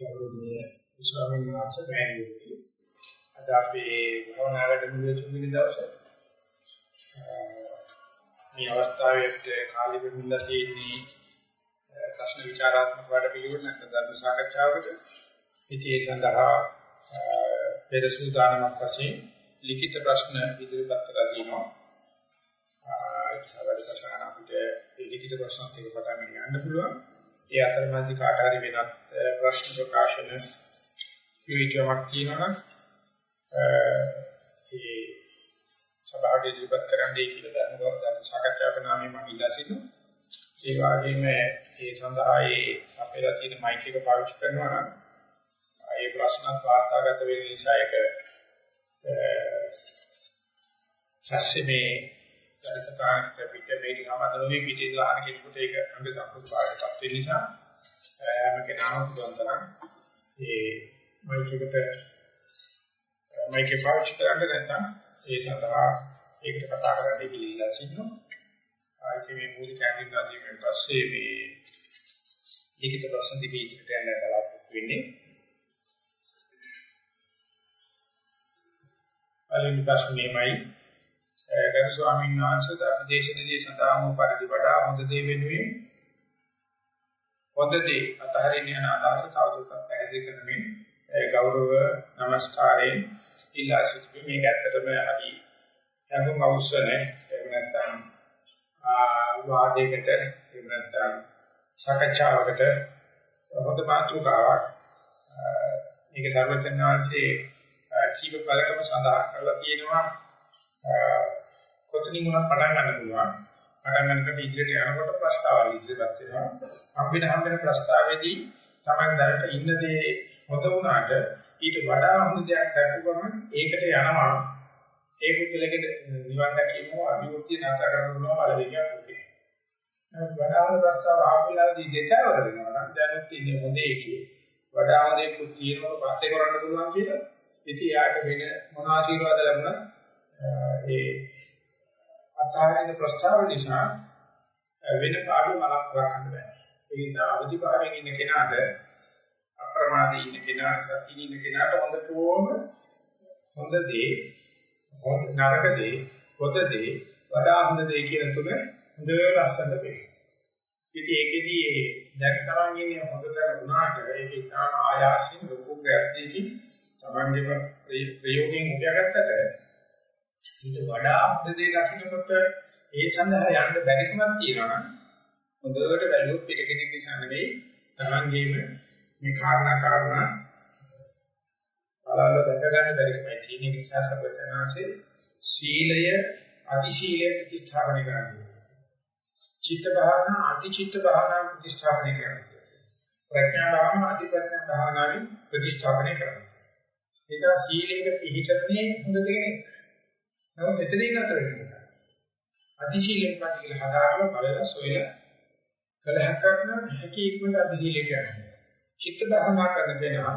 ගෞරවනීය ස්වාමීන් වහන්සේ මෑණියනි අද අපේ භවනා වැඩමුළුවේ තුන්වෙනි දවසේ මේ අවස්ථාවේ කාලෙ වෙමිලා තියෙන්නේ ප්‍රශ්න විචාරාත්මක වැඩ පිළිවෙල නැත්නම් ධර්ම සාකච්ඡාවකට. ඉතින් ඒ සඳහා පෙර සූදානමක් වශයෙන් ලිඛිත ප්‍රශ්න ඉදිරිපත් කරලා තියෙනවා. ඒක සාකච්ඡා අපිට ලිඛිත ප්‍රශ්න දෙක පටන් ගන්න පුළුවන්. ඒ අතරමැදි කාට හරි වෙනත් ප්‍රශ්න ප්‍රකාශන කිවිචමක් තියෙනවා ඒ සභාවට ඉදිරිපත් කරන්නයි කියලා දැනුගත දැන් සාකච්ඡාවක නාමයෙන් මම ඉල්ලා සිටිනවා. ඒ වගේම ඒ සඳහා ඒ අපේ තියෙන මයික් එක පාවිච්චි කරනවා නම් ඒ ප්‍රශ්නත් වාර්තාගත වෙන නිසා ඒක සැස්සේ මේ සාකච්ඡාට පිට මේක සමාදරෝගේ පිටේ දාන කෙනෙකුට ඒක අංග සම්පූර්ණ භාවයටපත් වෙන නිසා හැම කෙනාම පුළුවන් තරම් ඒ මයික් එකට මයික් එක පාවිච්චි කරන්න නැත්නම් ඒ සඳහා ඒකට කතා කරන්න කියලා සිටිනවා. ආයිත් මේ මූලික අඳින්නාදීන් පස්සේ මේ ලිඛිත ප්‍රශ්න දෙක ඉදිරියට යන්න බලාපොරොත්තු වෙන්නේ. පළවෙනි ප්‍රශ්නේමයි ගරු ස්වාමීන් වහන්සේ ධර්මදේශනයේ සඳහන් වූ පරිදි වඩා හොඳ දේ වෙනුවෙන් හොඳ දේ අතහරින්න යන අදහස තවදුරටත් පැහැදිලි කරමින් ගෞරව නමස්කාරයෙන් ඉල්ලා සිටිමි. මේක ඇත්තටම හරි හැඟුම් අවශ්‍ය නැහැ. එහෙම නැත්නම් වාදයකට එහෙම නැත්නම් සාකච්ඡාවකට හොඳ මාතෘකාවක් මේක සර්වඥාන්සේ කීප බලකම සඳහන් කරලා තියෙනවා. කොතනින් උනත් පටන් ගන්න පුළුවන් පටන් ගන්නකොට ඉදිරියට යනකොට ප්‍රස්තාවල් ඉදිරියපත් වෙනවා හම්බෙන හම්බෙන ප්‍රස්තාවේදී තමයි දැනට ඉන්න දේ හොඳ වුණාට ඊට වඩා හොඳ දෙයක් දැක්වම ඒකට යනවා ඒ පුද්ගලගේ නිවන් දැකීම අභිවෘද්ධිය නැතර කරන බලවේගයක් උකේ. නමුත් වඩා හොඳ ප්‍රස්තාව ආපිලාදී දෙතවර වෙනවා නම් දැනුත් ඉන්නේ හොඳ එකේ. වඩා හොඳ එකක් තියෙනකොට පස්සේ කරන්න පුළුවන් කියලා. ඉතින් යාට වෙන මොන ආශිර්වාද ලැබුණා ඒ අතහරින ප්‍රස්තාව නිසා වෙන පාඩු මලක් කරන්න බෑ. ඒ නිසා අවදි භාවයෙන් ඉන්න කෙනාට අප්‍රමාදී ඉන්න කෙනා සතිය ඉන්න කෙනාට හොඳටම හොඳ දේ හොඳ නරක දේ හොඳ දේ වඩා හොඳ දේ කියන තුන හොඳ ලස්සනට පේනවා. ඉතින් ඒකෙදී දැන් තරම් ඉන්නේ හොඳ තැන වුණාට ඒක ඉතාම ආයාසයෙන් ලොකු ප්‍රයත්නයකින් තමන්ගේම ප්‍රයෝගයෙන් උපයාගත්තට ඊට වඩා හොඳ දේ දකින්නකොට ඒ සඳහා යන්න බැරිකමක් තියෙනවා නම් හොඳට බැලුවොත් පිටකෙනෙක් නිසා නෙවෙයි තමන්ගේම මේ කාරණා කාරණා බලන්න දැක ගන්න බැරි කමයි තියෙන නිසා සබතනාසේ සීලය අධි සීලය ප්‍රතිස්ථාපනය කරන්නේ. චිත්ත භාවනා අධි චිත්ත භාවනා ප්‍රතිස්ථාපනය කරන්නේ. ප්‍රඥා භාවනා අධි ප්‍රඥා භාවනාවෙන් ප්‍රතිස්ථාපනය කරන්නේ. ඒක සීලයක පිළිහිටන්නේ හොඳ දෙයක්. නමුත් එතනින් නතර වෙනවා. අධි සීලෙන් පිටිල හදාගෙන බලලා සොයලා කලහක් කරන හැකි ඉක්මනට අධි සීලයට යනවා. චිත්ත භාවනා කරන කෙනා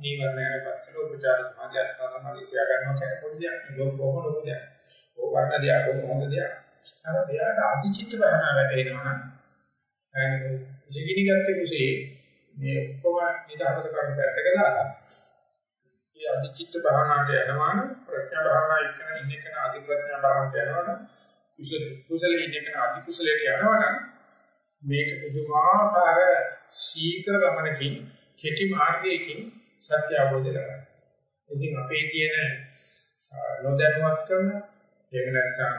නීවරණයකට පස්සේ උපචාර සමාධිය තමයි තියා ගන්නවා කියන පොඩි දෙයක් නෙවෙයි කොහොමද ලොකු දෙයක්. ඕක වටන දෙයක් කොහොම හොඳ දෙයක්. නමුත් එයාට අධිචිත්ත භාවනා වැටෙනවා නම් ජීවිනි ගත්තේ කුසේ මේ ඔක්කොම නිදහස කරන පැත්තක දාලා මේ අධිචිත්ත භාවනාවට යනවා නම් ප්‍රඥා භාවනා එක්කන ඉන්න කෙන අධි ප්‍රඥා භාවනාවට යනවා නම් කුසල කුසලයේ ඉන්න කෙන අධි කුසලයට යනවා නම් මේක පුදුමාකාර ශීඝ්‍ර ගමනකින් කෙටි මාර්ගයකින් සත්‍ය අවබෝධ කරගන්න. ඉතින් අපේ තියෙන නොදැනුවත්කම එහෙම නැත්නම්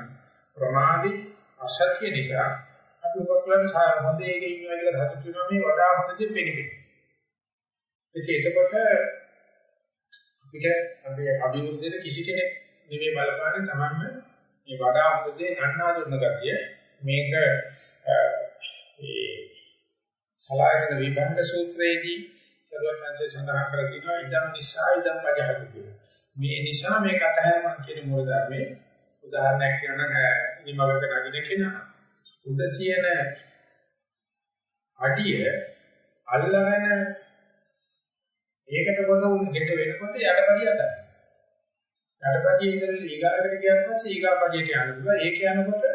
ප්‍රමාදී අසත්‍ය නිසා අපි ඔක්කොම හොඳ එකේ ඉන්නවා කියලා හසුතු වෙනවා මේ වඩා හොඳ දේ පෙනෙන්නේ. ඉතින් එතකොට අපිට අපේ අභිවෘද්ධියට කිසි කෙනෙක් නෙමෙයි බලපාන්නේ තමන්ම මේ වඩා හොඳ දේ ගන්නා දුන්න ගතිය මේක ඒ සලායන විභංග සූත්‍රයේදී සර්වඥාන්සේ සඳහන් කර තිනවා ඉදම් නිසා ඉදම් පජහතු කියලා. මේ නිසා මේක අතහැරමන් කියන මූල ධර්මයේ උදාහරණයක් කියනවා ඉනිමවක නගින කෙනා උද තියෙන අඩිය අල්ලගෙන ඒකට කොට උන් හෙට වෙනකොට යටපඩිය අතයි. යටපඩිය ඉඳලා ඊගාකට ගියත් පස්සේ ඊගාපඩියට යන්න පුළුවන්. ඒක යනකොට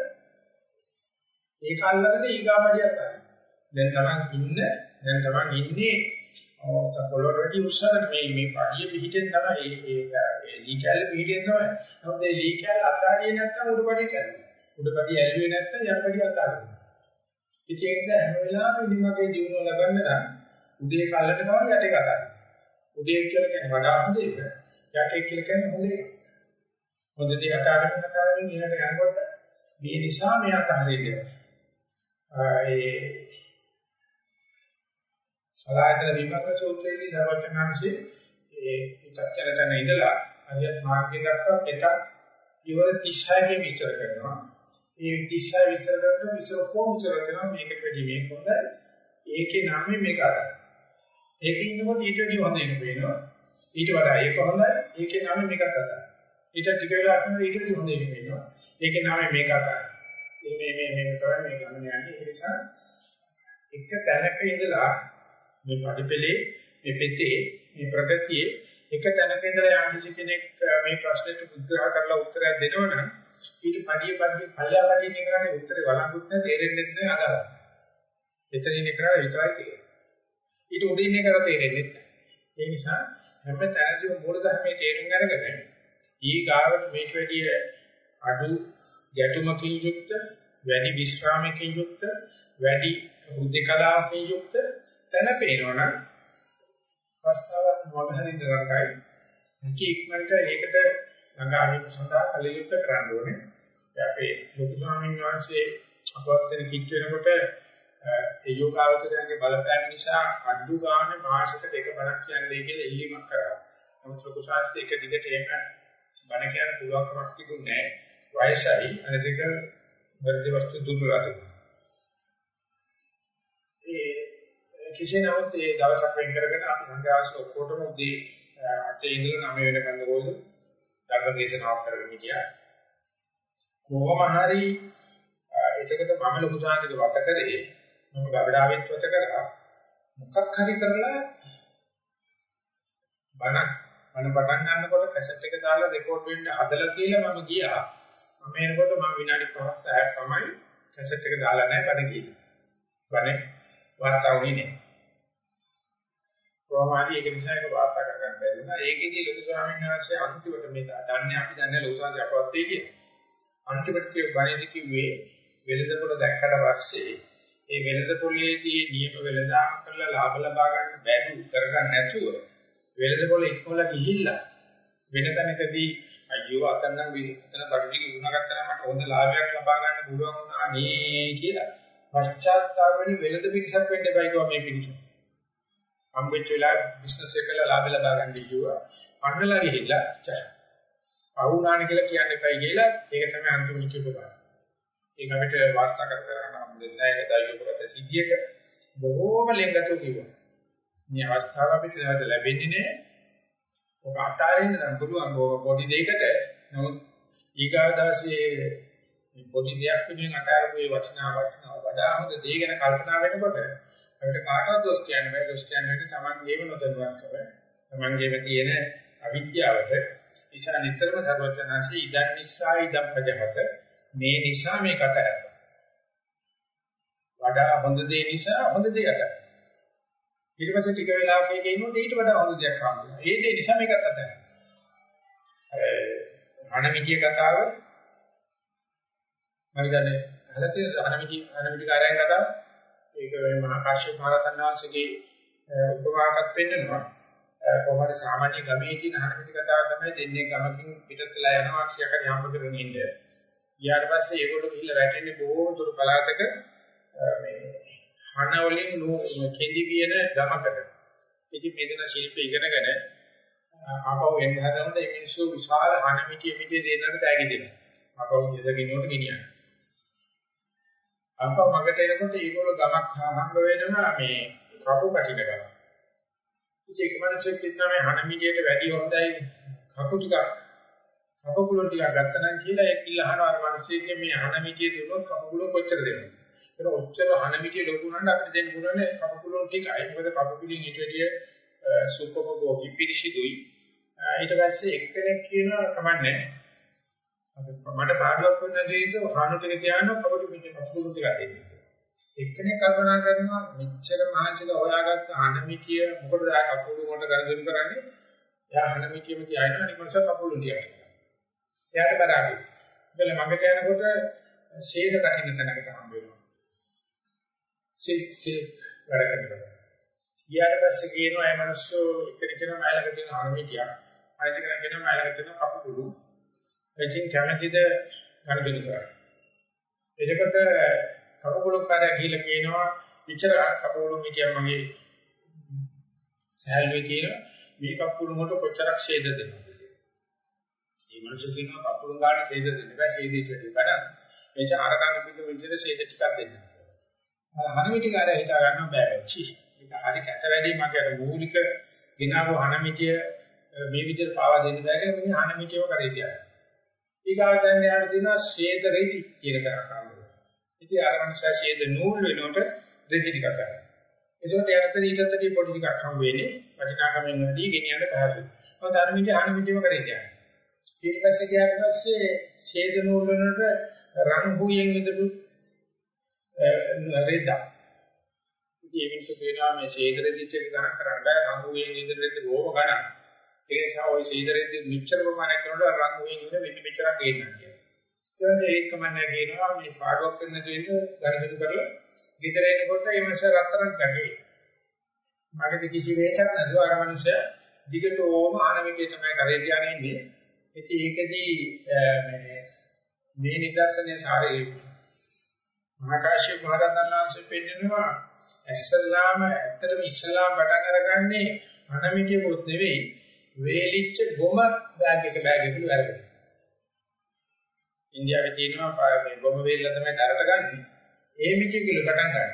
ඒක අල්ලගෙන ඊගාපඩිය අතයි. දැන් තමන් ඉන්න දැන් තමන් ඉන්නේ ඔය පොළොවට වැඩි උස්සගෙන මේ මේ පඩිය පිටින් තමයි ඒ ඒ ලී කැල්ල පිටින් තමයි. නමුත් මේ ලී කැල්ල අතාරියේ නැත්තම් උඩ පඩිය කරනවා. උඩ පඩිය ඇල්ලුවේ නැත්තම් යට පඩිය අතාරිනවා. ඉතින් ඒ නිසා හැම වෙලාවෙම ඉනිමගේ ජීවන ලබන්න නම් උදේ කල්ලට තමයි යටේ කතා කරන්නේ. උදේ කියලා කියන්නේ වඩා හොඳ එක. යටේ කියලා කියන්නේ හොඳ එක. හොඳ දේ කතා කරන කතා කරමින් ඊළඟට යනකොට මේ නිසා මේ අතහරින්නේ. ඒ සලායතන විභංග සූත්‍රයේදී සර්වඥාන්සේ ඒ පිටච්චන තැන ඉඳලා අරියත් මාර්ගය දක්වා එකක් ඉවර 36කින් විස්තර කරනවා. ඒ 36 විස්තර කරන විස්තර කොහොම විස්තර කරනවා මේකට වැඩි මේක හොඳයි. ඒකේ නාමය මේක අරයි. ඒකේ ඉන්නකොට ඊට වඩා හොඳ එක වෙනවා. ඊට වඩා ඒක හොඳයි. ඒකේ නාමය මේකත් අතයි. ඊට ටික වෙලා කරන ඊට වඩා හොඳ එක වෙනවා. ඒකේ නාමය මේක අතයි. මේ මේ මේ මේ තමයි මේ ගමන යන්නේ. ඒ නිසා එක තැනක ඉඳලා මේ පරිපෙලේ මේ පෙතේ මේ ප්‍රගතියේ එක තැනක ඉඳලා යම් කෙනෙක් මේ ප්‍රශ්නෙට උත්තර කරලා උත්තරයක් දෙනවනම් ඊට පඩිය පඩිය පල්ලා පඩිය නිකරන්නේ උත්තරේ වළංගුත් නැහැ තේරෙන්නේ නැහැ අදාළ. එතනින් එක විතරයි තේරෙන්නේ. ඊට උඩින් එක තේරෙන්නේ නැහැ. ඒ නිසා හැම තැනදීම මූල ධර්මයේ තේරුම් අරගෙන ඊ ගාවට මේක වැඩි අඩු ගැටුමකින් යුක්ත වැඩි විශ්‍රාමයකින් යුක්ත වැඩි උද්දකලාවකින් යුක්ත තැන පේනවනම් ප්‍රස්තාවක් මොනහරින් දරකයි කික්මන්ට ඒකට ළඟාවීම සඳහා කලියුත් කරන්න ඕනේ. අපේ ලොකු ස්වාමීන් වහන්සේ අපවත් වෙන කිච් වෙනකොට ඒ යෝගාවචරයන්ගේ බලපෑම නිසා අඩු ගන්න මාසෙකට එක බණක් කියන්නේ කියලා ඉල්ලීමක් කරා. නමුත් ලොකු ශාස්ත්‍රයේ එක දිගට එහෙම බණ කියන්න පුළුවන් කමක් තිබුණේ නැහැ. වයසයි අනිතික වර්ධ වස්තු දුර්වලයි. ඒ කෙසේ නමුත් ඒ දවසක් වෙන් කරගෙන අපි සංඝයාස ඔක්කොටම උදේ අටේ ඉඳලා 9 වෙනකන් ගෝල් ධර්ම දේශනාවක් කරගෙන හිටියා. කොහොම හරි එතකොට මම ලොකු සාන්තික වත කරේ මම ගබඩාවෙත් වත කරා මොකක් හරි කරලා බණ බණ පටන් ගන්නකොට කැසට් එක දාලා රෙකෝඩ් වෙන්න හදලා කියලා මම ගියා. මම එනකොට මම විනාඩි 5ක් 10ක් තමයි කැසට් එක දාලා නැහැ බණ කිව්වේ. බණ වාර්තා වුණේ නැහැ. කොහොම හරි ඒක නිසා ඒක වාර්තා කරගන්න බැරි වුණා. ඒකෙදී ලොකු ස්වාමීන් වහන්සේ අන්තිමට මේ දන්නේ අපි දන්නේ ලොකු ස්වාමීන් අපවත් වෙයි කියලා. අන්තිමට කිව්ව බණේදී කිව්වේ වෙළඳපොළ දැක්කට පස්සේ ඒ වෙළඳපොළේදී නියම වෙළඳාම් කරලා ලාභ ලබා ගන්න බැරි කරගන්න නැතුව වෙළඳපොළ ඉක්මවලා ගිහිල්ලා වෙන තැනකදී අයියෝ අතන්නම් විතර බඩු ටික වුණා ගත්තා මට හොඳ ලාභයක් ලබා ගන්න පුළුවන් වුණා නේ කියලා පශ්චාත්තාප වෙන වෙළඳ පිටසක් වෙන්න බෑ කිව්වා මේ පිටස. හම්බෙච්ච වෙලාව බිස්නස් එකල ලාභ ලබා ගන්න කිව්වා. අන්නලා ගිහිල්ලා චා. පවුනාන කියලා කියන්න එපයි කියලා ඒක තමයි අන්තිම කිව්වා. ඒක අපිට වාර්තා කර කරන්න හම්බෙන්නේ නැහැ ඒක දෛවපරත සිද්ධියක බොහෝම ලෙන්ගතු කිව්වා. මේ අවස්ථාව අපිට නැවත ලැබෙන්නේ නැහැ. ඔක අතාරින්න නම් පුළුවන් පොඩි දෙයකට. නමුත් ඊගාදාසියේ මේ පොඩි දෙයක් වෙනුවෙන් අතාරපු ඒ වටිනා වටිනා වඩා හොඳ දේ ගැන කල්පනා වෙනකොට අපිට කාටවත් දොස් කියන්න බෑ. දොස් කියන්නේ තමන්ගේම නොදැනුවත්කම. තමන්ගේම තියෙන අවිද්‍යාවට නිසා නිතරම ධර්මචනාංශී ඉදන් නිසා ඉදම් ප්‍රජහත මේ නිසා මේ කත වඩා හොඳ දේ නිසා හොඳ දෙයක් ඊට පස්සේ ටික වෙලාවක මේකේ ඉන්නොත් ඊට වඩා හොඳ දෙයක් හම්බ වෙනවා. ඒ දේ නිසා මේකත් අතහැරෙනවා. අර අනමිතිය කතාව මම දන්නේ අහලා තියෙන අනමිති අනමිති කාර්යයන් කතාව ඒක මේ මහා කාශ්‍යප මහ රහතන් වහන්සේගේ උපමාකත් පෙන්නනවා. කොහොමද සාමාන්‍ය ගමේ තියෙන අනමිති කතාව තමයි දෙන්නේ ගමකින් පිටතලා යනවා කියාකට හම්බ කරගෙන ඉන්නේ. ඊට පස්සේ ඒගොල්ලෝ ගිහිල්ලා වැටෙන්නේ බොහෝ දුර පළාතක මේ හන වලින් කෙඳි වියන ගමකට. ඉතින් මෙතන ශිල්ප ඉගෙනගෙන ආපහු එන්න හදනකොට මේ මිනිස්සු විශාල හන මිටිය මිටිය දෙන්නට තෑගි දෙනවා. ආපහු ඉඳගෙනනකොට ගෙනියනවා. ආපහු මගට එනකොට ඒගොල්ලෝ ගමක් හම්බ වෙනවා මේ කපු කටින ගම. ඉතින් ඒක මනසෙත් කියනවා මේ හන මිටියට වැඩි හොඳයි කපු ටිකක් කපකුල ටිකක් ගත්තා නම් කියලා ඒ කිල්ල අහනවා අර මිනිස්සුගේ මේ හන මිටිය දුන්නොත් කපකුල කොච්චර දෙනවද? ඒක ඔච්චර හන මිටිය ලොකු වුණාට අපිට දෙන්න පුළුවන් කපකුල ටිකයි. මොකද කපකුලින් ඊට වැඩිය සුපෝපභෝගී පිරිසිදුයි. ඊට පස්සේ එක්කෙනෙක් කියනවා කමන්නේ මට පාඩුවක් වෙන දෙයක හානු ටික තියාන කපටු පිටේ කපුරු ටික දෙන්න. එක්කෙනෙක් කල්පනා කරනවා මෙච්චර මහන්සිල හොයාගත්ත අනමිතිය මොකටද ආ කකුල කොට ගනුදෙනු කරන්නේ? එයා අනමිතියම තියාගෙන අනිත් මනස කකුල තියාගෙන. එයාට බරාගි. බල මඟට යනකොට ෂේද කටින තැනකට හම්බ වෙනවා. සිල්ක් සිල්ක් වැඩ කරනවා. ඊට පස්සේ කියනවා ඒ මිනිස්සු එක්කෙනෙක් කියනවා මයිලක තියෙන අනමිතිය. අනිත් කෙනෙක් කියනවා මයිලක තියෙන කකුල. එකින් කැමැතිද ගනුදෙනු කරන්නේ. එතකොට කපකොලකාරය කියලා කියනවා විචර කපකොලු මිටියක් මගේ සහැල්ලුවේ තියෙන මේ කපකොලු මොකට කොච්චරක් ඡේද දෙනවද මේ මිනිස්සු කියනවා කපකොලු ගන්න ඡේද දෙන්න බෑ ඡේදෙට වඩා එච අරගන්න පිට විදිහට ඡේද ටිකක් දෙන්න. හනමිටිකාරය හිතා ගන්න බෑ චි මේක හරි කැත වැඩි මගේ අර මූලික ගෙනාවු හනමිටිය මේ විදිහට පාවා දෙන්න බෑ කියලා මේ හනමිටියව කරේ තියනවා. ඊගාවට දැන් යාට තියෙනවා ඡේද රෙදි කියන කරක් ඉතින් අර මනුස්සයා ඡේද නූල් වෙනකොට රෙදි ටිකක් ගන්නවා. ඒකට යනතර ඊටතදී පොඩි ටිකක් හම් වෙන්නේ වටිනාකමෙන් වැඩි ගෙනියන්න පහසුයි. මොකද ධර්මයේ අනුමිතියම කරේ කියන්නේ. ඊට පස්සේ ගියාට පස්සේ ඡේද නූල් වලට රන් හුයෙන් විදපු රෙදා. ඉතින් මේ මිනිස්සු කියනවා මේ ඡේද රෙදිච්ච එක ගණන් කරන්න බෑ රන් හුයෙන් විදපු රෙදි බොහොම ගණන්. ඒ නිසා ওই ඡේද රෙදි මිච්ඡර ප්‍රමාණයක් කරනකොට රන් හුයෙන් විද මෙන්න මෙච්චරක් ගේන්න කියලා. ඊට පස්සේ ඒක කමන්නේ කියනවා මේ පාඩුවක් කරන දෙන්න ගණිත කරලා ගෙදර එනකොට මේ මාස රත්තරන් ගන්නේ. මගදී කිසි වෙහසක් නැතුව අර මනුස්සය දිගට ඕම ආනමිකේ තමයි කරේ තියාගෙන ඉන්නේ. ඉතින් ඒකදී මේ මේ නිදර්ශනයේ සාරේ මහකාශ්‍යප මහ රහතන් වහන්සේ පෙන්නනවා ඇස්සල්ලාම ඇත්තටම ඉස්ලාම් පටන් අරගන්නේ අනමිකේ මොකද නෙවෙයි වේලිච්ච ගොම බෑග් එක බෑග් එකලු අරගෙන. ඉන්දියාවේ තියෙනවා මේ ගොම වේල්ල තමයි දරට ගන්න. ඒ මිචි කිලෝ පටන් ගන්න.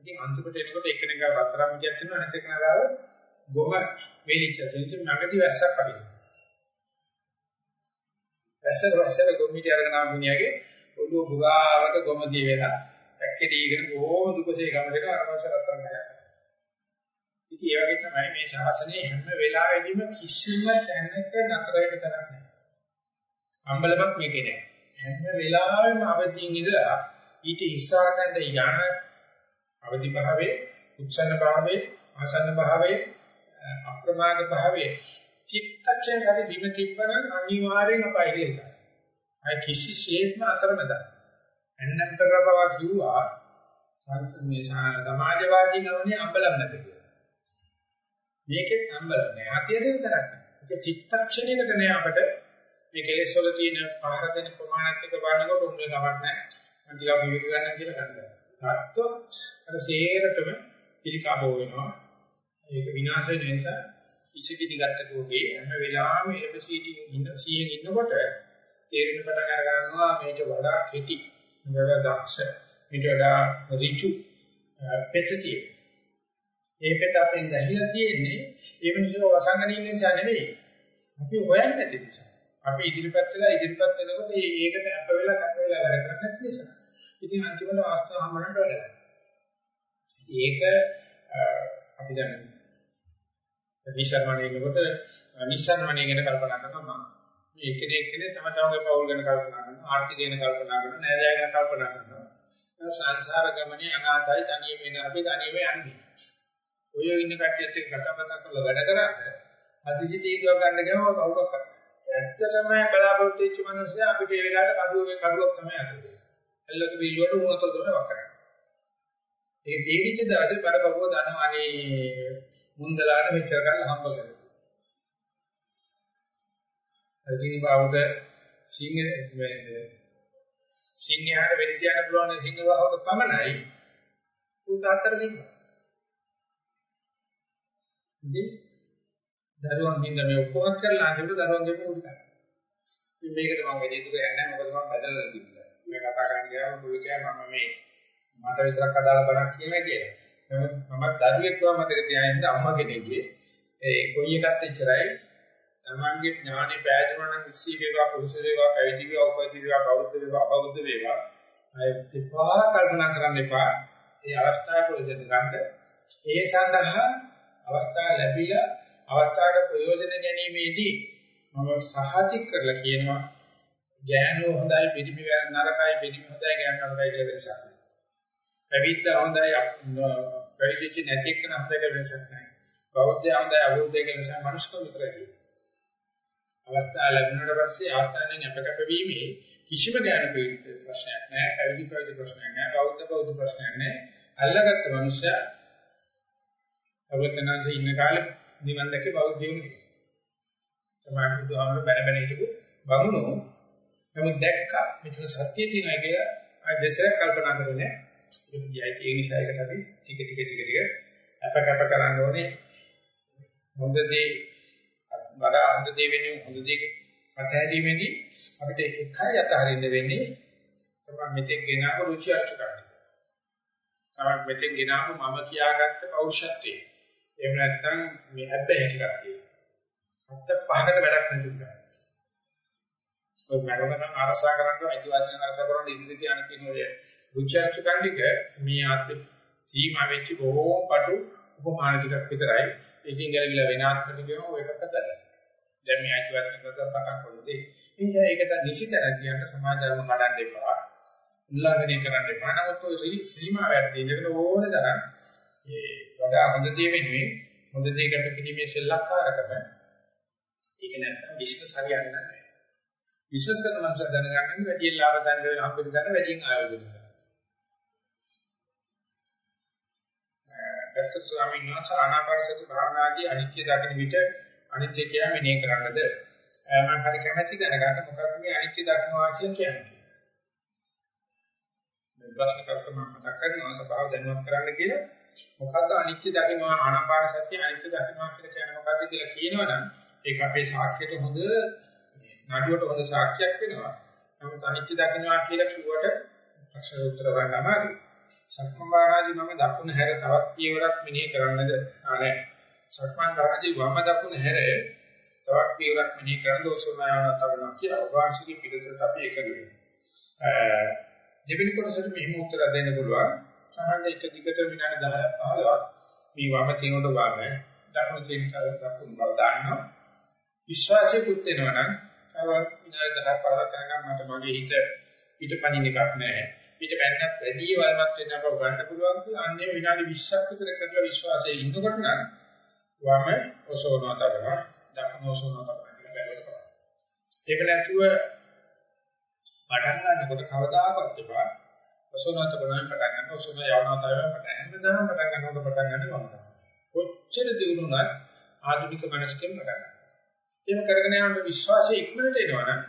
ඉතින් අන්තිමට එනකොට එක්කෙනෙක් ගාව රත්තරන් මිචියක් තියෙනවා අනිත් එක්කෙනා ගාව ගොම වේලිච්ච තියෙනවා. ඉතින් මගදී වැස්සක් පදිනවා. වැස්සක වැස්සක ගොම මිටි අරගෙන ආව මිනිහාගේ ඔළුව පුරාවට ගොම දී වෙලා පැක්කේදීගෙන බොහොම දුකසේ ගමකට අරමස රත්තරන් ගන්නවා. ඉතින් ඒ වගේ තමයි මේ ශාසනයේ හැම වෙලාවෙදීම කිසිම තැනක නතර වෙන්න තරක් නැහැ. අම්බලමක් මේකේ නැහැ. හැම වෙලාවෙම අවදීන් ඉඳලා ඊට ඉස්සරහට යන අවදි භාවයේ උච්චන භාවයේ ආසන්න භාවයේ අප්‍රමාද භාවයේ චිත්තක්ෂණ හරි බිම තිබ්බනම් අනිවාර්යෙන් අපාය කියලා. අය කිසිසේත්ම අතරමැද. එන්නම් කරපවා කිව්වා සංසමේ සමාජවාදී නෝනේ අම්බලම් නැත කියලා. මේකෙත් අම්බලම් නැහැ. අතිරේක කරන්නේ. ඒක චිත්තක්ෂණයකට නෑ අපිට මේ කෙලෙස් වල තියෙන පහර දෙන ප්‍රමාණත් එක්ක බලනකොට උන්නේ කමක් නැහැ. මම ටිකක් විවිධ ගන්න කියලා ගන්නවා. ගත්තොත් අර සේරටම පිළිකාබෝ වෙනවා. ඒක විනාශ වෙන නිසා ඉසිකිදි ගන්නට උගේ හැම වෙලාවෙම එලෙබසිටි ඉන්න සියෙන් ඉන්නකොට තේරෙන පටන් අර ගන්නවා මේක වඩා කෙටි, වඩා දක්ෂ, මේක වඩා ඍචු පෙතතිය. ඒ පෙත අපෙන් දැහිලා තියෙන්නේ ඒ මිනිස්සු වසංගන ඉන්න නිසා නෙවෙයි. අපි හොයන්නේ නැති නිසා. අපි ඉදිරිපත් වෙලා ඉදිරිපත් වෙනකොට ඒකට අප වෙලා කැප වෙලා වැඩ කරන්නේ නැති නිසා. ඉතින් අන්තිමට අවස්ථාව හම්බුනට වැඩ කරනවා. ඒක අපි දැන් නිසරණේ ඉන්නකොට නිසරණේ ගැන කල්පනා කරනවා මම. මේ කෙනෙක් කෙනෙක් තම තමන්ගේ පෞල් ගැන කල්පනා කරනවා, ආර්ථික ගැන කල්පනා කරනවා, නෑදෑය ගැන කල්පනා කරනවා. සංසාර ගමනේ අනාතයි තනියම ඉන්න අපි තනියම යන්නේ. ඔය ඉන්න කට්ටියත් එක්ක කතා බහ කරලා වැඩ කරාට අදිසි තීන්දුවක් ගන්න ගියාම කවුරක් කරන්නේ ඇත්තටම බලාපොරොත්තු වෙච්ච මිනිස්සයා අපිට ඒ වෙලාවට කඩුවේ කඩුවක් තමයි අතේ. එල්ලක බිල්ලුවට උණතල් තමයි වක්කරන්නේ. ඒක තේරිච්ච දවසේ බඩ බබුව දන්නවා අනේ මුන්දලාට මෙච්චර කරලා හම්බ කරගන්න. අසිනි බාවුද සිංහ සිංහයාට වෙඩි තියන්න පුළුවන් සිංහ බාවුද පමණයි උත් අතර දෙන්න. ඉතින් දරුවන් හින්දා මේ ඔක්කොම කරලා අන්තිමට දරුවන්ගේ මුල් කරා. ඉතින් මේකට මම වැඩි දුර යන්නේ නැහැ මොකද මම බදලා තිබුණා. මේ කතා කරන්න ගියාම මුල් කියා මම මේ මට විතරක් අදාළ බණක් කියනවා කියලා. නමුත් මම දරුවෙක් වම මතක තියාගෙන අම්මා කෙනෙක්ගේ ඒ කොයි එකත් එච්චරයි තමන්ගේ ඥානෙ පෑදුනා නම් ස්ත්‍රී වේවා පුරුෂ වේවා පැවිදි වේවා උපවිදි වේවා බෞද්ධ වේවා අබෞද්ධ වේවා අය දෙපා කල්පනා කරන්න එපා. ඒ අවස්ථාව ප්‍රයෝජන ගන්න. ඒ සඳහා අවස්ථාව ලැබිලා අවස්ථාවට ප්‍රයෝජන ගැනීමේදී මම සහතික කරලා කියනවා ඥානෝ හොඳයි පිළිමි නරකයි පිළිමි හොඳයි ඥාන නරකයි කියලා වෙනසක්. පැවිද්ද හොඳයි පැවිදිච්ච නැති එක්කන හොඳයි කියලා වෙනසක් නැහැ. බෞද්ධය හොඳයි අබෞද්ධය කියලා වෙනසක් මනුෂ්‍යකම විතරයි තියෙන්නේ. අවස්ථාව ලැබුණාට පස්සේ ආස්ථානෙන් අපකප වීමේ කිසිම ඥාන ප්‍රශ්නයක් නැහැ. පැවිදි පැවිදි ප්‍රශ්නයක් නැහැ. බෞද්ධ බෞද්ධ ප්‍රශ්නයක් නැහැ. අල්ලගත්ත මනුෂ්‍යයා අවතනanse ඉන්න කාලේ නිවන් දැකේ බෞද්ධයෝ නෙවෙයි. සමාජ බුදුහාමර බැන බැන හිටපු බමුණෝ නමුත් දැක්කා මෙතන සත්‍ය තියෙනවා කියලා ආ දෙසරක් කල්පනා කරන්නේ නැහැ. ඒක දියයි ඒ නිසා ඒකට අපි ටික ටික ටික ටික අප කැප කරන්න ඕනේ. හොඳ දේ වඩා හොඳ දේ වෙන්නේ හොඳ දේ අතහැරීමේදී අපිට එකයි අතහරින්න වෙන්නේ තමයි මෙතෙක් ගෙනාවු රුචි අරුචිකම්. තමයි මෙතෙක් ගෙනාවු මම කියාගත්ත පෞරුෂත්වය. එහෙම නැත්නම් මේ හැබ්බැහි ටිකක් තියෙනවා. අත්ත පහකට වැඩක් නැති ටිකක්. ඔය මරණ නම් අරසා කරන්න අයිතිවාසිකම් අරසා කරන්න ඉතිරි කියන කියන ඔය රුචර්චකන් ටික මේ ආත්ම සීමා වෙච්ච බොහෝ පටු උපමාන ටිකක් විතරයි. ඒකෙන් ගැලවිලා වෙන ආත්ම ටිකම ඔය එකකට දැරලා. දැන් මේ අයිතිවාසිකම් කරලා සකස් කරනදී ඒ නිසා ඒකට නිසිතන කියන සමාජ ධර්ම කඩන්න එපා. උල්ලංඝනය කරන්න එපා. නමුත් ඔය සීමා වැඩි දෙයකට ඕනේ තරම් ඒ වඩා හොඳ දේ වෙනුවෙන් හොඳ දෙයකට කිරීමේ සෙල්ලක්කාරකම ඒක නැත්තම් බිස්නස් හරියන්නේ නැහැ. බිස්නස් කරන මනස දැනගන්න වැඩි ලාභ ගන්න වෙන හම්බෙන්න ගන්න වැඩියෙන් ආයෝජනය කරනවා. ගත්ත ස්වාමීන් වහන්සේ ආනාපානසති භාවනාදී අනිත්‍ය දකින විට අනිත්‍ය කියලා මෙනෙහි කරන්නද මම හරි කැමැති දැනගන්න මොකක්ද මේ අනිත්‍ය දකින්නවා කියන්නේ. මේ ප්‍රශ්න කරකම මතක් කරනවා සභාව දැනුවත් කරන්න කියලා මොකද්ද අනිත්‍ය දකින්නවා ආනාපාන සතිය අනිත්‍ය දකින්නවා කියලා කියන්නේ මොකද්ද කියලා කියනවනම් ඒක අපේ සාක්ෂියට හොඳ නඩුවට හොඳ සාක්ෂියක් වෙනවා. නමුත් අනිත්‍ය දකින්නවා කියලා කිව්වට ප්‍රශ්න උත්තර ගන්න අමාරුයි. සක්මන් මම දකුණ හැර තවත් පියවරක් මෙනෙහි කරන්නද නැහැ. සක්මන් භාවනාදී වම දකුණ හැර තවත් පියවරක් මෙනෙහි කරන්න ඕසෝනායන තවනවා කියලා වාර්ෂික පිළිතුරට අපි එකග වෙනවා. දෙවෙනි කොටසට මෙහිම උත්තර දෙන්න පුළුවන්. සාමාන්‍ය එක දිගට විනාඩි 10ක් 15ක් මේ වම තිනොට වම දකුණ තින දකුණ බව දාන්නවා. විශ්වාසය පුත් වෙනවා නම් තව විනාඩි 10ක් 15ක් කරගන්න මට මගේ හිත පිටපණින් එකක් නැහැ. පිට පැන්නත් වැඩි වල්මත් වෙන අපව ගන්න පුළුවන් කියලා අන්නේ විනාඩි 20ක් විතර කරලා විශ්වාසයේ ඉන්නකොට නම් වම ඔසවනවා තමයි දකුණ ඔසවනවා තමයි කියලා බැලුවා. ඒක නැතුව පටන් ගන්නකොට කවදාකවත් එපා ඔසවනවා තමයි පටන් ගන්න ඔසවන යවනවා තමයි පටන් හැමදාම පටන් ගන්නකොට පටන් ගන්න වම තමයි. කොච්චර දිනුනත් ආධුනික මනසකින් පටන් ගන්න. එහෙම කරගෙන යනකොට විශ්වාසය ඉක්මනට එනවනම්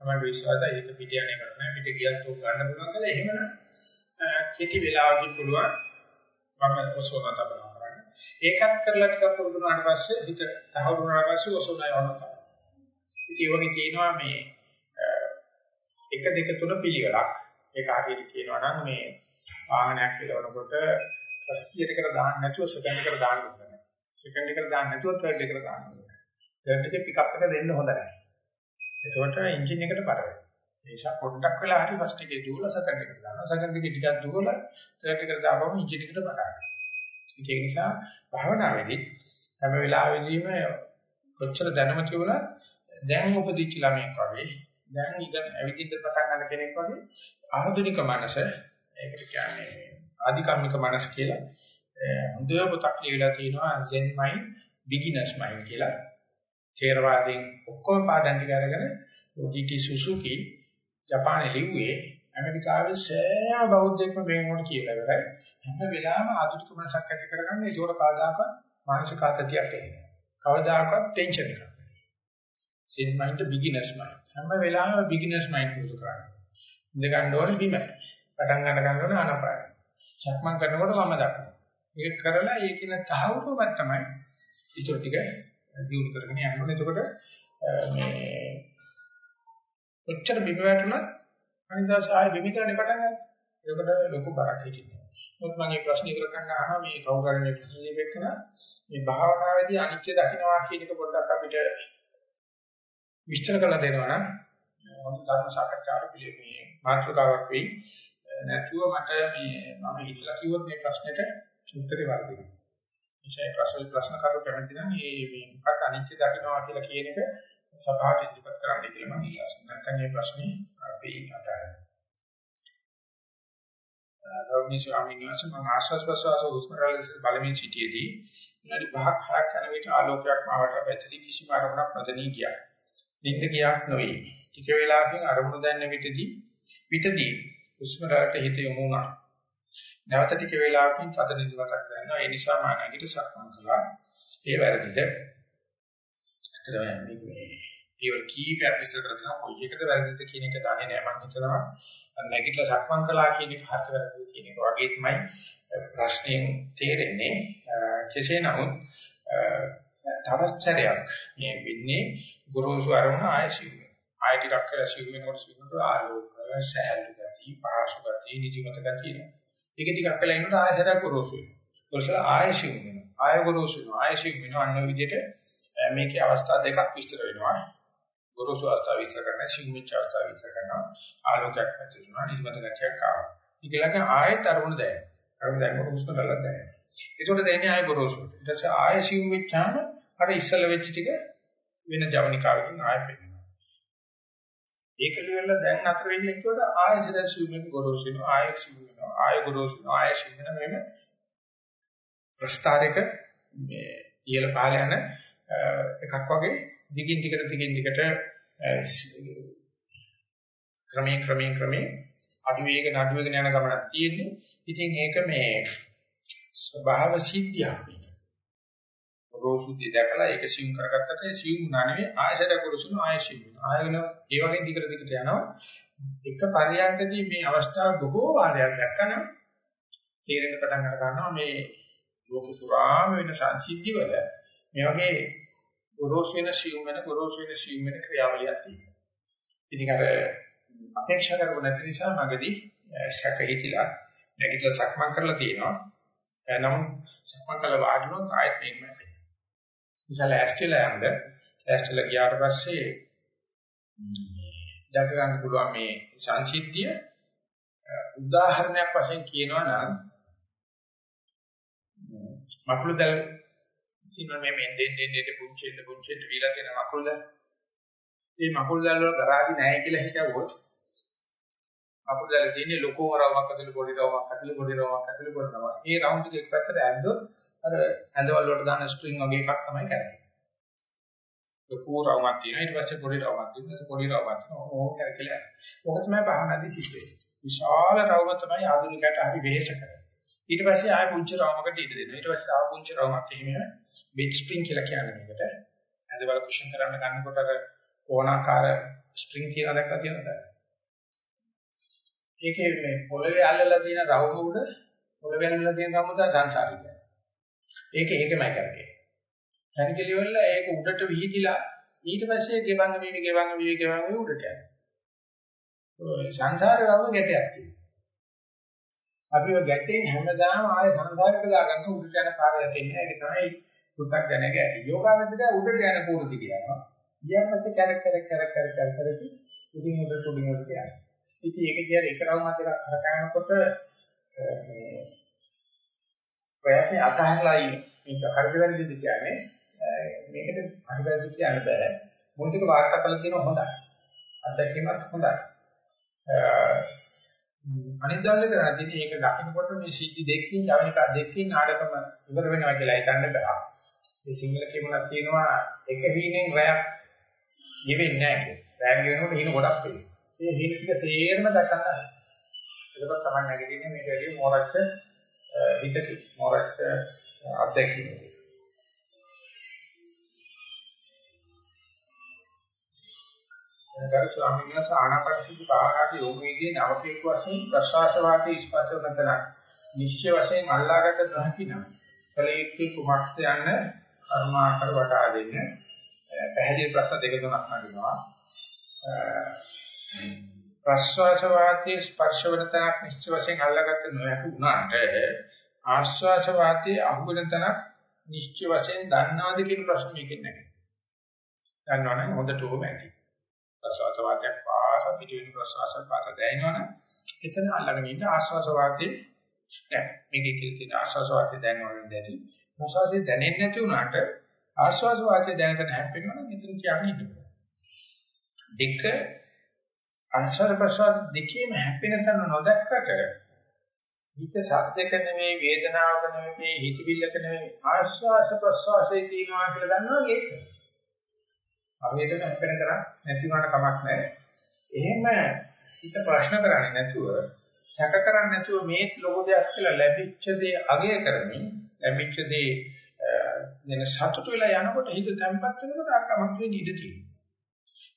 තමයි විශ්වාසය ඒක පිට යන්නේ කරන්නේ. පිට ගියත් උග ගන්න පුළුවන් කියලා. එහෙමනම් කෙටි වෙලාවකින් පුළුවන් මම ඔසවන තමයි කරන්නේ ඒකත් කරලා ටිකක් පුරුදු වුණාට පස්සේ හිත තහවුරු වුණාට පස්සේ ඔසවන යනවා ඉතින් ඒ වගේ තියෙනවා මේ එක දෙක තුන පිළිවෙලක්. ඒක හරියට කියනවා නම් මේ වාහනයක් කියලානකොට ෆස්ට් ගියර් එකට දාන්න නැතුව සෙකන්ඩ් එකට දාන්න ඕනේ. සෙකන්ඩ් එකට දාන්න නැතුව තර්ඩ් එකට දාන්න ඕනේ. තර්ඩ් එකේ පිකප් එක දෙන්න හොඳ නැහැ. එතකොට එන්ජින් එකට බර වෙනවා. ඒ නිසා පොඩ්ඩක් වෙලා හරි ෆස්ට් එකේ දුවලා සෙකන්ඩ් එකට දානවා. සෙකන්ඩ් එකේ ටිකක් දුවලා තර්ඩ් එකට දාපුවම එන්ජින් එකට බර ගන්නවා. ඒක නිසා භාවනාවේදී හැම වෙලාවෙදීම කොච්චර දැනුම තිබුණත් දැන් උපදිච්ච ළමයෙක් වගේ දැන් ඉඳන් ඇවිදින්න පටන් ගන්න කෙනෙක් වගේ ආධුනික මනස ඒකට කියන්නේ ආධිකම්මික මනස කියලා හොඳ පොතක් ලියලා තියෙනවා Zen mind beginners mind කියලා ථේරවාදයෙන් ඔක්කොම පාඩම් ටික අරගෙන OGT සුසුකි ජපානයේ ලිව්වේ ඇමරිකාවේ සෑම බෞද්ධයෙක්ම මේකට කියලා ඉවරයි. හැම වෙලාවෙම ආධුනික මනසක් ඇති කරගන්න ඒක උඩ කවදාකවත් මානසික ආතතියක් එන්නේ. කවදාකවත් ටෙන්ෂන් එකක්. sin mind beginners mind. හැම වෙලාවෙම beginners mind පුරුදු කරන්න. ඉඳ ගන්න ඕනේ බිම. පටන් ගන්න ගන්න ඕනේ ආනපාන. සක්මන් කරනකොට මම දක්වනවා. ඒක කරලා ඒකින තහවුරුවක් තමයි ඊට ටික දියුණු කරගෙන යන්න ඕනේ. එතකොට මේ ඔච්චර බිම වැටුණත් අනිදාස ආයෙ බිම කරන්න පටන් ගන්නවා. ඒකට ලොකු බරක් හිටිනවා. මොකද මම මේ ප්‍රශ්න ඉවර කරන්න අහනවා මේ කවුරු හරි මේ ප්‍රශ්න දෙකන මේ භාවනාවේදී අනිත්‍ය දකින්නවා කියන එක පොඩ්ඩක් අපිට විස්තර කරලා දෙනවා නම් හොඳ ධර්ම සාකච්ඡාවක් පිළිමේ මාතෘකාවක් වෙයි. නැතුව මට මේ මම හිතලා කිව්වොත් මේ ප්‍රශ්නෙට උත්තරේ වර්ධිනවා. නිසා ප්‍රශ්න ප්‍රශ්න කරු කැමති නම් මේ මේ මොකක්ද අනිත්‍ය දකින්නවා කියලා කියන එක සභාවට ඉදිරිපත් කරන්න කියලා මම ඉල්ලා සිටිනවා. නැත්නම් මේ ප්‍රශ්නේ අපි අතහැරලා ගෞරවනීය ස්වාමීන් වහන්සේ මම ආශ්වාස ප්‍රශ්වාස හුස්ම රැල්ල බලමින් සිටියේදී විනාඩි 5ක් 6ක් යන විට ආලෝකයක් මාවට පැතිරී කිසිම අරමුණක් නොදැනී ගියා. නිින්ද ගියක් නොවේ. ටික වේලාවකින් අරමුණ දැනෙන විටදී විටදී හුස්ම රැල්ලට හිත යොමු වුණා. නැවත ටික වේලාවකින් තද නිදිමතක් දැනෙනවා. ඒ නිසා මම නැගිට සක්මන් කළා. ඒ වැරදිද? ඇත්තටම මේක මේ ඒවල කීපයක් විස්තර කරලා කොයි එකද වැරදිද කියන එක දන්නේ නැහැ. මම හිතනවා නැගිටලා සක්මන් කළා කියන එක හරියට වැරදිද කියන එක වගේ තමයි ප්‍රශ්نين තේරෙන්නේ. කෙසේ නමුත් තවස්තරයක් මේ වෙන්නේ ගුරුසු අරමුණ ආයසිය. ආය ටිකක් කියලා සිව් වෙනකොට සිව්නට ආලෝක සහැල්ලු ගතිය, පහසු ගතිය, නිදිමත ගතිය. ඒක ටිකක් කියලා ඉන්නකොට ආයසරක් ගුරුසු වෙනවා. ගුරුසල ආයසිය වෙනවා. ආය ගුරුසු වෙනවා. ආයසිය වෙනවා. අන්න විදිහට මේකේ අවස්ථා දෙකක් විස්තර වෙනවා. ගොරෝසු අවස්ථාව විස්තර කරනවා සිංහිච්ච අවස්ථාව විස්තර කරනවා. ආලෝකයක් ඇතිවෙනවා නිර්මත ගතියක් ආවා. ඊගලක ආයෙත් අරමුණ දැනෙනවා අරමුණ දැනනකොට හුස්ම ගලක් දැනෙනවා ඒකට දැනෙන්නේ ආයෙ ගොරෝසු ඊට පස්සේ ආයෙ සිං වෙච්චාම අර ඉස්සල වෙච්ච ටික වෙන ජවනිකාවකින් ආයෙ පෙන්නනවා. ඒක livelල දැන් අතර වෙන්නේ ඒකට ආයෙ සිර සිං ගොරෝසු වෙනවා ආයෙ සිං වෙනවා ආයෙ ගොරෝසු වෙනවා ආයෙ සිං වෙනවා මෙහෙම ප්‍රස්තාරයක මේ තියල පහල යන එකක් වගේ දිගින් දිගට දිගින් දිගට ක්‍රමයෙන් ක්‍රමයෙන් ක්‍රමයෙන් අඩු වේග නඩු වේග යන ගමනක් තියෙන්නේ. ඉතින් ඒක මේ ස්වභාව සිද්ධියක් මේක. රෝසුති දැකලා ඒක සිවුම් කරගත්තට සිවුම් නා නෙවෙයි ආයසට කරුසුන ආයසින් වෙනවා. ආයගෙන ඒ වගේ දිගට දිගට යනවා. එක පරියන්කදී මේ අවස්ථාව බොහෝ වාරයක් දැක්කම තේරෙන පටන් අර ගන්නවා මේ ලෝක පුරාම වෙන සංසිද්ධි වල මේ වගේ ගොරෝසු වෙන සියුම් වෙන ගොරෝසු වෙන සියුම් වෙන ක්‍රියාවලියක් තියෙනවා. ඉතින් අර අපේක්ෂා කරපො නැති නිසා මගදී ශක හිතිලා නැගිටලා සක්මන් කරලා තියෙනවා. නමුත් සක්මන් කළ වාඩිනොත් ආයෙත් මේකම වෙයි. ඉතල ඇස්ට්‍රේලියා යන්න ඇස්ට්‍රේලියා ගියාට පස්සේ දැක ගන්න පුළුවන් මේ සංසිද්ධිය උදාහරණයක් වශයෙන් කියනවා නම් මකුළු දැල් සිනම මේ මෙන්දෙන් දෙන්නේ පුංචිෙන් පුංචිෙන් විලා තියෙන මකුළු දැල්. මේ මකුළු දැල් වල ගරාදි නැහැ කියලා හිතුවොත් මකුළු දැල් තියෙන්නේ ලොකෝ රවමක් ඇතුළේ පොඩි රවමක් ඇතුළේ පොඩි රවමක් ඇතුළේ පොඩි රවමක්. මේ රවුන්ඩ් ටික එක් පැත්තට ඇද්දොත් අර ඇඳවල වලට දාන ස්ට්‍රින්ග් වගේ එකක් තමයි කරන්නේ. ලොකෝ රවමක් තියෙනවා ඊට පස්සේ පොඩි රවමක් තියෙනවා ඊට පස්සේ පොඩි රවමක් තියෙනවා ඕක කරකලා යනවා. ඕක තමයි භාවනාදී සිද්ධ වෙන්නේ. විශාල රවම තමයි ආධුනිකයට හරි වෙහෙස කරන්නේ. ඊට පස්සේ ආය පුංචි රවමකට ඉඩ දෙනවා. ඊට පස්සේ ආව පුංචි රවමක් එහෙම බෙඩ් ස්ප්‍රින්ග් කියලා කියන්නේ මේකට. ඇඳවල කුෂන් කරන්න ගන්නකොට අර ඕනාකාර ස්ප්‍රින්ග් කියලා දැක්කලා තියෙනවද? ඒකේ මේ පොළවේ අල්ලලා තියෙන රවුම උඩ පොළවේ අල්ලලා තියෙන රවුම තමයි සංසාරිකය. ඒක ඒකමයි කරන්නේ. කණිකලිය වල ඒක උඩට විහිදිලා ඊට පස්සේ ගෙවංග වීවි ගෙවංග වීවි ගෙවංග වීවි උඩට යනවා. ඔය සංසාර රවුම ගැටයක් තියෙනවා. අපි ඔය ගැටෙන් හැමදාම ආය සංසාරයට දාගන්න උඩට යන කාර්යයක් එන්නේ. ඒක තමයි පුත්තක් දැනග ඇති. යෝගාවචරය උඩට යන කෝරදි කියනවා. ඊට පස්සේ කැරක් කැරක් කැරක් කැරක් කැරක් කැරක් උඩින් උඩට උඩින් උඩට යනවා. ඉතින් ඒක දිහා එක රවුමක් දෙකක් කරකවනකොට මේ ප්‍රයත්න අතහැරලා ඉන්න. මේක හරිද වැරදිද කියන්නේ මේකට හරි වැරදි කියන්න බෑ. මොන්ටික වාර්තා කළ තියෙන හොඳයි. අත්දැකීමක් හොඳයි. අනිත් දවසේ කරන්නේ ඒක දකින්නකොට මේ සිද්ධි දෙකකින් ජවනිකා දෙකකින් ආඩකම ඉවර වෙනවා කියලා හිතන්න බෑ. මේ සිංහල කියමුණක් තියෙනවා එක හීනෙන් රැයක් ගෙවෙන්නේ නැහැ කියලා. රැයක් ගෙවෙනකොට හීන ගොඩක් වෙනවා. ඒ හීන ටික තේරම දක්වන්න. එතකොට තමයි නැගිටින්නේ මේක ඇදී මොරච්ච හිතකි මොරච්ච අධ්‍යක්ෂකයි. ගරු ස්වාමීන් වහන්සේ ආනාපානසති භාවනාට යොමු වීදී නවකේක වශයෙන් ප්‍රසවාස වාදී ස්පර්ශ වතන නිශ්චය වශයෙන් අල්ලාගත නොහැකි නම් කලීක්කේ කුමක්ද යන්න කර්මාකර වටා දෙන්න පැහැදිලි ප්‍රශ්න දෙක තුනක් නගිනවා ප්‍රසවාස වාදී ස්පර්ශ වතනක් නිශ්චය වශයෙන් අල්ලාගත නොහැකි වුණාට ආශ්වාස වාදී අහුවෙන තනක් නිශ්චය වශයෙන් දන්නවාද කියන ප්‍රශ්න මේකෙන් නැහැ. දන්නවනම් හොඳටම ඇති. ප්‍රසවාස වාතයක් පාස පිටින් ප්‍රසවාස පාස දැනෙනවනේ එතන අල්ලගෙන ඉන්න ආස්වාස වාතේ නෑ මේකේ කියලා තියෙන ආස්වාස වාතේ දැනෙනවනේ දැටි ප්‍රසවාසයේ දැනෙන්නේ නැති වුණාට ආස්වාස වාතේ දැනෙන හැප්පෙනවනේ මෙතන කියන්නේ ඉන්න දෙක අංශර ප්‍රසවාස දෙකේම හැපෙන තැන නොදැක්කට හිත සත්‍යක නෙමෙයි වේදනාවක නෙමෙයි හිතවිල්ලක නෙමෙයි ආස්වාස ප්‍රස්වාසයේ තියෙනවා කියලා දන්නවා ඒක. හරියටම අපෙන් කරා නැති වුණාට කමක් නැහැ. එහෙම හිත ප්‍රශ්න කරන්නේ නැතුව සැක කරන්නේ නැතුව මේ ලොකු දෙයක් කියලා ලැබිච්ච දේ අගය කරමින් ලැබිච්ච දේ වෙන සතුටු වෙලා යනකොට හිත තැම්පත් වෙනකොට අර කමක් වෙන්නේ ඉඳී තියෙනවා.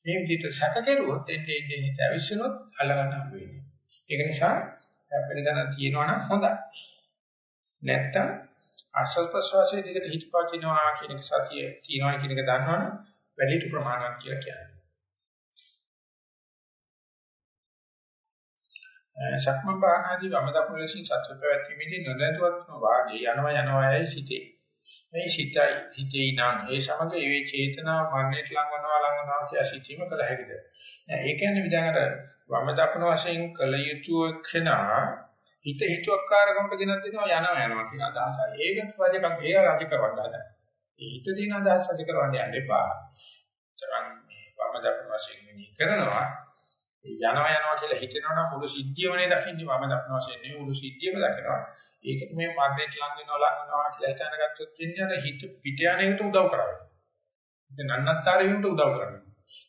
මේ විදිහට සැක කෙරුවොත් එන්නේ එන්නේ හිත ඇවිස්සුනොත් අල්ලගන්න හම්බ වෙන්නේ. ඒක නිසා අපිට ගන්න තියෙනවා නම් හොඳයි. නැත්තම් ආශ්වාස ප්‍රශ්වාසයේ දිගට හිතපතිනවා කියන එක සතිය තියනවා කියන එක දන්නවනම් වැඩි ප්‍රමාණයක් කියලා කියන්නේ. සක්මන් භාවනාදී වම දකුණු ලෙසින් සත්‍ය පැවැත්වීමේදී නොදැනුවත්ව වාගේ යනවා යනවායි සිටේ. මේ සිතයි සිටේ නම් ඒ සමග ඒ චේතනාව මරණයට ලඟනවා ලඟනවා කිය සිටීම කළ හැකිද? ඒ කියන්නේ විදාකට වම දකුණු වශයෙන් කළ යුතු කෙනා හිත හිතුවක්කාරකමට ගෙනත් දෙනවා යනවා යනවා කියන අදහසයි. ඒකට රජකම් ඒ රජ කරවන්න හදන. ඒ හිත තියෙන අදහස් රජ කරවන්න යන්න එපා. තමන් මේ වම දකුණු වශයෙන් මෙනි කරනවා යනවා යනවා කියලා හිතනවනම් මුළු සිද්ධියමනේ දකින්නේ මම දක්න වශයෙන් නෙවෙයි මුළු සිද්ධියම දකිනවා. ඒකට මේ මරණයට ලං වෙනවා ලං වෙනවා කියලා හිතන ගත්තොත් කියන්නේ අර හිත පිට යන එකට උදව් කරන්නේ. ඉතින් නන්නත්තරේ උන්ට උදව් කරන්නේ.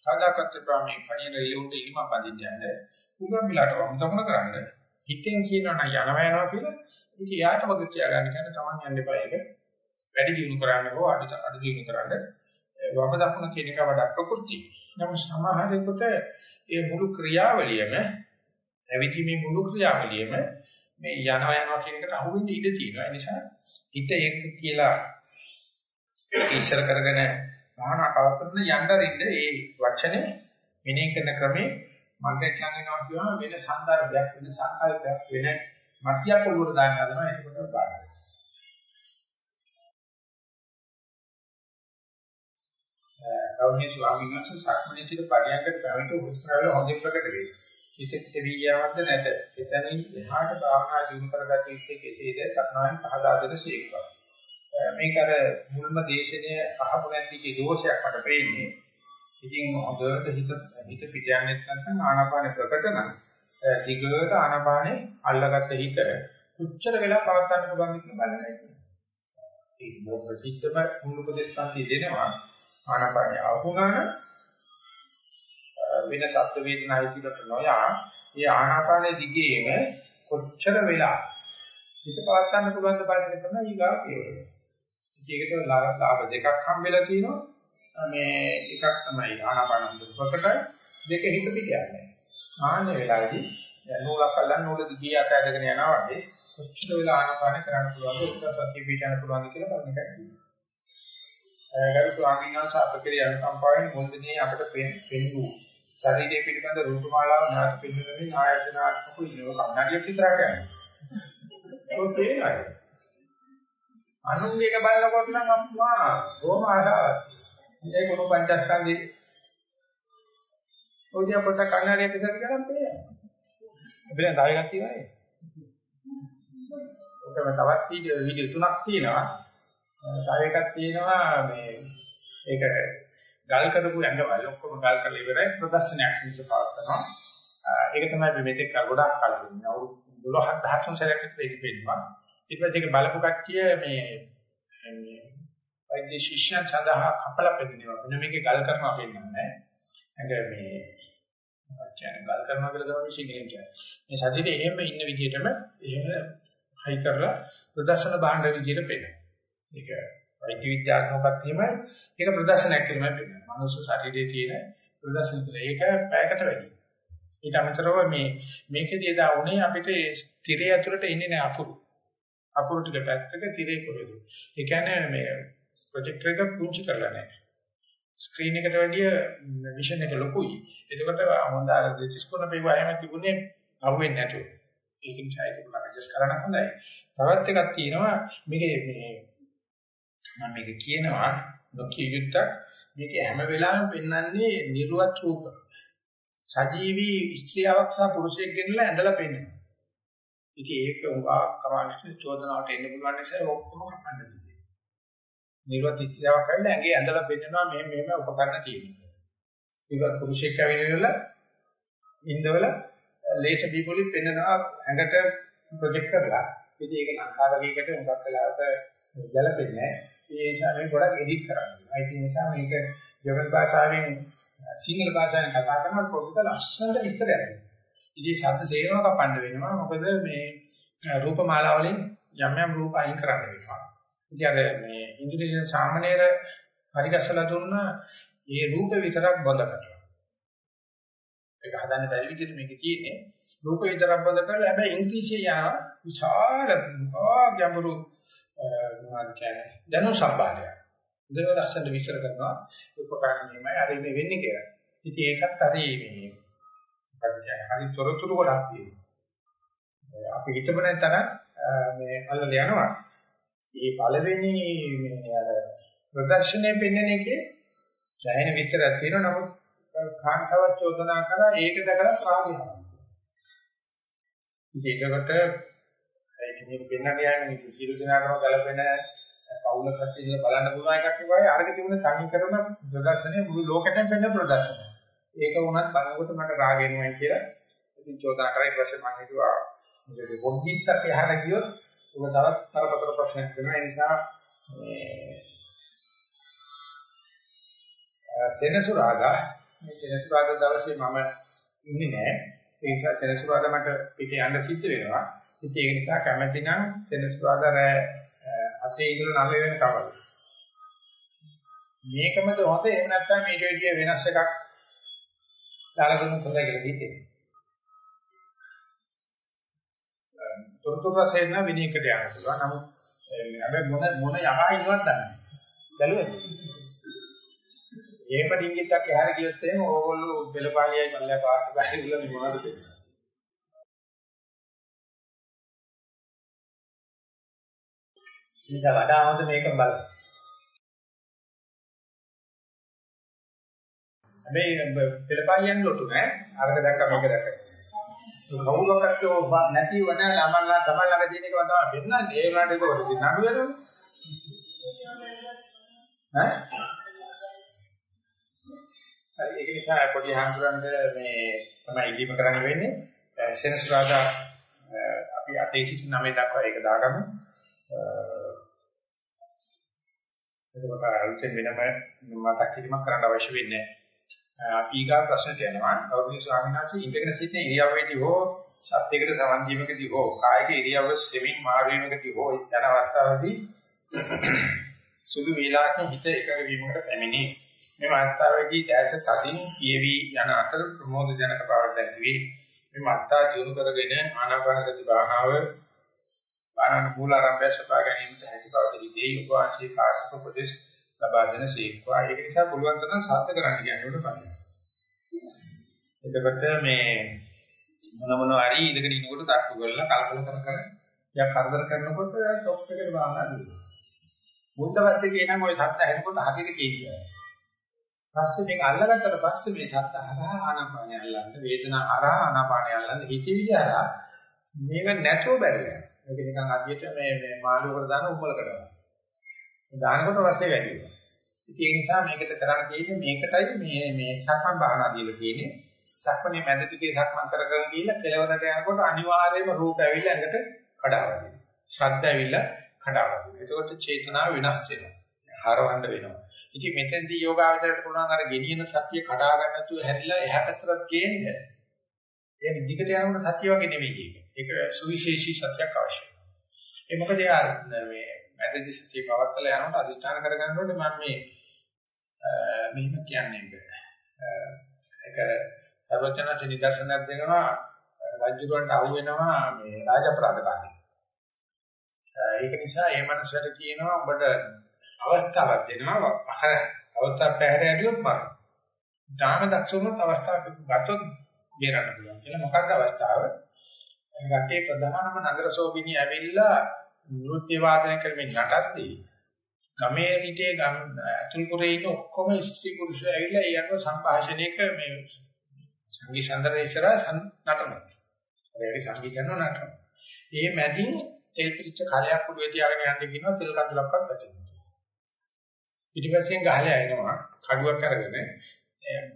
කාදාකත් එපා මේ පණින රියුන්ට ඉලිම පදින්න යන්නේ. උගම් මිලට වම් තමුණ කරන්න. හිතෙන් කියනවා නම් යනවා යනවා කියලා ඒක යාට වගේ කියාගන්න කියන්නේ Taman යන්න එපා ඒක. වැඩි දියුණු කරන්න හෝ අඩු අඩු දියුණු කරන්න වම දකුණ කියන එක වඩා ප්‍රකෘති. නමුත් සමහරෙකුට ඒ මුළු ක්‍රියාවලියම ඇවිදීමේ මුළු ක්‍රියාවලියම මේ යනවා යනවා කියන එකට අහු වෙන්න ඉඩ තියෙනවා. ඒ නිසා හිත ඒක කියලා ඉස්සර කරගෙන භාවනා පවත්වන යන්නරින්ද ඒ වචනේ මෙනෙහි කරන ක්‍රමේ මන්දට ළඟනවා කියනවා වෙන සංදර්භයක් වෙන සංකල්පයක් වෙන මතියක් ඔළුවට දාන්න හදනවා එතකොට බාරයි. ගෞරවනීය ස්වාමීන් වහන්සේ සක්මණේ සිට පරියන්කට පැමිණ උත්සාහවල හොඳින් ප්‍රකට වේ. හිතේ තෙවියාවක්ද නැත. එතනින් එහාට භාවනා දිනු කරගත යුත්තේ කෙසේද? සක්මණෙන් පහදා දෙන ශීක්වා. මේක අර මුල්ම දේශනයේ අහපු නැතිකේ දෝෂයක් මට පේන්නේ. ඉතින් හොඳට හිත හිත පිට යන්නේ නැත්නම් ආනාපාන ප්‍රකට නම් දිගට ආනාපානේ අල්ලගත්ත හිත උච්චර වෙලා පවත්වන්න පුළුවන් කියලා බලන්න. ඒක මොකද චිත්තම මුල්පදේශ පන්ති දෙනවා. ආනාපානිය අහුනන වෙන සත්ත්ව වේදනා හිතිකට නොයා ඒ ආනාපානයේ දිගේම කොච්චර වෙලා හිත පවත්වන්න පුළුවන්ද බලන එක තමයි ඊගා කියන්නේ. ඒකට ලාභ දෙකක් හම්බෙලා තියෙනවා. මේ එකක් තමයි ආනාපාන ප්‍රකටයි දෙක හිත පිට යන්නේ. ආන්නේ වෙලාවේදී නූලක් අල්ලන් නූල දිගේ අත ඇදගෙන යනවා වගේ කොච්චර වෙලා ආනාපාන කරන්න පුළුවන්ද උත්තර සතිය පිට යන පුළුවන්ද කියලා බලන එකයි තියෙන්නේ. ගරු ස්වාමීන් වහන්සේ අපගේ අනුකම්පාවෙන් මුල් දිනේ අපට පෙන්වූ ශරීරයේ පිළිබඳ රූපමාලාව නැවත පෙන්වමින් ආයතනාත්මක ඉනව කන්නඩියක් විතරක් යනවා. ඔය තේරෙයි. අනුන්ගේක බලනකොට නම් අම්මා කොහොම ආදාවක්. මේ කොන පංචස්කන්ධේ ඔය දිහා පොඩ්ඩක් කන්නඩියක් ඉස්සර කරන් පේනවා. අපිට තව එකක් තියෙනවා. ඔකම තවත් වීඩියෝ තුනක් තියෙනවා. තව එකක් තියෙනවා මේ ඒක ගල් කරපු ඇඟවල ඔක්කොම ගල් කරලා ඉවරයි ප්‍රදර්ශනයක් විදිහට පවත්නවා. ඒක තමයි මේ මෙතෙක් ගොඩක් කල් ඉන්නේ. අවුරුදු 12 13 සැරයක් විතර ඒක පෙන්නනවා. ඊට පස්සේ ඒක බලපු කට්ටිය මේ මේ වෛද්‍ය ශිෂ්‍යයන් සඳහා කපලා පෙන්නනවා. මෙන්න මේකේ ගල් කරනවා පෙන්නන්නේ නැහැ. ඒක මේ කියන්නේ ගල් කරනවා කියලා තමයි සිංහලෙන් කියන්නේ. මේ සතියේ එහෙම ඉන්න විදිහටම එහෙම හයි කරලා ප්‍රදර්ශන භාණ්ඩ විදිහට පෙන්නනවා. ඒක වෛද්‍ය විද්‍යාත්මකවත් එහෙම ඒක ප්‍රදර්ශනයක් කියලා මම පෙන්නනවා. මනුස්ස ශරීරයේ තියෙන ප්‍රදර්ශන කියලා. ඒක පැයකට වැඩි. ඊට අමතරව මේ මේකේදී දා උනේ අපිට තිරය ඇතුළට එන්නේ නැහැ අකුරු. අකුරු ටික පැත්තක තිරේ කොහෙද? ඒ කියන්නේ මේ ප්‍රොජෙක්ටර් එක පුංචි කරලා නැහැ. ස්ක්‍රීන් එකට වැඩිය විෂන් එක ලොකුයි. එතකොට හොඳ අර දෙතිස් කොන පෙව්වා එහෙම තිබුණේ අහුවෙන්නේ නැතුව. ඒකෙන් ඡායක බලන්න ඇඩ්ජස්ට් කරන්න හොඳයි. තවත් එකක් තියෙනවා මේකේ මේ මම මේක කියනවා නොකිය යුත්තක් මේක හැම වෙලාවෙම පෙන්වන්නේ නිර්වත් රූප. සජීවී ස්ත්‍රියක් සහ පුරුෂයෙක් ගෙනලා ඇඳලා පෙන්වනවා. ඉතින් ඒක උගා කමාලිට චෝදනාවට එන්න පුළුවන් නිසා ඔක්කොම කපන්න දෙන්නේ. නිර්වත් ස්ත්‍රියක් ඇවිල්ලා ඇඟේ ඇඳලා පෙන්වනවා මෙහෙම මෙහෙම උපකරණ තියෙනවා. ඊට පුරුෂයෙක් ඇවිල්ලා ඉන්දවල ලේස බීපොලි පෙන්වනවා ඇඟට ප්‍රොජෙක්ට් කරලා ඉතින් ඒක ලංකාවකයකට උඟක් වෙලාවට ගැලපෙන්නේ නැහැ. ඒ නිසා මේ ගොඩක් එඩිට් කරනවා. ඒ නිසා මේක ජර්මන් භාෂාවෙන් සිංහල භාෂාවෙන් කතා කරනකොට පොඩ්ඩක් ලස්සනට විස්තර යනවා. ඉතින් ශබ්ද සේරම කපන්න වෙනවා. මොකද මේ රූප මාලාවලින් යම් යම් රූප අයින් කරන්න වෙනවා. ඉතින් අර මේ ඉංග්‍රීසි සාමාන්‍යර පරිගස්සලා දුන්න ඒ රූප විතරක් බඳ කරලා. ඒක හදන්න බැරි විදිහට මේක තියෙන්නේ. රූප විතරක් බඳ කරලා හැබැයි ඉංග්‍රීසියේ යන විශාල ගැඹුරු මොනවද කියන්නේ දැනුම් සම්භාරය. දෙව ලස්සනට විස්තර කරනවා උපකරණ මෙහෙමයි අර මේ වෙන්නේ කියලා. ඉතින් ඒකත් හරි මේ මොකක්ද කියන්නේ හරි තොරතුරු ගොඩක් තියෙනවා. අපි හිතපු නැතරම් මේ අල්ලල යනවා. මේ පළවෙනි මේ අර ප්‍රදර්ශනයේ පෙන්වන එකේ ජයන විස්තරයක් තියෙනවා. නමුත් කාන්තාවක් චෝදනා කරා ඒක දැකලා රාගය හරනවා. ඉතින් ඒකට ඒක මේක පෙන්වන්නේ යන්නේ සියලු දෙනාටම ගැලපෙන පවුල කට්ටිය බලන්න පුළුවන් එකක් නෙවෙයි අරක තිබුණ සංකීර්ණ ප්‍රදර්ශනයේ මුළු ලෝකෙටම පෙන්වන ප්‍රදර්ශනය. ඒක වුණත් බලනකොට මට රාග එනවා කියලා ඉතින් චෝදනා කරා ඊට පස්සේ මම හිතුවා මේක පොඩ්ඩක් එහාට ගියොත් ඔබ තවත් තරපතර ප්‍රශ්නයක් වෙනවා. ඒ නිසා මේ සෙනසුරාදා මේ සෙනසුරාදා දවසේ මම ඉන්නේ නැහැ ඒ නිසා සෙනසුරාදා මට පිට යන්න සිද්ධ වෙනවා. ඉතින් ඒ නිසා කැමැති නම් සෙනසුරාදා රෑ අතේ ඉඳලා 9 වෙනකම් මේකමද හොඳ එහෙම නැත්නම් මේක විදිය වෙනස් එකක් දාලා දුන්නොත් හොඳයි කියලා හිතෙනවා. තොරතුරු රසයෙන් නම් විනයකට යන්න පුළුවන්. නමුත් හැබැයි මොන මොන යහා ඉන්නවද දන්නේ නැහැ. බැලුවද? එහෙම ඩිංගිත්තක් එහාට ගියොත් එහෙම ඕගොල්ලෝ බෙලපාලියයි මල්ලයි පාට බැහැ ඉන්න මොනවද දෙන්නේ? ඊට වඩා හොඳ මේක බලන්න. හැබැයි පෙළපාලියන් ලොටු නෑ. අරක දැක්ක මේක දැක්ක. කවුරකට නැති වන ළමලා තමයි ළඟ තියෙන එක තමයි වෙන්නන්නේ. ඒ වුණාට ඒක ඔතන නඩු වෙනවා. ඈ? හරි ඒක නිසා පොඩි හාමුදුරන්ට මේ තමයි ඉදීම කරන්න වෙන්නේ. සෙනසුරාදා අපි අතේ සිට 9 දක්වා ඒක දාගමු. එතකොට අලුතෙන් වෙනම මතක් කිරීමක් කරන්න අවශ්‍ය වෙන්නේ නැහැ. අපි ඊගා ප්‍රශ්නට යනවා. ගෞරවනීය ස්වාමීන් වහන්සේ ඉඳගෙන සිටින ඉරියව්වේදී හෝ සත්‍යයකට සමන් දීමකදී හෝ කායික ඉරියව්ව සෙමින් මාරුවීමකදී හෝ යන අවස්ථාවේදී සුදු වේලාවකින් හිත එකඟ වීමකට පැමිණි. මේ අවස්ථාවේදී දැස තදින් කියවි යන අතර ප්‍රමෝද ජනක බවක් දැක්වි. මේ මත්තා දිනු කරගෙන ආනාපාන සති භාවනාව ආනන්ද මූලාරම්භය සපයා ගැනීමට හැකි බව දෙවිදේ උපවාසී කාර්යක උපදේශ ලබා දෙන සීක්වා ඒක නිසා පුළුවන් තරම් සාර්ථක කරන්න කියනකොට බලන්න. එතකොට මේ මොන මොන හරි ඉඳගෙන ඉන්නකොට තට්ටු කරලා කල්පනා කර කර යා කරදර කරනකොට ටොප් එකට වාහනා දෙනවා. මුන්දවත් කියනනම් ওই සත්‍ය ඇහෙනකොට හදිද කියනවා. පස්සේ මේක අල්ලගත්තට පස්සේ මේ සත්‍ය හරහා ආනාපානය අල්ලන්න වේදනා හරහා ආනාපානය අල්ලන්න හිතවිලි හරහා මේක නැතුව බැරිලා. මේක නිකන් අදියට මේ මේ මාළුවකට දාන උම්මලකට වගේ. දානකොට රසය වැඩි වෙනවා. ඉතින් ඒ නිසා මේකට කරන්න තියෙන්නේ මේකටයි මේ මේ සක්මන් භාවනා කියලා කියන්නේ. සක්මනේ මැද පිටේ සක්මන් කර කර ගිහිල්ලා කෙලවරට යනකොට අනිවාර්යයෙන්ම රූප ඇවිල්ලා ඇඟට කඩාවදිනවා. ශබ්ද ඇවිල්ලා කඩාවදිනවා. එතකොට චේතනාව වෙනස් වෙනවා. හරවන්න වෙනවා. ඉතින් මෙතෙන්දී යෝගාවචරයට පුළුවන් අර ගෙනියන සතිය කඩා ගන්න නැතුව හැරිලා එහා පැත්තට ගේන්න. ඒක දිගට යනකොට සතිය වගේ නෙවෙයි ඒක. ඒක සුවිශේෂී සත්‍යයක් අවශ්‍යයි. ඒ මොකද යාර මේ මැදදී සත්‍ය පවත්තලා යනකොට අදිස්ථාන කරගන්නකොට මම මේ මෙහෙම කියන්නේ ඒක සර්වඥාචි නිදර්ශනයක් දෙනවා රජුරන්ට අහු වෙනවා මේ රාජ අපරාධකාරී. ඒක නිසා ඒ මනුස්සයට කියනවා ඔබට අවස්ථාවක් දෙනවා අවස්ථාවක් පැහැර ඇරියොත් මරන්න. ධාම දක්ෂුනොත් අවස්ථාවක් ගත්තොත් බේරන්න පුළුවන් කියලා මොකක්ද අවස්ථාව? රටේ ප්‍රධානම නගර සෝබිනිය ඇවිල්ලා නෘත්‍ය වාදනය කරමින් නටද්දී ගමේ හිටියේ ගම් අතුල්පුරේ ඉන්න ඔක්කොම ස්ත්‍රී පුරුෂය ඇවිල්ලා ඒ අනුව සංഭാෂණයක මේ සංගීත සම්දරේ ඉස්සරහ නටනවා. ඒ සංගීත කරනවා නටනවා. ඒ මැදින් තෙල් පිළිච්ච කලයක් උඩේ තියාගෙන යන්න කියනවා තෙල් කඳුලක්වත් වැටෙනවා. පිටිපස්සෙන් ගහලා එනවා කඩුවක් අරගෙන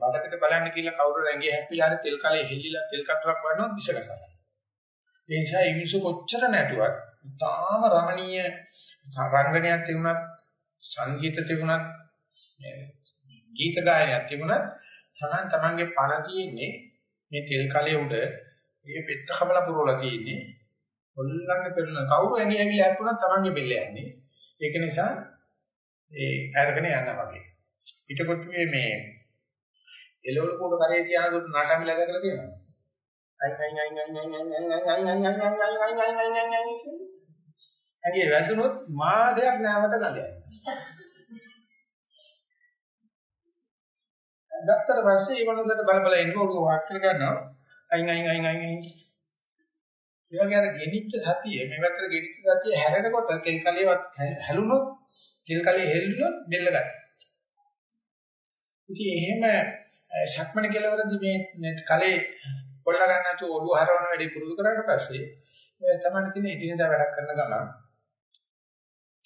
බඩකට බලන්න කියලා කවුරු රැඟේ හැප්පිලා තෙල් කලේ හෙල්ලිලා තෙල් කටරක් වඩනවා දිශකසන. ඒ නිසා ඒ මිනිස්සු කොච්චර නැටුවත් තාම රමණීය රංගනයක් තිබුණත් සංගීත තිබුණත් ගීත ගායනයක් තිබුණත් තමන් තමන්ගේ පණ තියෙන්නේ මේ තෙල් කලයේ උඩ ඒ පෙත්ත කබල පුරවලා තියෙන්නේ. හොල්ලන්න පෙරන කවුරු ඇඟි ඇඟිලි හැප්පුණත් තමන්ගේ බෙල්ල යන්නේ. ඒක නිසා ඒ අරගෙන යනවා වගේ. පිටකොටුවේ මේ එළවලු කුඩ කරේ තියන දුන්න නටම් ලැබලා තියෙනවා. ඇගේ වැදුනොත් මාදයක් නැවත ගඳයි. ගත්තට පස්සේ ඒ වළඳට බල බල ඉන්න උඩ වාක්‍ය ගන්නවා. අයින් අයින් අයින් අයින්. ඒ වගේ අර ගෙනිච්ච සතිය මේ වැතර ගෙනිච්ච සතිය හැරෙනකොට තෙල් කලියවත් හැලුනොත් තෙල් කලිය හැලුනොත් බෙල්ල ගන්න. ඉතින් එහෙම ශක්මණ කෙලවරදී මේ කලේ කොල්ල ගන්න නැතුව ඔළුව හරවන වැඩි පුරුදු කරාට පස්සේ තමයි තියෙන ඉදිනදා වැඩක් කරන ගමන්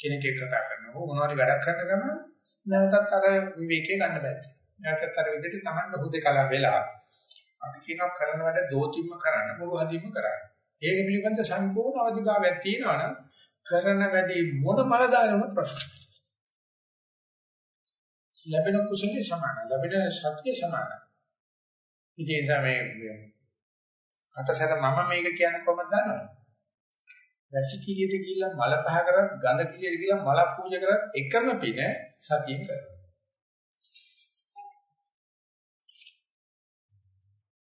කෙනෙක් එක්ක කතා කරනවා මොනවාරි වැඩක් කරන ගමන් නැවතත් අර විවේකේ ගන්න බෑ. නැවතත් අර විදිහට Tamanne හුදේකලා වෙලා අපි කියනවා කරන වැඩ දෝතිම්ම කරන්න මුළු හදින්ම කරන්න. ඒක පිළිබඳ සම්පූර්ණ අවදිභාවයක් තියෙනවා නම් කරන වැඩේ මොන මල දානම ප්‍රශ්න. ලැබෙන කුසලයේ සමාන ලැබෙන සත්‍ය සමාන. ඉතින් ඒ මේ කටසර මම මේක කියන්නේ කොහොමද දන්නවද? වැසිකිළියට ගිහිල්ලා මල පහ කරත් ගඳ කිළියට ගිහිල්ලා මල පූජා කරත් එකම පින සතියෙන් කරනවා.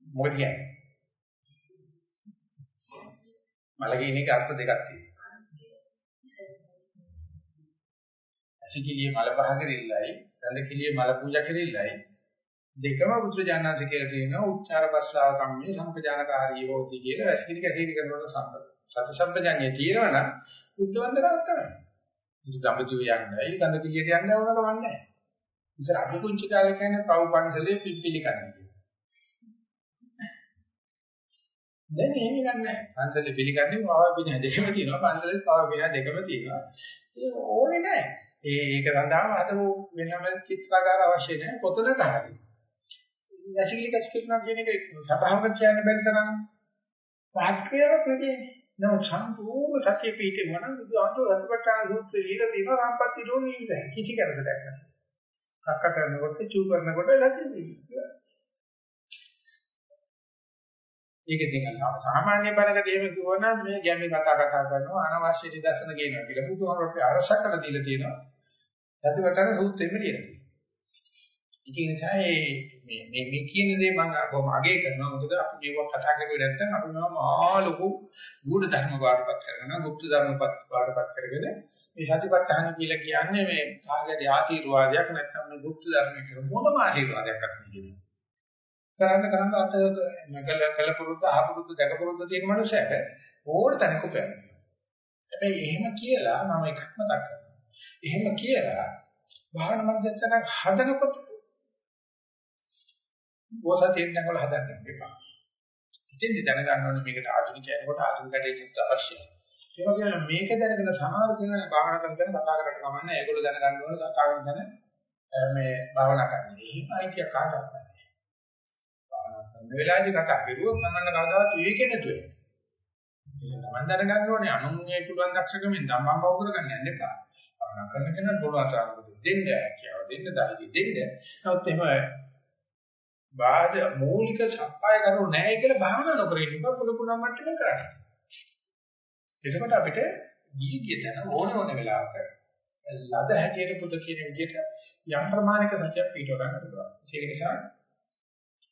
මොකද කියන්නේ? මල කියන එක අර්ථ දෙකක් තියෙනවා. වැසිකිළියේ මල පහ කරILLයි ගඳ කිළියේ මල පූජා කරILLයි දෙකම බුදුජානනාංශ කියලා තියෙනවා උච්චාර පස්සාව කම්මේ සම්පජානකාරී හෝති කියලා වැසිකිලි කැසීරි කරනකොට සම්පත. සති සම්පජානිය තියෙනවනම් බුද්ධ වන්දනාවක් තමයි. ඉතින් දඹදිව යන්නයි ගඳ කිලියට යන්න ඕන කමක් නැහැ. ඉතින් අපි කුංචි කාලේ කියන්නේ පව් පන්සලේ පිපිලි කන්නේ කියලා. දැන් එහෙම ගන්නෑ. පන්සලේ පිළිගන්නේ පව පින දෙකම තියෙනවා. පන්සලේ පව පින දෙකම තියෙනවා. ඒ ඕනේ නැහැ. ඒ ඒක සඳහාම අද වෙනම චිත්‍රාගාර අවශ්‍ය නැහැ. කොතනක හරි. වැසිකිලි කැස් කරනවා කියන එක සබාවකට කියන්න බැරි තරම් වාක්‍යයක් නෙවෙයි. නමුත් සම්පූර්ණ සත්‍ය පිටේ වණ බුදුහාමුදුර රත්පත්තාන සූත්‍රයේ ඊට තියෙන රාම්පත්ති රෝණී ඉන්නේ කිසි කරදරයක් නැහැ. කක්ක කරනකොට චූ කරනකොට ලැජ්ජයි. ඒක නිකන් සාමාන්‍ය බණකට එහෙම කිව්වනම් මේ ගැමි කතා කතා කරනවා අනවශ්‍ය නිදර්ශන කියනවා කියලා බුදුහාමුදුරට අරසකල දීලා තියෙනවා. රත්පත්තාන සූත්‍රෙම තියෙනවා. ඒ නිසා මේ මේ මේ කියන දේ මම බොහොම අගය කරනවා මොකද අපි මේක කතා කරුවේ නැත්නම් අපි මේවා මහා ලොකු ගුඪ ධර්ම වාඩපත් කරගෙන গুপ্ত ධර්මපත් වාඩපත් කරගෙන මේ සතිපට්ඨාන කියලා කියන්නේ මේ කාගේ ආශිර්වාදයක් නැත්නම් මේ গুপ্ত ධර්ම කියන මොනම ආශිර්වාදයක් අත්නෙන්නේ කරන්න කරන්න අත නගල කළ පුරුද්ද අහපුරුද්ද දැකපුරුද්ද තියෙන මනුස්සයට ඕන තැනක උපයනවා හැබැයි එහෙම කියලා මම එකක් මතක් කරනවා එහෙම කියලා භාවනා මධ්‍යස්ථාන හදනකොට ඕසතියෙන් නැගල හදන්න එපා. ඉතින්දි දැනගන්න ඕනේ මේකට ආධුනිකයනකොට ආධුනිකයේ චිත්ත අවශ්‍යයි. ඒ වගේම මේක දැනගෙන සමාව කියන භාවනා කරන කෙනා කතා කරලා කමන්නේ ඒගොල්ලෝ දැනගන්න ඕනේ කතා කරන දැන මේ භාවනා කරන්නේ. එහෙමයි කිය කාටවත් නැහැ. භාවනා කරන වෙලාවේදී කතා කරුවොත් මමන්න කවදාවත් ඒකේ නැතුව. තමන් දැනගන්න ඕනේ අනුන්ගේ පුළුවන් දක්ෂකමින් ධම්මම් බව කරගන්න යන්න එපා. භාවනා කරන කෙනා පුළුවන් තරම් දෙන්න කියව දෙන්න ධෛර්යය දෙන්න. නමුත් එහෙම බාධ මූලික සප්පාය කරු නැහැ කියලා භාවනා නොකර ඉන්න පුළු පුළුවන් මට්ටමේ කරන්න. එතකොට අපිට ගිය ගිය තැන ඕන ඕන වෙලාවක ලද හැටියට පුද කියන විදිහට යම් ප්‍රමාණික සත්‍යයක් පිටව ගන්න පුළුවන්. ඒක නිසා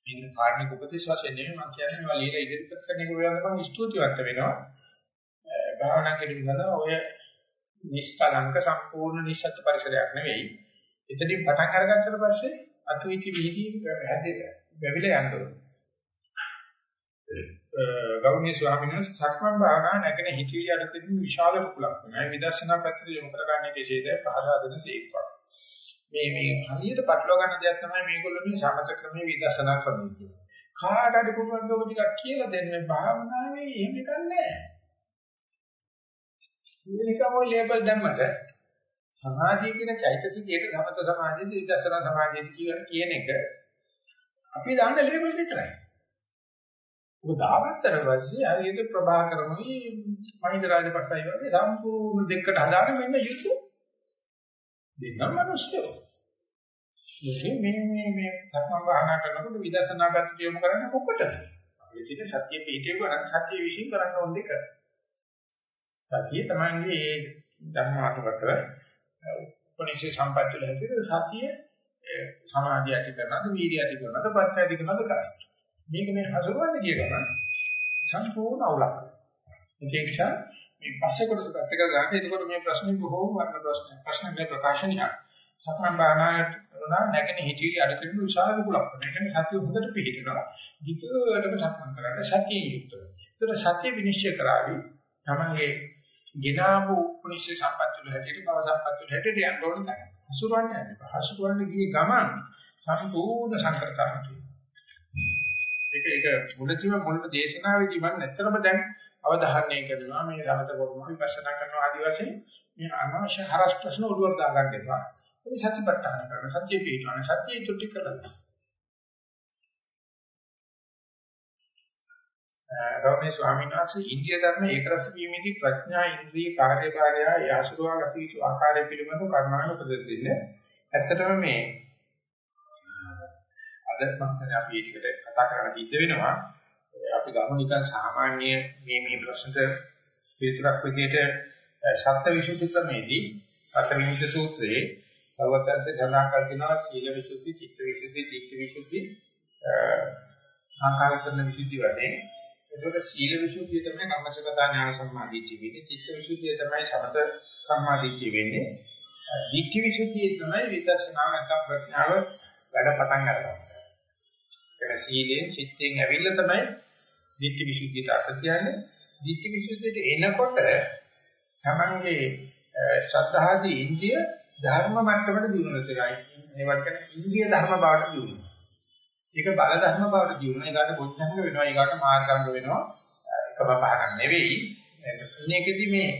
මේක කාර්මික උපදේශ වශයෙන් නෙමෙයි මම කියන්නේ මේවා লীලා ඉදිරිපත් කරන එක වලට මම ස්තුතිවන්ත වෙනවා. භාවනා කිරීමන ඔය නිෂ්කලංක සම්පූර්ණ නිශ්චිත පරිසරයක් නෙවෙයි. එතනින් පටන් අරගත්තට පස්සේ අතුයිති වීදි හැදෙන්න වැවිලා ඕනේ. ගෞරවනීය ස්වාමීන් වහන්සේ සක්මන් භාවනා නැගෙන හිතවිලි අඩුවෙන් විශාල කුලක් වෙනවා. විදර්ශනා පැත්තට යොමු කරගන්නේ කෙසේද පහදා දෙන සීක්වා. මේ මේ හරියට පටලවා ගන්න දෙයක් තමයි මේගොල්ලෝ මේ සමත ක්‍රමයේ විදර්ශනා ක්‍රමය කියන්නේ. කාට හරි පුළුවන් දෝක ටිකක් කියලා දෙන්න මේ භාවනාවේ එහෙම එකක් නැහැ. මේකම ඔය ලේබල් දැම්මට සමාධිය කියන චෛතසිකයට සමත සමාධියද විදර්ශනා සමාධියද කියන එක අපි දාන්න ලේබල් විතරයි. ඔබ දාගත්තට පස්සේ හරියට ප්‍රභාකරණයි මහින්ද රාජපක්ෂයි වගේ සම්පූර්ණ දෙකට හදාගෙන මෙන්න යුද්ධ දෙන්නම මිනිස්සු මේ මේ මේ මේ ධර්ම වහනා කරනකොට විදර්ශනා පැත්තට යොමු කරන්නේ කොකටද? අපේ තියෙන සත්‍ය පිටේක නම් සත්‍ය විශ්ින් කරන්න ඕන දෙක. සත්‍ය තමයි මේ ධර්ම අටකට උපනිෂේ සම්පත්‍ය වල හැටියට සත්‍ය සමාධිය ඇති කරනද වීර්ය ඇති කරනද ප්‍රත්‍ය ඇති කරනද කරන්නේ. මේක මේ හසුරවන්න කිය ගමන් සම්පූර්ණ අවුලක්. ඒක නිසා මේ පස්සේ කොටස පැත්තක ගන්න. එතකොට මේ ප්‍රශ්නේ බොහෝම වර්ණ ප්‍රශ්න. ප්‍රශ්න ප්‍රකාශනියක්. සක්මන් භාවනාවට කරනවා නැගෙන හිතවිලි අඩ කරන විශාල කුලක්. ඒ කියන්නේ සතිය හොඳට පිළිහිනවා. ධිකවලම සක්මන් කරන්න සතිය යුක්තව. ඒතර සතිය විනිශ්චය කරાવી තමන්ගේ ගිනාවු උපනිෂේ සම්පත්‍ය වල හැටියට බව සම්පත්‍ය වල හැටියට යන්න ඕන තැන. හසුරවන්නේ නැහැ. හසුරවන්නේ ගියේ ගමන් සම්පූර්ණ සංකල්පයක් ඒක ඒක මුලදීම මුලම දේශනාවේදී මම නැත්තරම දැන් අවධාරණය කරනවා මේ රහත කර්ම විපස්සනා කරනවා ආදි වශයෙන් මේ අනවශ්‍ය හරස් ප්‍රශ්න ඔළුවට දාගන්න එපා. මේ සතිපට්ඨාන කරන සත්‍ය පිටවන සත්‍ය ඉතුටි කරලා. රෝමේ ස්වාමීන් වහන්සේ ඉන්දිය ධර්ම ඒකරස වීමේදී ප්‍රඥා ඉන්ද්‍රිය කාර්යභාරය යාසුරුවා ගත යුතු ආකාරය පිළිබඳව කරුණාවෙන් උපදෙස් දෙන්නේ. ඇත්තටම මේ අද මම අපි ඒකට කතා කරන්න සිද්ධ වෙනවා. අපි ගමු නිකන් සාමාන්‍ය මේ මේ ප්‍රශ්නට පිළිතුරක් විදිහට සත්‍ය විසුද්ධි ක්‍රමේදී අතවිනිත සූත්‍රයේ සර්වත්‍ංශ සඳහන් කර තිනවා සීල විසුද්ධි, චිත්ත විසුද්ධි, ධිට්ඨි විසුද්ධි, සංඛාර කරන විසුද්ධි වශයෙන්. ඒකට සීල විසුද්ධිය තමයි කම්මසගතා ඥාන සම්මාදිට්ඨිය වෙන්නේ. චිත්ත විසුද්ධිය තමයි සමත සම්මාදිට්ඨිය වෙන්නේ. ධිට්ඨි විසුද්ධිය තමයි විදර්ශනා නැත්නම් ප්‍රඥාව වැඩ පටන් ගන්නවා. ඒක සීලෙන් චිත්තෙන් ඇවිල්ලා තමයි ධිට්ඨි විසුද්ධියට අර්ථ කියන්නේ. ධිට්ඨි විසුද්ධියට එනකොට තමන්ගේ ශ්‍රද්ධාදී ඉන්ද්‍රිය ධර්ම මට්ටමට දියුණු කරගයි. මේවත් කියන ඉන්ද්‍රිය ධර්ම බවට දියුණු. ඒක බල ධර්ම බවට දියුණු. ඒකට බොද්ධංග වෙනවා, ඒකට මාර්ගංග වෙනවා. එකම පහක් නෙවෙයි. මේකෙදි මේ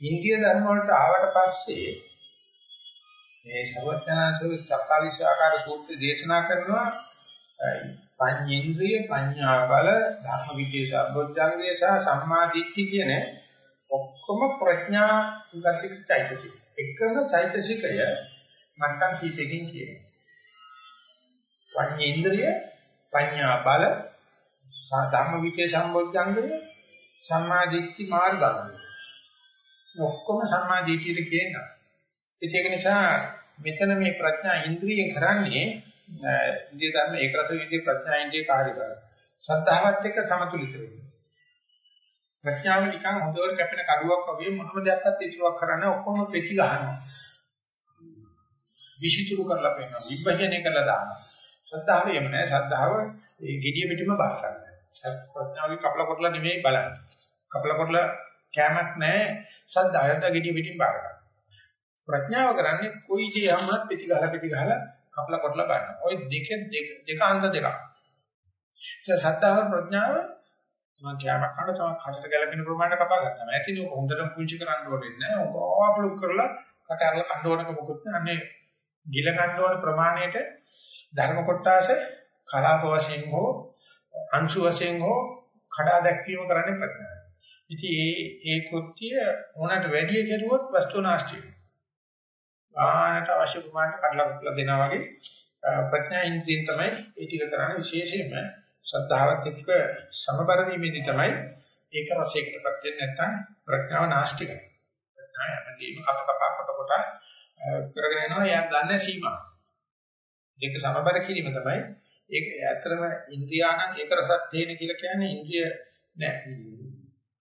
ඉන්ද්‍රිය ධර්ම වලට ආවට පස්සේ මේ සර්වඥාන්සේ සත්තාවිස ආකාර සූත්‍රය දේශනා කරනවා පඤ්ඤේන්ද්‍රිය පඤ්ඤා බල ධර්ම විදේශ අබොධ්‍යංගය සහ සම්මා දිට්ඨි කියන ඔක්කොම ප්‍රඥා උගතික චෛතසික. එකම චෛතසිකය මට්ටම් කීපකින් කියනවා. පඤ්ඤේන්ද්‍රිය පඤ්ඤා බල ධම්ම විචේ සම්බොධ්‍යංගය සම්මා දිට්ඨි මාර්ගය. ඔක්කොම සම්මා දිට්ඨියට කියනවා. ඒක නිසා මෙතන මේ ප්‍රඥා ඉන්ද්‍රියෙන් කරන්නේ ඉන්දිය ධර්ම ඒක රස විදිහේ ප්‍රඥා ඉන්දිය කාර්යකාරය. ශ්‍රද්ධාවත් එක්ක සමතුලිත වෙනවා. ප්‍රඥාව නිකන් හොඳට කැපෙන කඩුවක් වගේ මොනම දෙයක්වත් ඉදිරියක් කරන්නේ ඔක්කොම පෙති ගන්නවා. විශිතුරු කරලා පෙන්නනවා. විභජනය කරලා දානවා. ශ්‍රද්ධාව එහෙම නැහැ. ශ්‍රද්ධාව ඒ gediya පිටිම බාර ගන්නවා. ප්‍රඥාවේ කපල කොටලා නෙමෙයි බලන්නේ. කපල කොටලා කැමක් නැහැ. ශ්‍රද්ධාවට gediya පිටින් බාර ගන්නවා. ප්‍රඥාව කරන්නේ කොයි දේ හැමත් පිටි ගහලා පිටි ගහලා කපල කොටලා බලනවා. ওই දෙක දෙක අන්ත දෙකක්. ඒ සත්‍තාව ප්‍රඥාව මම කෑමක් කන තමයි කටට ගැලපෙන ප්‍රමාණය කපා ගත්තා. මම ඇතිනේ ඔක හොඳටම පුංචි කරන්න ඕනේ නැහැ. ඔක ආපලුක් කරලා කට අරලා කන්න ඕනක මොකුත් නැහැ. අනේ ගිල ගන්න ඕන ප්‍රමාණයට ධර්ම කොටාස කලාප වශයෙන් හෝ අංශු වශයෙන් හෝ කඩා දැක්වීම කරන්නේ ප්‍රඥාව. ඉතින් ඒ ඒ කෘත්‍ය ඕනට වැඩි කෙරුවොත් වස්තු නාස්ති වෙනවා. ආනට අවශ්‍ය ප්‍රමාණයට කඩලා කඩලා දෙනවා වගේ ප්‍රඥා ඉන්ද්‍රියෙන් තමයි ඒ ටික කරන්නේ විශේෂයෙන්ම ශ්‍රද්ධාවත් එක්ක සමබර වීමේදී තමයි ඒක රසයකටපත් වෙන්නේ නැත්නම් ප්‍රඥාව නාස්ති කරනවා. ප්‍රඥාව හැමදේම කප කප කොට කොට කරගෙන යනවා යම් දන්නේ සීමා. ඒක සමබර කිරීම තමයි ඒක ඇත්තටම ඉන්ද්‍රියානම් ඒක රසත් තේන කියලා කියන්නේ ඉන්ද්‍රිය නෑ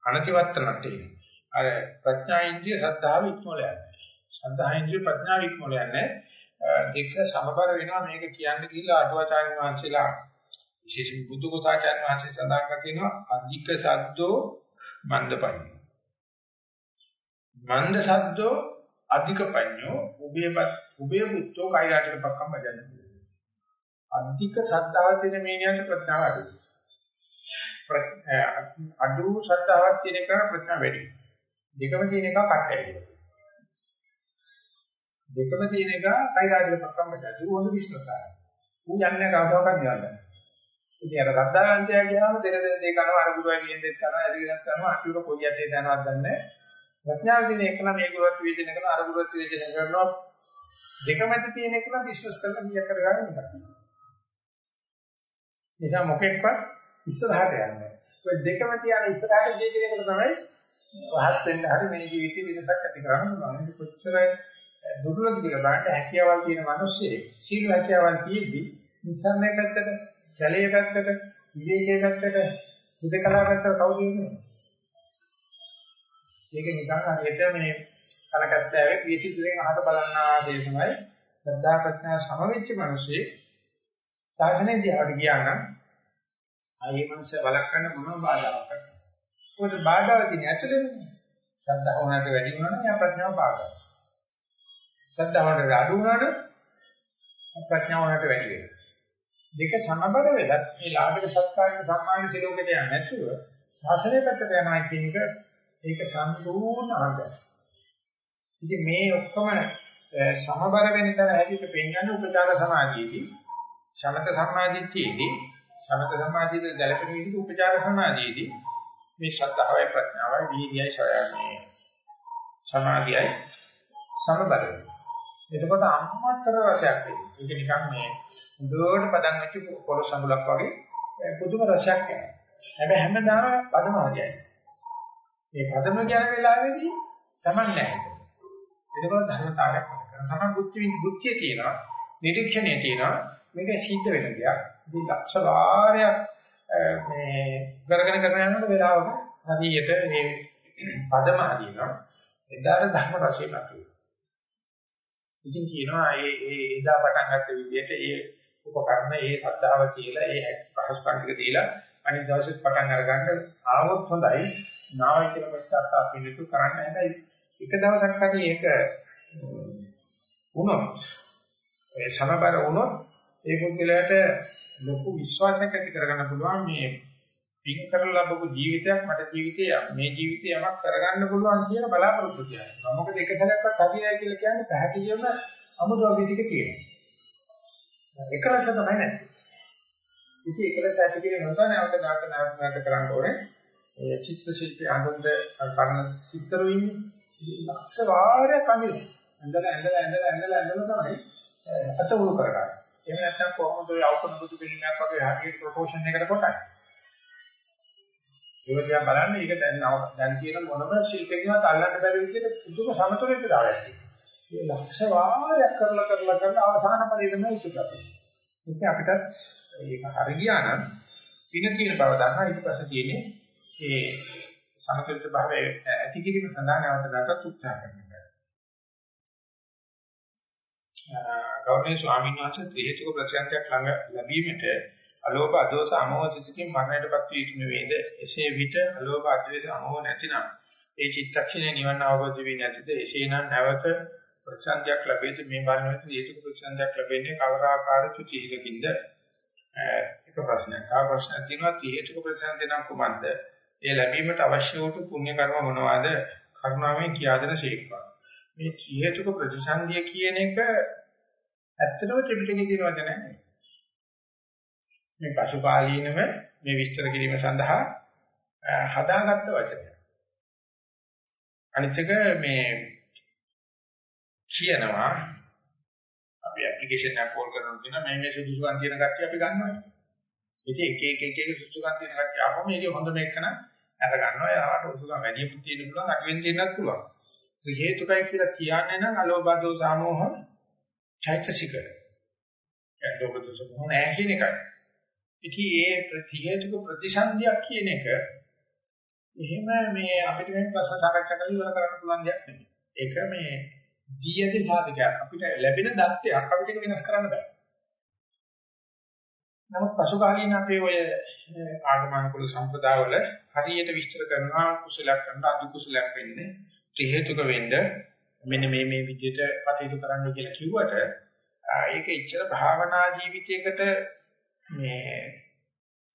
අනතිවත්තනට තියෙන. අර ප්‍රඥා ඉන්ද්‍රිය සද්ධාව ඉක්මවල යන්නේ. සද්ධා ඉන්ද්‍රිය ප්‍රඥාව ඉක්මවල යන්නේ. දෙක සමබර වෙනවා මේක කියන්න ගිහිල්ලා අටුවාචාර්ය වංශලා විශේෂයෙන් බුදු කොටාචාර්ය වහන්සේ සඳහන් කර තියෙනවා අධික සද්දෝ මන්දපඤ්ඤෝ. මන්ද සද්දෝ අධික පඤ්ඤෝ උභයපත් උභය බුද්ධෝ කයිරාටක පක්කම් බජන්නේ. අධික ශ්‍රද්ධාව තියෙන මේනියන්ට ප්‍රඥාව අඩුයි. අඩු ශ්‍රද්ධාවක් තියෙන එක ප්‍රඥාව වැඩි. දෙකම තියෙන එක කට්ටයි. දෙකම තියෙන එක කයිරාටක පක්කම් බජන්නේ. ඌ හොඳ බිස්නස් කරනවා. ඌ යන්නේ කවදාකවත් නිවන් ඉතින් අර සද්ධාන්තය කියනම දෙන දෙන දේ කරනවා අර ගුරුවරයා කියන දේ කරනවා එදිනෙක කරනවා අටුවක පොඩි යතේ දැනවත් දන්නේ ප්‍රඥාව දින එක නම් මේ ගුරුවත් විචින කරනවා අර ගුරුවත් විචින කරනවා දෙක මැද තියෙන එක නම් විශ්වාස කරලා ගිය කරගන්න එකක්. නිසා මොකෙක්වත් ඉස්සරහට යන්නේ. ඔය දෙකම තියාන ඉස්සරහට ගිය කෙනෙකුට තමයි වහත් වෙන්න හරි මේ ජීවිතේ වෙනසක් ඇති කරන්න පුළුවන්. ඒක කොච්චර දුර්ලභ කියලා බලන්න හැකියාවල් තියෙන මිනිස්සේ සීල හැකියාවල් තියෙද්දි නිසරණය පැත්තට, ජලයේ පැත්තට, විවේකයේ පැත්තට, හුදකලා පැත්තට කවුද ඉන්නේ? ඒක නිකන් හරියට මේ කලකස්තාවේ විසිතුරෙන් අහක බලන්න ආදී තමයි ශ්‍රද්ධා ප්‍රඥා සමවෙච්ච මිනිස්සේ සාසනය දිහාට ගියා නම් ආයේ මනුස්සය බලක් කරන්න මොනම බාධාවක් නැහැ. මොකද බාධාව තියෙන ඇතුළේනේ. ශ්‍රද්ධාව උනාට වැඩි වුණා නම් යා ප්‍රඥාව පාගනවා. ශ්‍රද්ධාවට අඩු වුණාට ප්‍රඥාව උනාට වැඩි වෙනවා. දෙක සමබර වෙලත් මේ ලාභක සත්කාරක සම්මාන සිලෝකයට යන්නේ නැතුව ශාසනය පැත්තට යනවා කියන එක ඒක සම්පූර්ණ අංගයක්. ඉතින් මේ ඔක්කොම සමබර වෙන තර හැටියට පෙන්වන්නේ උපචාර සමාධියේදී සමත සමාධියේදී සමත සමාධියේ ගැළපෙන විදිහට උපචාර සමාධියේදී මේ ශ්‍රද්ධාවයි ප්‍රඥාවයි වීර්යයි සොයන්නේ සමාධියයි සමබර වෙනවා. එතකොට අම්මතර රසයක් එන්නේ. ඒක නිකන් මේ හොඳට පදන් වෙච්ච පොළොස් සම්බුලක් වගේ පුදුම රසයක් එනවා. හැබැයි හැමදාම පදම හරියයි. මේ පදම කියන වෙලාවේදී Taman නැහැ. එතකොට ධර්මතාවයක් කරනවා. Taman බුද්ධි බුද්ධිය තියෙනවා, නිරීක්ෂණය තියෙනවා. මේක සිද්ධ වෙන දෙයක්. ඉතින් ලක්ෂ වාරයක් මේ කරගෙන කරගෙන යනකොට වෙලාවක හරියට මේ පදම හරියනවා. එදාට ධර්ම රසය ලකුයි. ඉතින් කියනවා ඒ ඒ එදා පටන් ගත්ත විදිහට ඒ උපකරණ ඒ ශ්‍රද්ධාව කියලා ඒ පහසුකම් ටික දීලා අනිත් දවසෙත් පටන් අරගන්න ආවොත් හොඳයි. නාවයි කියලා ප්‍රශ්නාර්ථ පිළිතුරු කරන්න හැබැයි එක දවසක් හරි ඒක වුණොත් ඒ සමබර වුණොත් ඒ පුද්ගලයාට ලොකු විශ්වාසයක් ඇති කරගන්න පුළුවන් මේ පින් කරලා ලැබපු ජීවිතයක් මට ජීවිතේ මේ ජීවිතේ යමක් කරගන්න පුළුවන් කියන බලාපොරොත්තු කියන්නේ. මොකද එක සැරයක්වත් හදියයි කියලා කියන්නේ පැහැදිලිවම අමුද්‍රව්‍ය ටික තියෙනවා. එකලස තමයි නැත්තේ. ඉතින් එකලස ඇති කියන නොදා නැවත නැවත නැවත නැවත කරන්න ඕනේ. ඒ චිත්ත ශිල්පී අඳුන්ද කරන සිත්තරු ඉන්නේ. ලක්ෂ වාරයක් අඳිනවා. ඇඳලා ඇඳලා ඇඳලා ඇඳලා ඇඳලා තමයි අත උරු කරගන්නේ. එහෙම නැත්නම් කොහොමද ඔය අවකන බුදු පිළිමයක් වගේ හරියට ප්‍රොපෝෂන් එකකට කොටන්නේ? ඒක දිහා බලන්න ඒක දැන් දැන් කියන මොනම ශිල්පයකින්වත් අල්ලන්න බැරි විදිහට පුදුම සමතුලිත දායක් තියෙනවා. මේ ලක්ෂ වාරයක් කරලා කරලා කරලා අවසාන පරිදම ඉතිපත්. ඒක අපිට ඒක හරි ගියා නම් පින තියෙන බව දන්නා ඊට පස්සේ තියෙන්නේ ඒ සමතුලිත භාවය ඇති කිරීම සඳහා නැවත නැවතත් උත්සාහ කරනවා. ගෞරවනීය ස්වාමීන් වහන්සේ ත්‍රි හේතුක ප්‍රතිසන්දයක් ළඟ ලැබීමට අලෝභ අදෝස අමෝහ සිතකින් මරණයටපත් වී ඉක්ම වේද එසේ විට අලෝභ අද්වේෂ අමෝහ නැතිනම් ඒ චිත්තක්ෂණය නිවන අවබෝධ වී නැතිද එසේනම් නැවත ප්‍රතිසන්දයක් ලැබෙද්ද මේ බලන ත්‍රි හේතුක ප්‍රතිසන්දයක් ලැබෙන්නේ කවර ආකාර චුතිහිලකින්ද එක ප්‍රශ්නයක්. ආ ප්‍රශ්නයක් තියෙනවා ත්‍රි හේතුක ප්‍රතිසන්දේ නම් කුමක්ද? ඒ ලැබීමට අවශ්‍ය වූ පුණ්‍ය කර්ම මොනවාද? කරුණාවෙන් කියා දෙන ශීක්වා. මේ ත්‍රි හේතුක ප්‍රතිසන්දිය කියන එක ඇත්තටම ත්‍රිපිටකයේ තියෙන වචනයක් නෙවෙයි. මේ පසුකාලීනව මේ විස්තර කිරීම සඳහා හදාගත්ත වචනයක්. අනිත් එක මේ කියනවා අපි ඇප්ලිකේෂන් එකක් කෝල් කරනවා කියන මේ මේ සුදුසුකම් තියෙන කට්ටිය අපි ගන්නවා. ඉතින් එක එක එක එක සුදුසුකම් තියෙන කට්ටිය ආවම මේකේ හොඳ මේක නම් අර ගන්නවා. යාට සුදුසුකම් වැඩිම තියෙන්න පුළුවන් අඩුවෙන් තියෙන්නත් පුළුවන්. ත්‍රි හේතුකයි කියලා කියන්නේ නම් අලෝභ දෝස සමෝහ චෛතසික. දැන් ලෝක දෝෂ මොන නැහැ කියන එකයි. ඉතින් ඒ ප්‍රතිහේතුක ප්‍රතිසන්දියක් කියන එක එහෙම මේ අපිට මේ ප්‍රශ්න සාකච්ඡා කරලා ඉවර කරන්න පුළුවන් දෙයක් නෙමෙයි. ඒක මේ දීයති සාධකයක්. අපිට ලැබෙන දත්තයක් අපිට ඒක වෙනස් කරන්න බෑ. නමුත් පසුකාලීන අපේ ඔය ආගමනුකූල සම්ප්‍රදායවල හරියට විස්තර කරනවා කුසලයක් කරන අදු කුසලයක් වෙන්නේ ත්‍රි හේතුක වෙන්න මෙන්න මේ මේ විදිහට කටයුතු කරන්න කියලා කිව්වට ඒක ඉච්ඡර භාවනා ජීවිතයකට මේ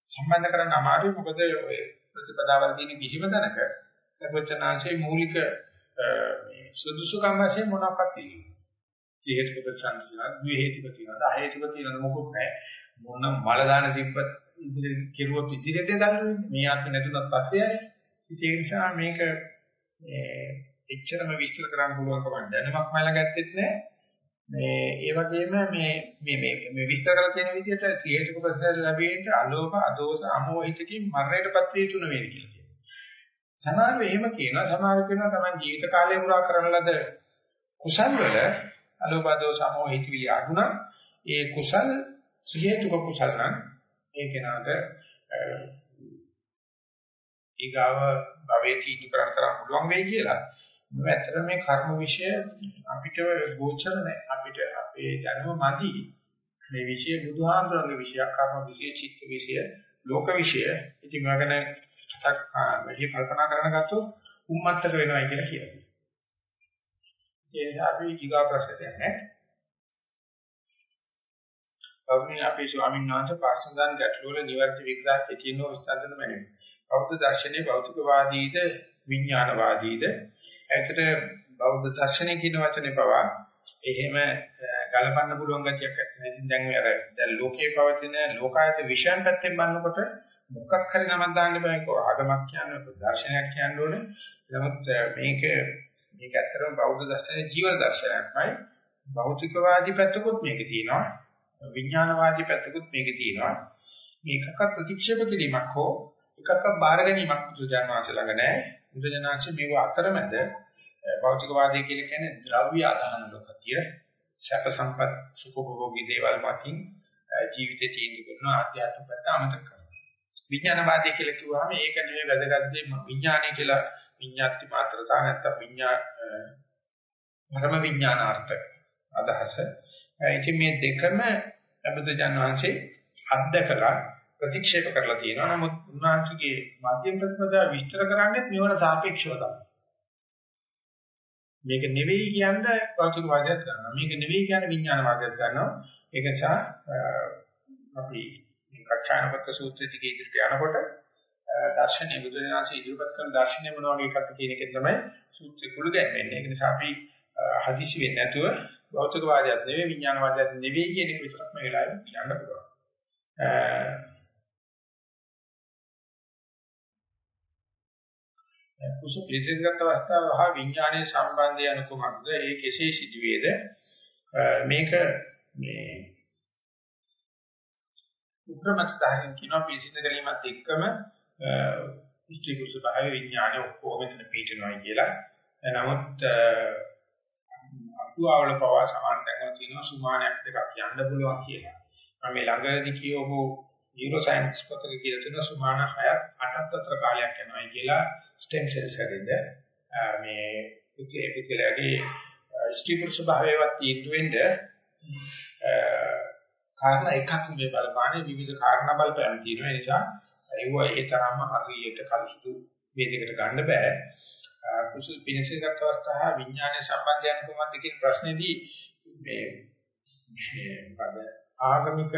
සම්බන්ධ කරන්න අමාරුයි මොකද ඔය ප්‍රතිපදාවල් තියෙන කිසිම තැනක සර්වචනාංශයේ මූලික මේ සුදුසුකම් වශයෙන් මොනක්වත් තියෙන්නේ. හේතුක ප්‍රතිසංසිනා, ද්වි හේතුක තියෙනවා, අ හේතුක තියෙනවා මොකුත් නැහැ. මොන මල දාන තිබ්බත් ඉදිරියට කෙරුවොත් ඉදිරියට දඟලන්නේ. මේ ආත්ම නැතුණත් පස්සේ යන්නේ. ඒ නිසා මේක මේ එච්චරම විස්තර කරන්න පුළුවන් කමක් දැනමක් මම ළඟ ඇත්තෙත් නෑ. මේ ඒ වගේම මේ මේ මේ මේ විස්තර කරලා තියෙන විදිහට ත්‍රිහේතුක ප්‍රතිසාර ලැබෙන්න අලෝභ අදෝස අමෝහිතකින් මරණයටපත් වේ තුන වේ කියලා කියනවා. සමහරව එහෙම කියනවා සමහර කියනවා තමයි ජීවිත කාලය පුරා කරන ලද කුසල් වල අලෝභ අදෝස අමෝහිත විලි අඩුණා ඒ කුසල් ත්‍රිහේතුක කුසල නම් ඒ කෙනාට ඊගාව භවයේ තීතු කරන් තරම් පුළුවන් වෙයි කියලා. මේ ඇත්තට මේ කර්ම વિશે අපිට ගෝචර නැහැ. අපිට අපේ දැනුම මදි. මේ વિશે බුදුහාමුදුරන්ගේ විෂයක් කර්ම વિશે චිත්ත વિશે ලෝක વિશે. ඉතින් මම ගැන ටිකක් මෙහි කල්පනා කරන ගත්තොත් උම්මත්තක වෙනවා කියලා කියනවා. ඒ නිසා අපි ඊගා ප්‍රශ්නයක් නැහැ. කවුරුනි අපේ ස්වාමීන් වහන්සේ පාසඳන් ගැටළු වල නිවර්ති විග්‍රහ කෙටිනව විස්තර කරන මැනවි. බෞද්ධ දර්ශනයේ භෞතිකවාදීද විඥානවාදීද ඇත්තට බෞද්ධ දර්ශනය කියන වචනේ පවා එහෙම ගලපන්න පුළුවන් ගතියක් නැහැ. ඉතින් දැන් අර දැන් ලෝකයේ පවතින ලෝකායත විෂයන් පැත්තෙන් බලනකොට මොකක් හරි නමක් දාන්න බෑ ඒක ආගමක් කියන්නේ දර්ශනයක් කියන්න ඕනේ. නමුත් මේක මේක ඇත්තටම බෞද්ධ දර්ශනයේ ජීවන දර්ශනයක්මයි. භෞතිකවාදී පැත්තකුත් මේකේ තියෙනවා. විඥානවාදී පැත්තකුත් මේකේ තියෙනවා. මේකක ප්‍රතික්ෂේප කිරීමක් හෝ එකක්ක බාර ගැනීමක් බුදුජානක වහන්සේ ළඟ නැහැ. බුදුජානක මේව අතරමැද භෞතිකවාදී කියලා කියන්නේ ද්‍රව්‍ය ආදාන ලෝකතිය සැප සම්පත් සුඛභෝගී දේවල් මතින් ජීවිතේ තීන්දුව කරන ආධ්‍යාත්මික පැත්ත අමතක කරනවා. විඥානවාදී කියලා කිව්වහම ඒක නෙවෙයි වැදගත් දේ විඥානය කියලා විඤ්ඤාති මාත්‍රතා නැත්තම් විඤ්ඤා ධර්ම විඥානාර්ථ අදහස. ඉතින් මේ දෙකම බුදුජානක වහන්සේ අත්දකලා ප්‍රතික්ෂේප කරලා තියෙනවා. නමුත් උන්වහන්සේගේ මධ්‍යම ප්‍රතිපදාව විස්තර කරන්නේ මෙවන සාපේක්ෂව තමයි. මේක නෙවෙයි කියන්නේ භෞතික වාදයක් ගන්නවා. මේක නෙවෙයි කියන්නේ විඥාන වාදයක් ගන්නවා. ඒක නිසා අපි කච්චානපත්ත සූත්‍රය දිගේ ඉදිරියට යනකොට දර්ශනීය බුදුරජාණන්සේ ඉදිරිපත් කරන දර්ශනය මොන වගේ එකක්ද කියන එකෙන් තමයි සූත්‍රය කුළු ගැන්වෙන්නේ. ඒක නිසා අපි හදිසි වෙන්නේ නැතුව භෞතික වාදයක් නෙවෙයි විඥාන වාදයක් නෙවෙයි කියන එක විතරක් මේ වෙලාවේ කියන්න පුළුවන්. කුස පිළිසෙන්ගත් අවස්ථාව හා විඥානයේ සම්බන්ධය යන කුමක්ද? ඒ කෙසේ සිදුවේද? මේක මේ උක්‍රමත දහයෙන් කියන පිළිසිඳ ගැනීමත් එක්කම ඉෂ්ටි කුස භාව විඥානය ඔක්කොම මෙතන පිටිනවයි කියලා. නමුත් අකුවාවල පවා සමාන තැන්වල තියෙනවා සුමානයක් දෙකක් යන්න පුළුවන් කියලා. මම මේ ළඟදී කියවපු නියුරෝ සයන්ස් පොතක කියලා තියෙනවා සුමාන 6ක් 8ක් අතර කාලයක් යනවායි කියලා ස්ටෙම් සෙල්ස් හැදෙන්න මේ පුතේ පුතේලාගේ ස්ටිපල් ස්වභාවයවත් තීන්දුවෙන්ද කාරණා එකක් මේ බලපානේ විවිධ කාරණා බලපෑම් තියෙනවා. ඒ නිසා ඒව ඒ තරම්ම හරියට කලසුදු වේදයකට ගන්න බෑ. කුසල් පිනසේ ගත අවස්ථාව විඥානයේ සම්බන්ධයන් කොහොමද කියන ප්‍රශ්නේදී මේ මේ ආගමික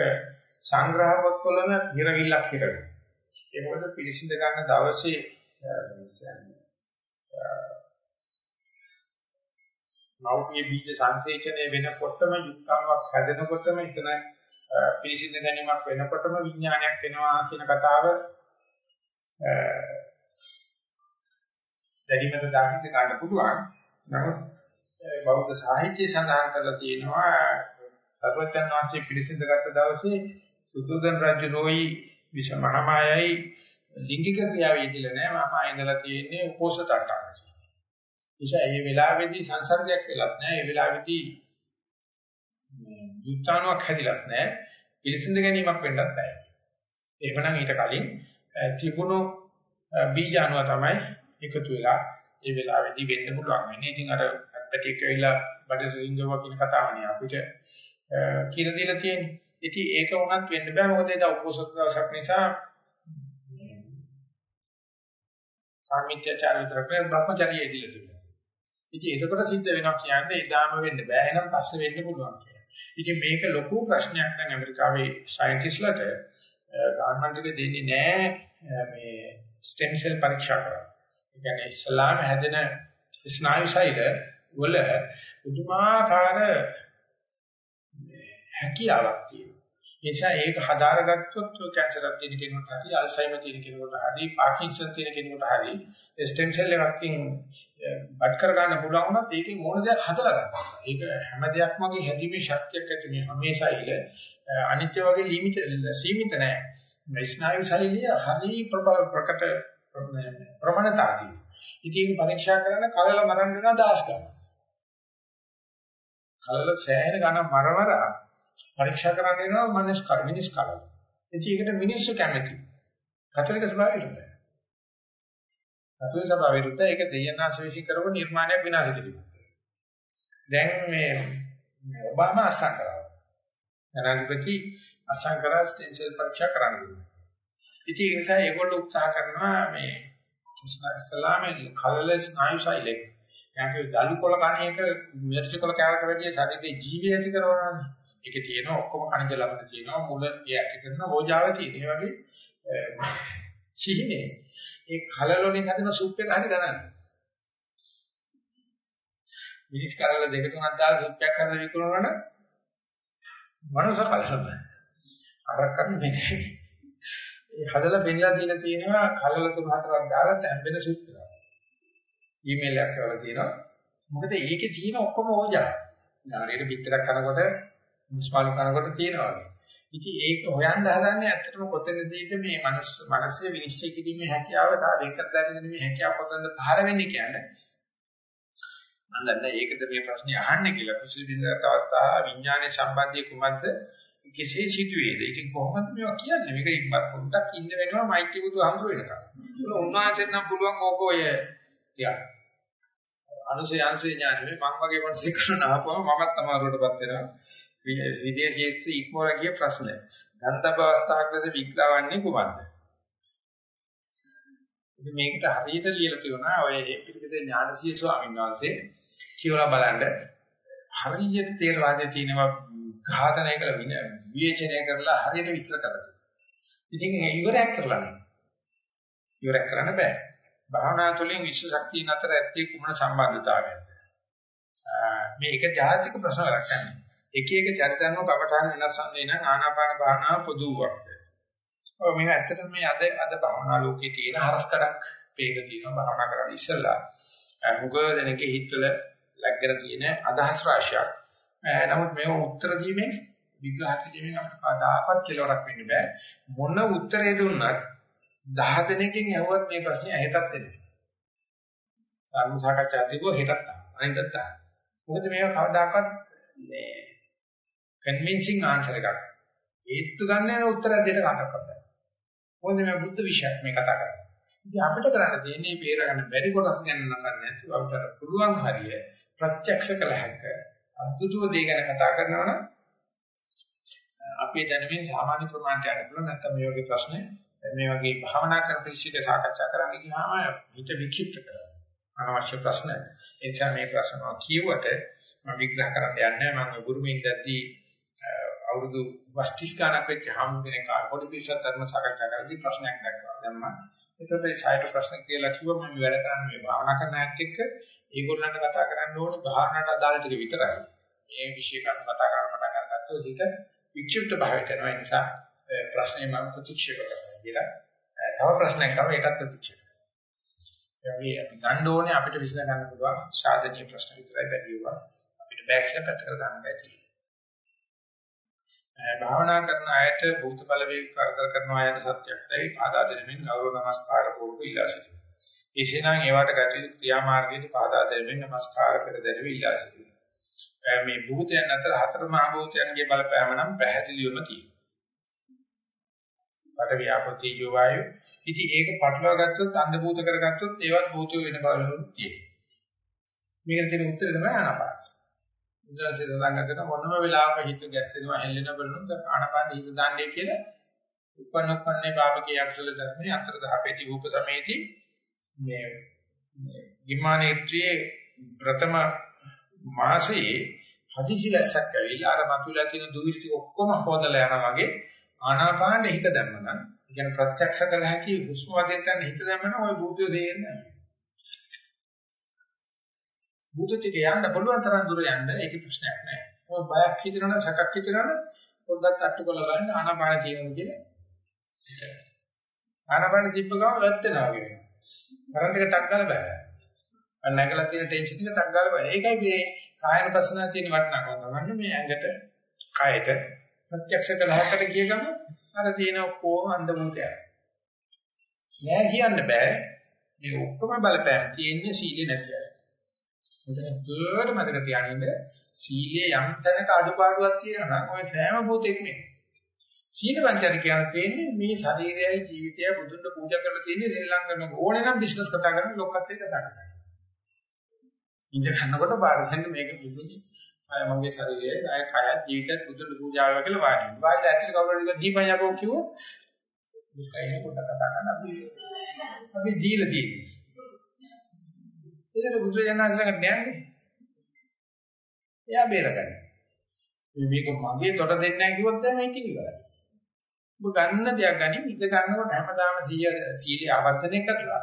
සංග්‍රහ පොත්වලම නිරවිල්ලක් හිටගෙන. ඒ මොකද පිළිසිඳ ගන්න දවසේ මෞර්ය බීජ සංසේචනය වෙනකොටම යුක්තාවක් හැදෙනකොටම එතන පිළිසිඳ ගැනීමක් වෙනකොටම විඥානයක් වෙනවා කියන කතාව දැඩිමත දාහිත ගන්න පුළුවන්. නමුත් බෞද්ධ සාහිත්‍යය සඳහන් කරලා තියෙනවා සර්වචන් වහන්සේ පිළිසිඳ ගත්ත දවසේ සුදුදන් රජු රෝයි විෂ මහමායයි ලිංගික ක්‍රියාවේ ඉඳලා නැහැ මම ඉඳලා තියෙන්නේ උපෝසත අට්ටාංශය. නිසා මේ වෙලාවේදී සංසර්ගයක් වෙලත් නැහැ. මේ වෙලාවේදී යුක්තාණුවක් හැදිලත් නැහැ. පිළිසිඳ ගැනීමක් වෙන්නත් බෑ. එහෙමනම් ඊට කලින් තිබුණු බීජ අණුව තමයි එකතු වෙලා ඒ වෙලාවේදී වෙන්න පුළුවන් වෙන්නේ. ඉතින් අර පැටික් ඇවිල්ලා බඩ සිංගව කියන කතාවනේ අපිට කියලා දීලා තියෙන්නේ. ඉතින් ඒක වුණත් වෙන්න බෑ මොකද ඒක උපෝසත දවසක් නිසා කාමීත්‍යචාර විතරක් නෙවෙයි භ්‍රමචර්යය ඉදිරියට තිබුණා. ඉතින් ඒකකට සිද්ධ වෙනවා කියන්නේ එදාම වෙන්න බෑ එහෙනම් පස්සේ වෙන්න පුළුවන් කියලා. ඉතින් මේක ලොකු ප්‍රශ්නයක් දැන් ඇමරිකාවේ සයන්ටිස්ට්ලාට ගවර්න්මන්ට් එක දෙන්නේ නෑ මේ ස්ටෙම් සෙල් පරීක්ෂා කරන්න. ඒ කියන්නේ ඉස්ලාම හැදෙන ස්නායු ශෛල වල පුදුමාකාර හැකියාවක් තියෙනවා. ඒ නිසා ඒක හදාරගත්තොත් කැන්සරක් තියෙන කෙනෙකුට හරි අල්සයිමර් තියෙන කෙනෙකුට හරි පාකින්සන් තියෙන කෙනෙකුට හරි ස්ටෙම් සෙල් එකකින් බඩ් කර ගන්න පුළුවන් වුණත් ඒකෙන් ඕන දෙයක් හදලා ගන්න. ඒක හැම දෙයක්ම වගේ හැදීමේ ශක්තියක් ඇති මේ හමේසයිල අනිත්‍ය වගේ ලිමිට සීමිත නැහැ. මේ ස්නායු ශෛලිය හරි ප්‍රකට ප්‍රමාණතාවයි. ඉතින් පරීක්ෂා කරන කලල මරන්න වෙනවා දහස් ගන්න. කලල සෑහෙන ගණන් මරවරා පරීක්ෂා කරන්න වෙනවා මනස් කර මිනිස් කල. ඉතින් ඒකට මිනිස්සු කැමති. කතරික ස්වභාවය විරුද්ධයි. කතරික ස්වභාවය විරුද්ධ ඒක දෙයනාශ විශ්ි කරපු නිර්මාණයක් විනාශ කිරීම. දැන් මේ ඔබාමා අසං කරා. ජනාධිපති අසං කරා ස්ටෙන්සල් පරීක්ෂා කරන්න. ඉතින් ඒ නිසා ඒගොල්ලෝ උත්සාහ කරනවා මේ ඉස්ලාමයේ කලල ස්නායු ශෛලයේ යන්නේ දලු කොල කණේක මිර්චි කොල කෑවට වැඩිය ශරීරයේ ජීවය ඇති කරනවානේ. ඒකේ තියෙන ඔක්කොම කණජ ලබන තියෙනවා මුල ඒ ඇති කරන ඕජාව තියෙන. ඒ වගේ සිහිනේ ඒ කලල වලින් හදන සූප් එක හරි ගණන්. මිනිස් කරල දෙක තුනක් දාලා සූප් එකක් හදලා විකුණනවනම් මනස කලහද. අරක් කරන්නේ මිනිස්. ඒ හදලා පෙන්නලා දීලා තියෙනවා කලල තුන හතරක් දාලා තැම්බෙන සූප් එකක්. ඊමේල් එකක් කරලා තියෙනවා. මොකද ඒකේ තියෙන ඔක්කොම ඕජා. ඥානයේ පිටරක් කරනකොට මුස්පාලු කරනකොට තියෙනවා වගේ. ඉතින් ඒක හොයන්න හදන්නේ ඇත්තටම කොතනදීද මේ මනස මනසේ විනිශ්චය කිරීමේ හැකියාව සහ වෙකත් දැනගැනීමේ හැකියාව කොතනද පහර වෙන්නේ කියන්නේ. මම දන්නේ ඒකද මේ ප්‍රශ්නේ අහන්නේ කියලා. කුසීදිනගත අවස්ථා විඥානයේ සම්බන්ධය කුමක්ද? කෙසේ සිදුවේද? ඒකෙන් කොහොමද මේවා කියන්නේ? මේක ඉක්මත් පොඩ්ඩක් ඉන්න වෙනවා මෛත්‍රී බුදු හම්බ වෙනකම්. උන්වහන්සේට නම් පුළුවන් ඕක ඔය ටික. අනුසය අනුසය ඥානෙ මම වගේ මොනසෙ කරන ආපුවම මමත් අමාරුවටපත් වෙනවා. විදේශීය ඉක්මවල ගිය ප්‍රශ්නය. ගන්තබ අවස්ථාවක් ලෙස විග්‍රහවන්නේ කුමක්ද? ඉතින් මේකට හරියට ලියලා තියෙනවා ඔය පිටිකේ ඥානසී ස්වාමීන් වහන්සේ කියවලා බලන්න හරියට තේරවාදයේ තියෙනවා ඝාතනය කළ විවේචනය කරලා හරියට විස්තර කරලා. ඉතින් ඉවරයක් කරලා නැහැ. ඉවරයක් කරන්න බෑ. භාවනා තුළින් විශ්ව ශක්තිය අතර ඇත්තේ කුමන සම්බන්ධතාවයක්ද? මේ එක ජාතික ප්‍රශ්න රැකන්නේ. එක එක චරිතන්ව කවටහන් වෙනස් වන්නේ නම් ආනාපාන භාවනාව පොදුවක්. ඔය මේ ඇත්තටම මේ අද අද භාවනා ලෝකයේ තියෙන හරස්කඩක් වේග තියෙනවා භාවනා කරලා ඉස්සෙල්ලා. මුග දෙනකේ හිතවල läග්ගෙන තියෙන අදහස් රාශියක්. නමුත් මේව උත්තර දීමේ විග්‍රහ කිරීමෙන් අපිට කවදාකවත් කෙලවරක් වෙන්න බෑ. මොන උත්තරේ දුන්නත් 10 දෙනෙක්ගෙන් ඇහුවත් මේ ප්‍රශ්නේ ඇහෙටත් එන්නේ. සාර්ම සාකච්ඡා තිබුව හෙටත් අනිද්දත් ගන්න. මොකද මේක කවදාකවත් මේ කන්වින්සිං ආන්සර් එකක්. ඒත්තු ගන්න යන උත්තරයක් දෙන්න කාටවත් බෑ. මොකද මේ බුද්ධ විශ්යක් මේ කතා කරන්නේ. ඉතින් අපිට කරන්න තියෙන්නේ බේර ගන්න බැරි කොටස් ගැන නකන්නේ නැතුව අපිට පුළුවන් හරිය ප්‍රත්‍යක්ෂ කළ හැක. අද්දුටුව දේ ගැන කතා කරනවා නම් අපේ දැනුමින් සාමාන්‍ය ප්‍රමාණයට යන්න පුළුවන් නැත්නම් මේ වගේ ප්‍රශ්න මේ වගේ භාවනා කරන පිළිසික සාකච්ඡා කරන්න ගියාම හිත වික්ෂිප්ත කරනවා. අනවශ්‍ය ප්‍රශ්න. ඒ නිසා මේ ප්‍රශ්න කියුවට මම විග්‍රහ කරන්න යන්නේ මම ගුරුමින් දැද්දී අවුරුදු වස්තිස් ගණක් වෙච්ච හම් කෙනෙක් පොඩි පිටසත් ධර්ම සාකච්ඡා කරද්දී ප්‍රශ්නයක් නැග්ගා. දැන් මම ඒකට ඒ ඡායට ප්‍රශ්න කියලා කිව්වා මම වැඩ කරන්නේ මේ භාවනා කරන ඇත්ත එක්ක ඒගොල්ලන්ට කතා කරන්න ඕනේ භාවනාවට අදාළ ටික විතරයි. මේ විශේෂ කරුණු කතා කරන්න පටන් අරගත්තොත් හිත වික්ෂිප්ත භාවයට යනවා. ඒ නිසා ප්‍රශ්නේ මම ප්‍රතික්ෂේප කරනවා කියලා. තව ප්‍රශ්නයක් ආව ඒකත් ප්‍රතික්ෂේප කරනවා. ඒ වගේ අපි ගන්න ඕනේ අපිට විසඳ ගන්න පුළුවන් සාධනීය ප්‍රශ්න විතරයි බැරිවුවා. අපිට බෑ කියලා පැත්තකට දාන්න බැහැ. භාවනා කරන අයට භූත බලවේග කරදර කරන අයට සත්‍යයක්යි පාදා දෙමින් ගෞරව නමස්කාර පොරොත්තු ඉල්ලා සිටිනවා. එසේනම් ඒවට ගැටළු ක්‍රියාමාර්ගයේ පාදා දෙමින් නමස්කාර පෙර දැරුව ඉල්ලා සිටිනවා. මේ භූතයන් අතර හතර මහ භූතයන්ගේ බලපෑම නම් පැහැදිලිවම තියෙනවා. පට ව්‍යාපෘති යෝවායු. ඉතින් ඒක පටලවා ගත්තොත් අන්ධ භූත කරගත්තොත් ඒවත් භූතෝ වෙන බවලු තියෙනවා. මේකට තියෙන උත්තරය තමයි ආනාපාන. උදාසේ සඳහන් කරන මොනම වෙලාවක හිත ගැස්සෙනවා හෙල්ලෙන බලනොත් ආනාපාන හිත දාන්නේ කියලා උපන්නපන්නේ පාපකේ අකුසල ධර්මයේ අතර දහපේටි රූප සමේති මේ විමානීත්‍රයේ ප්‍රථම මාසයේ හදිසි වැස්සක් ඇවිල්ලා අර මතුවලා තියෙන දුවිලි ටික ඔක්කොම හොදලා යනවා වගේ ආනාපානෙ හිත දැම්මනම් කියන ප්‍රත්‍යක්ෂ කළ හැකි හුස්ම වදින්න තන හිත දැම්මනම් ওই භූතය දෙන්නේ නැහැ. භූත ටික යන්න පුළුවන් තරම් දුර යන්න ඒක ප්‍රශ්නයක් නැහැ. ඔය බයක් හිතනවනම් සැකක් හිතනවනම් පොඩ්ඩක් අට්ටු කරලා බලන්න ආනාපාන තියෙනවද කියලා. ආනාපාන තිබ්බ ගමන් වැටෙනවා වගේ. කරන්ට් එක ටක් ගාලා බෑ. අර නැගලා තියෙන ටෙන්ෂන් එක ටක් ගාලා බෑ. ඒකයි මේ කායන ප්‍රශ්න තියෙන වටිනාකම තමයි මේ ඇඟට කයට ප්‍රත්‍යක්ෂ කළහකට ගිය ගමන් අර තියෙන ඔක්කොම අන්ධ මොහොතය. නෑ කියන්න බෑ. මේ ඔක්කොම බලපෑම් තියෙන්නේ සීලේ නැති අය. මුදට මතක තියාගන්න සීලේ යම් තැනක අඩුපාඩුවක් තියෙනවා නම් ඔය සෑම භූතෙකම සීල පංචාරි කියන්නේ මේ ශරීරයයි ජීවිතයයි බුදුන්ට පූජා කරලා තියෙන්නේ ශ්‍රී ලංකන ඕනේ නම් බිස්නස් කතා කරන ලොක්කත් එක්ක කතා කරනවා. ඉඳ ගන්නකොට බාරසෙන් මේක බුදුන් අය මගේ ශරීරයයි ආය කයත් ජීවිතයත් බුදුන්ට පූජා කරලා කියලා වාඩි වෙනවා. වාඩි ඇතුලේ කවුරුහරි එක දීපන් යකෝ කිව්වොත් මේකයි පොඩ්ඩක් කතා කරන්න අපි අපි දීලා තියෙන්නේ. ඒකට බුදුරජාණන් ළඟට යන්නේ. එයා බේරගන්න. මේක මගේ තොට දෙන්නේ නැහැ කිව්වොත් තමයි මේක ඉවරයි. ඔබ ගන්න දෙයක් ගනින් ඉඳ ගන්නකොට හැමදාම සීලය ආවර්තනය කරලා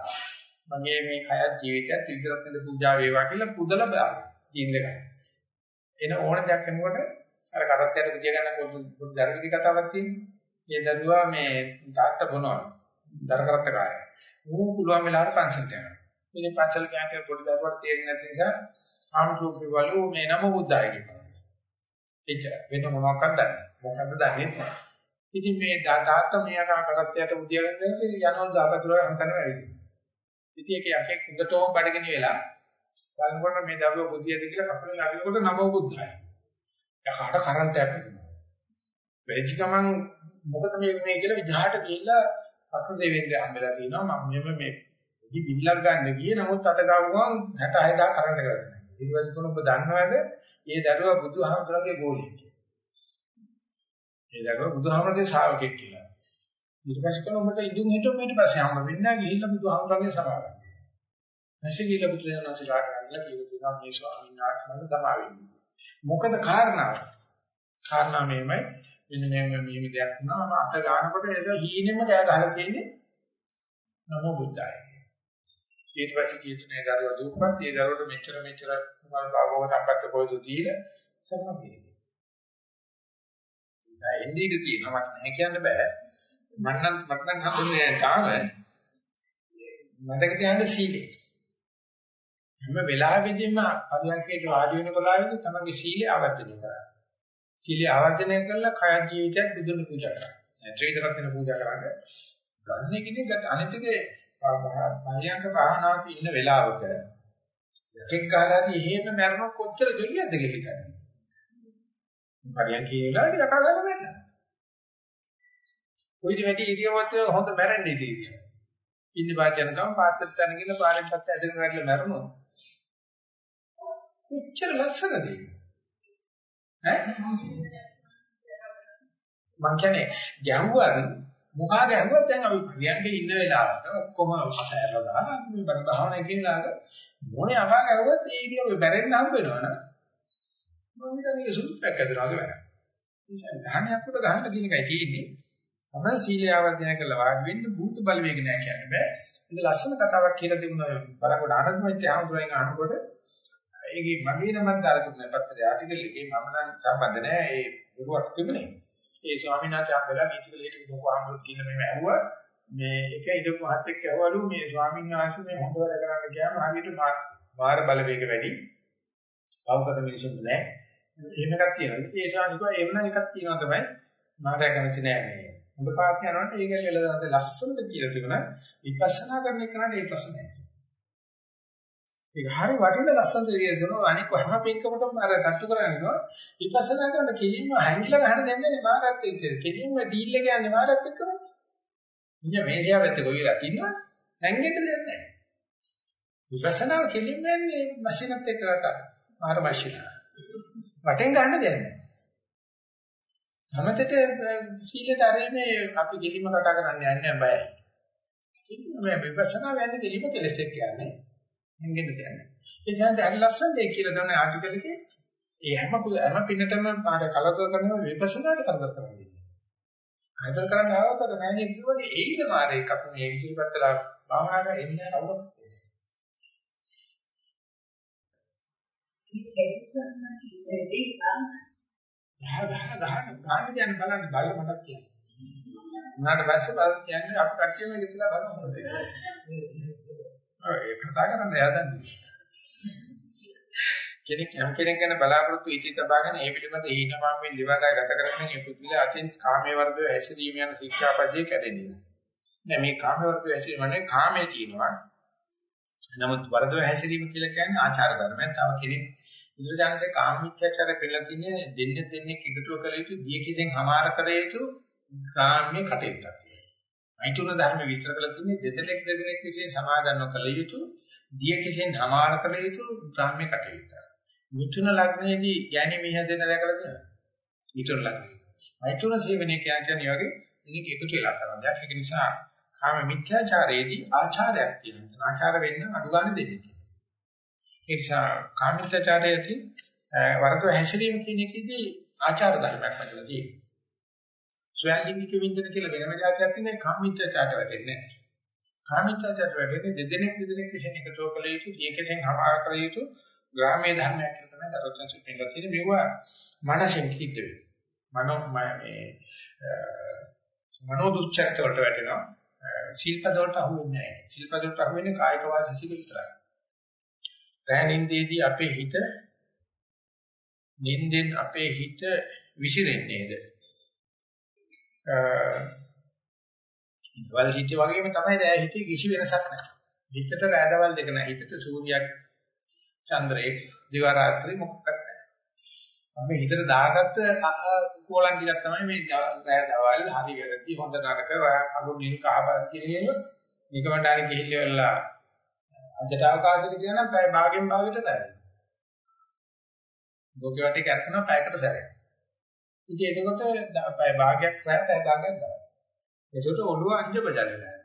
මගේ මේ කය ජීවිතයත් විතරක් පූජා වේවා කියලා පුදලා බලන්න. ජීඳ ගන්න. එන ඕන දෙයක් කරනකොට අර කරත්තයට පුජා ගන්න පොදු දරුවෙක් කතාවක් තියෙනවා. මේ දරුවා මේ තාත්තා බොනවා. දර කරත්ත කාය. ඌ පුළුවන් වෙලාවට පන්සලට යනවා. ඉතින් පන්සල් ගියා කියලා පොඩි දරුවට තේරෙන්නේ නැති නිසා ආමතුගේ වලු මේ නම බුද්ධාය කියනවා. එච්චර වෙන මොනවක්වත් දන්නේ මොකද්ද දන්නේ නැහැ. ඉතින් මේ තාත්තා මෙයා කරත්තයට උදියාගෙන යනවා දාපතුර අන්තන වෙවිදිනවා. ඉතින් ඒක යකෙක් හොඳටම බඩගෙන වෙලා බලනකොට මේ දරුවා බුද්ධියද කියලා කපලෙන් අදිනකොට නම බුද්ධාය. යකාට කරන්ට් එකක් එනවා. වෙච්ච ගමන් මොකද මේ මේ කියලා විජහාට ගිහිල්ලා සත්‍ය දෙවියන්ගේ හම්බෙලා තිනවා මම මෙහෙම මේ ඉදි බිල්ලක් ගන්න ගියේ නමුත් අත ගාවුවම 66000 කරන්ට් එක ගන්නවා. ඊට පස්සේ කොහොමද ඔබ දන්නවද? මේ දරුවා බුදුහාමුදුරන්ගේ ගෝලියෙක් කියලා. මේ දරුවා බුදුහාමුදුරන්ගේ ශ්‍රාවකෙක් කියලා. ඊට පස්සේ කොහොමද ඔබට ඉදුම් හිටුම් ඊට පස්සේ හම්බ වෙන්නේ නැහැ ගිහිල්ලා බුදුහාමුදුරන්ගේ සමාගම. නැසී ගිහිල්ලා බුදුරජාණන්සේ කාටද කියලා කියනවා මේ ස්වාමීන් වහන්සේ මම තමයි වෙන්නේ. මොකද කාරණාව? කාරණා මේමයි මෙන්න මේ මේ දෙයක් වුණා මම අත ගන්නකොට ඒක හීනෙම කෑ ගහලා තියෙන්නේ නමෝ බුද්ධාය. ඊට පස්සේ කීර්තනය දරුවා දුප්පත් ඒ දරුවට මෙච්චර මෙච්චර මල් භාවෝග සම්පත්ත කොයිද දීලා සම්මතියි. ඒ ඉන්දීද තියෙනවා මට නැහැ කියන්න බෑ. මට නම් මට නම් හම්බුනේ තාම මතක තියාගන්න සීලේ. හැම වෙලාවෙදීම පරියන්කේට වාඩි වෙන කොලාවෙදි තමන්ගේ සීලය ආවර්ජනය කරා. සීලය ආවර්ජනය කළා කය ජීවිතයක් බුදුන් පූජා කරා. ත්‍රිවිධ පූජා කරන්නේ. ගන්න කෙනෙක් අනිත්ගේ පරියන්ක භාවනාවක ඉන්න වෙලාවක එකෙක් කාලාදී එහෙම මරණ කොච්චර ජොලියක්ද කියලා හිතන්නේ. පරියන්ක ඉන්නලාදී යකා ගන්න බෑ. කොයිද වැඩි ඉරියව්වත් හොඳ මැරෙන්නේ ඉතින්. ඉන්න වාචනකම් පාත්තත් තන කියලා පාරෙන් පැත්ත ඇදගෙන වැටලා මැරුණොත්. කොච්චර ලස්සනද ඈ මං කියන්නේ ගැහුවා මුඛා ගැහුවත් දැන් අපි ප්‍රියංගේ ඉන්න වෙලාවට ඔක්කොම අතහැරලා දාලා මේ බණ භාවනා කියලාක මොනේ අහා ගැහුවත් ඒ ඉරියව්ව බැරෙන්න හම්බ වෙනවනේ මම හිතන්නේ සුදුප්පක් ඇදලා වැඩ. නිසා ධානයක් උඩ ගහන්න කියන එකයි තියෙන්නේ. තමයි සීලය ආවර්ජනය කරලා වාඩි වෙන්න භූත බලවේග නෑ කියන්නේ බෑ. ඒක ලස්සන කතාවක් කියලා තිබුණා බලකොට ආනන්දමයි ආමතුරෙන් අහනකොට ඒකේ මගේ නමක් දාලා තිබුණා පත්‍රයේ ආටිකල් එකේ මම නම් සම්බන්ධ නෑ ඒ දුරුවක් තිබුණේ. ඒ ස්වාමීන් වහන්සේ හම්බෙලා මේතිකල හිටපු ලොකු ආමතුරු කියන මේ ඇහුවා මේ එක ඉදපු මහත් එක්ක ඇහුවලු මේ ස්වාමීන් වහන්සේ මේ හොඳ වැඩ කරන්න ගියාම හරියට මාර බලවේග වැඩි. අවකත මිනිසුන් නෑ. එහෙම එකක් තියෙනවා. ඒ ස්වාමීන් වහන්සේ එහෙම එකක් තියෙනවා තමයි මාරය කැමති නෑ මේ. හොඳ පාක් යනකොට ඒක ලෙලදාත ලස්සනට කියලා තිබුණා. විපස්සනා කරන එකට ඒ ප්‍රශ්නේ නැහැ. ඒක හරි වටින ලස්සනට කියලා දෙනවා. අනික හැම පින්කමටම අර තට්ටු කරගෙනවා. විපස්සනා කරන කෙලින්ම හැංගිලා ගන්න දෙන්නේ නේ මාරත් එක්ක. කෙලින්ම ඩීල් එක යන්නේ මාරත් එක්කම. ඉතින් මේසියා පැත්තේ කොයිලා තින්නවද? හැංගෙන්න දෙයක් නැහැ. විපස්සනාව කෙලින්ම යන්නේ මැෂිනත් එක්ක කතා. මාර මැෂින. වටෙන් ගන්න දෙයක් නැහැ. සමතේට සීලයට අරීමේ අපි දෙලිම කතා කරන්න යන්නේ බයයි. මේ විපස්සනා යන්නේ දෙලිම කෙලස් එක්ක යන්නේ. හැංගෙන්න දෙන්නේ. ඒ කියන්නේ අර ලස්සන දෙයක් කියලා තමයි ආටිකල් එකේ ඒ හැම හැම පින්නටම මාර කලක කරන විපස්සනාට කරදර කරන්නේ. හතර කරන්න ආවකට නෑනේ කිව්වනේ ඒකද මාරේක අපි මේ විදිහටලා භාවනාව එන්නේ කවුරුත්. ගහ ගහ ගහ ගන්න කියන්නේ බලන්න බල්ල මටත් කියන්නේ. උනාට පස්සේ බලන්න කියන්නේ අපි කට්ටියම ඉතිලා බලන්න. ඒ කතා කරන්න යදන්නේ. කෙනෙක් යම් කෙනෙක් ගැන බලාපොරොත්තු ඉති තබාගෙන ඒ පිළිබඳ හීනමාමෙන් දිවදා ගත කරගෙන මේ පුදුල අතින් කාමයේ වර්ධව හැසිරීම යන ශික්ෂාපදයේ කැදෙන්නේ. නෑ මේ කාමයේ වර්ධව හැසිරීම නේ කාමයේ තියෙනවා. නමුත් වර්ධව හැසිරීම කියලා කියන්නේ ආචාර ධර්මයක්. තව කෙනෙක් බුදුරජාණන්සේ කාමීත්‍යචාර පිළිලා තින්නේ දෙන්නේ දෙන්නේ එකතුව කළ යුතු දිය කිසෙන් හමාර කර යුතු ග්‍රාම්‍ය කටයුත්තක්. අයිතුන ධර්ම විස්තර කරලා තින්නේ දෙදෙනෙක් දෙදෙනෙක් විසින් සමාදන්ව කළ යුතු දිය කිසෙන් හමාර කළ යුතු ග්‍රාම්‍ය කටයුත්තක්. මිථුන ලග්නයේදී යැනි මිහ දෙන දැකලා තියෙනවා. මිථුන ලග්නයේ. මෛත්‍රුන සේවනයේ කියන්නේ වගේ ඉතින් එකතු වෙලා කරන දෙයක්. ඒක නිසා කාම මිත්‍යාචාරයේදී ආචාරයක් තියෙනවා. ආචාර වෙන්න අඩු ගන්න දෙන්නේ. ඒ නිසා කාම මිත්‍යාචාරයේදී වරදව හැසිරීම කියන එකේදී ආචාර ධර්මයක් මතලා තියෙනවා. ස්වයංලිංගික වින්දන කියලා වෙනම જાතියක් තියෙනවා. කාම මිත්‍යාචාරය වෙන්නේ නැහැ. කාම මිත්‍යාචාරය වෙන්නේ දෙදෙනෙක් දෙදෙනෙක් විසින් එකතු කළ යුතු, ඒකෙන් හමාර කළ යුතු ග්‍රාමීය ධර්මයක් කියලා තමයි සරෝජන සුපින්ලා තියෙන්නේ මේවා මනසෙන් කිද්ද වෙනවා මනෝ මේ මනෝ දුස්චරිත වලට වැටෙනවා ශිල්පද වලට අහු වෙන්නේ නැහැ ශිල්පද වලට අහු වෙන්නේ කායික වාසික විතරයි රැණින්දේදී අපේ හිත නින්දෙන් අපේ හිත විසිරෙන්නේද? වල හිතේ වගේම තමයි රැය හිතේ කිසි වෙනසක් නැහැ. හිතට රැදවල් දෙක නැහැ. හිතට සූර්යයක් චන්ද්‍රයේ දිවා රාත්‍රී මොකක්ද නැහැ. අපි හිතට දාගත්ත කෝලම් ටිකක් තමයි මේ රෑ දවල් හරි වැරදි හොඳ නරක රෑ කළු නිල් කහපාත් කියන නිකමට හරි ගිහිල්ලා අජට අවකාශයක කියන පැය භාගෙන් භාගයට රෑ. ලෝකෙ වටේ කරනවා පැයකට සැරයක්. ඉතින් එතකොට පැය භාගයක් රෑ පැය භාගයක් දවල්. ඒකට ඔළුව අංජ බජලලා.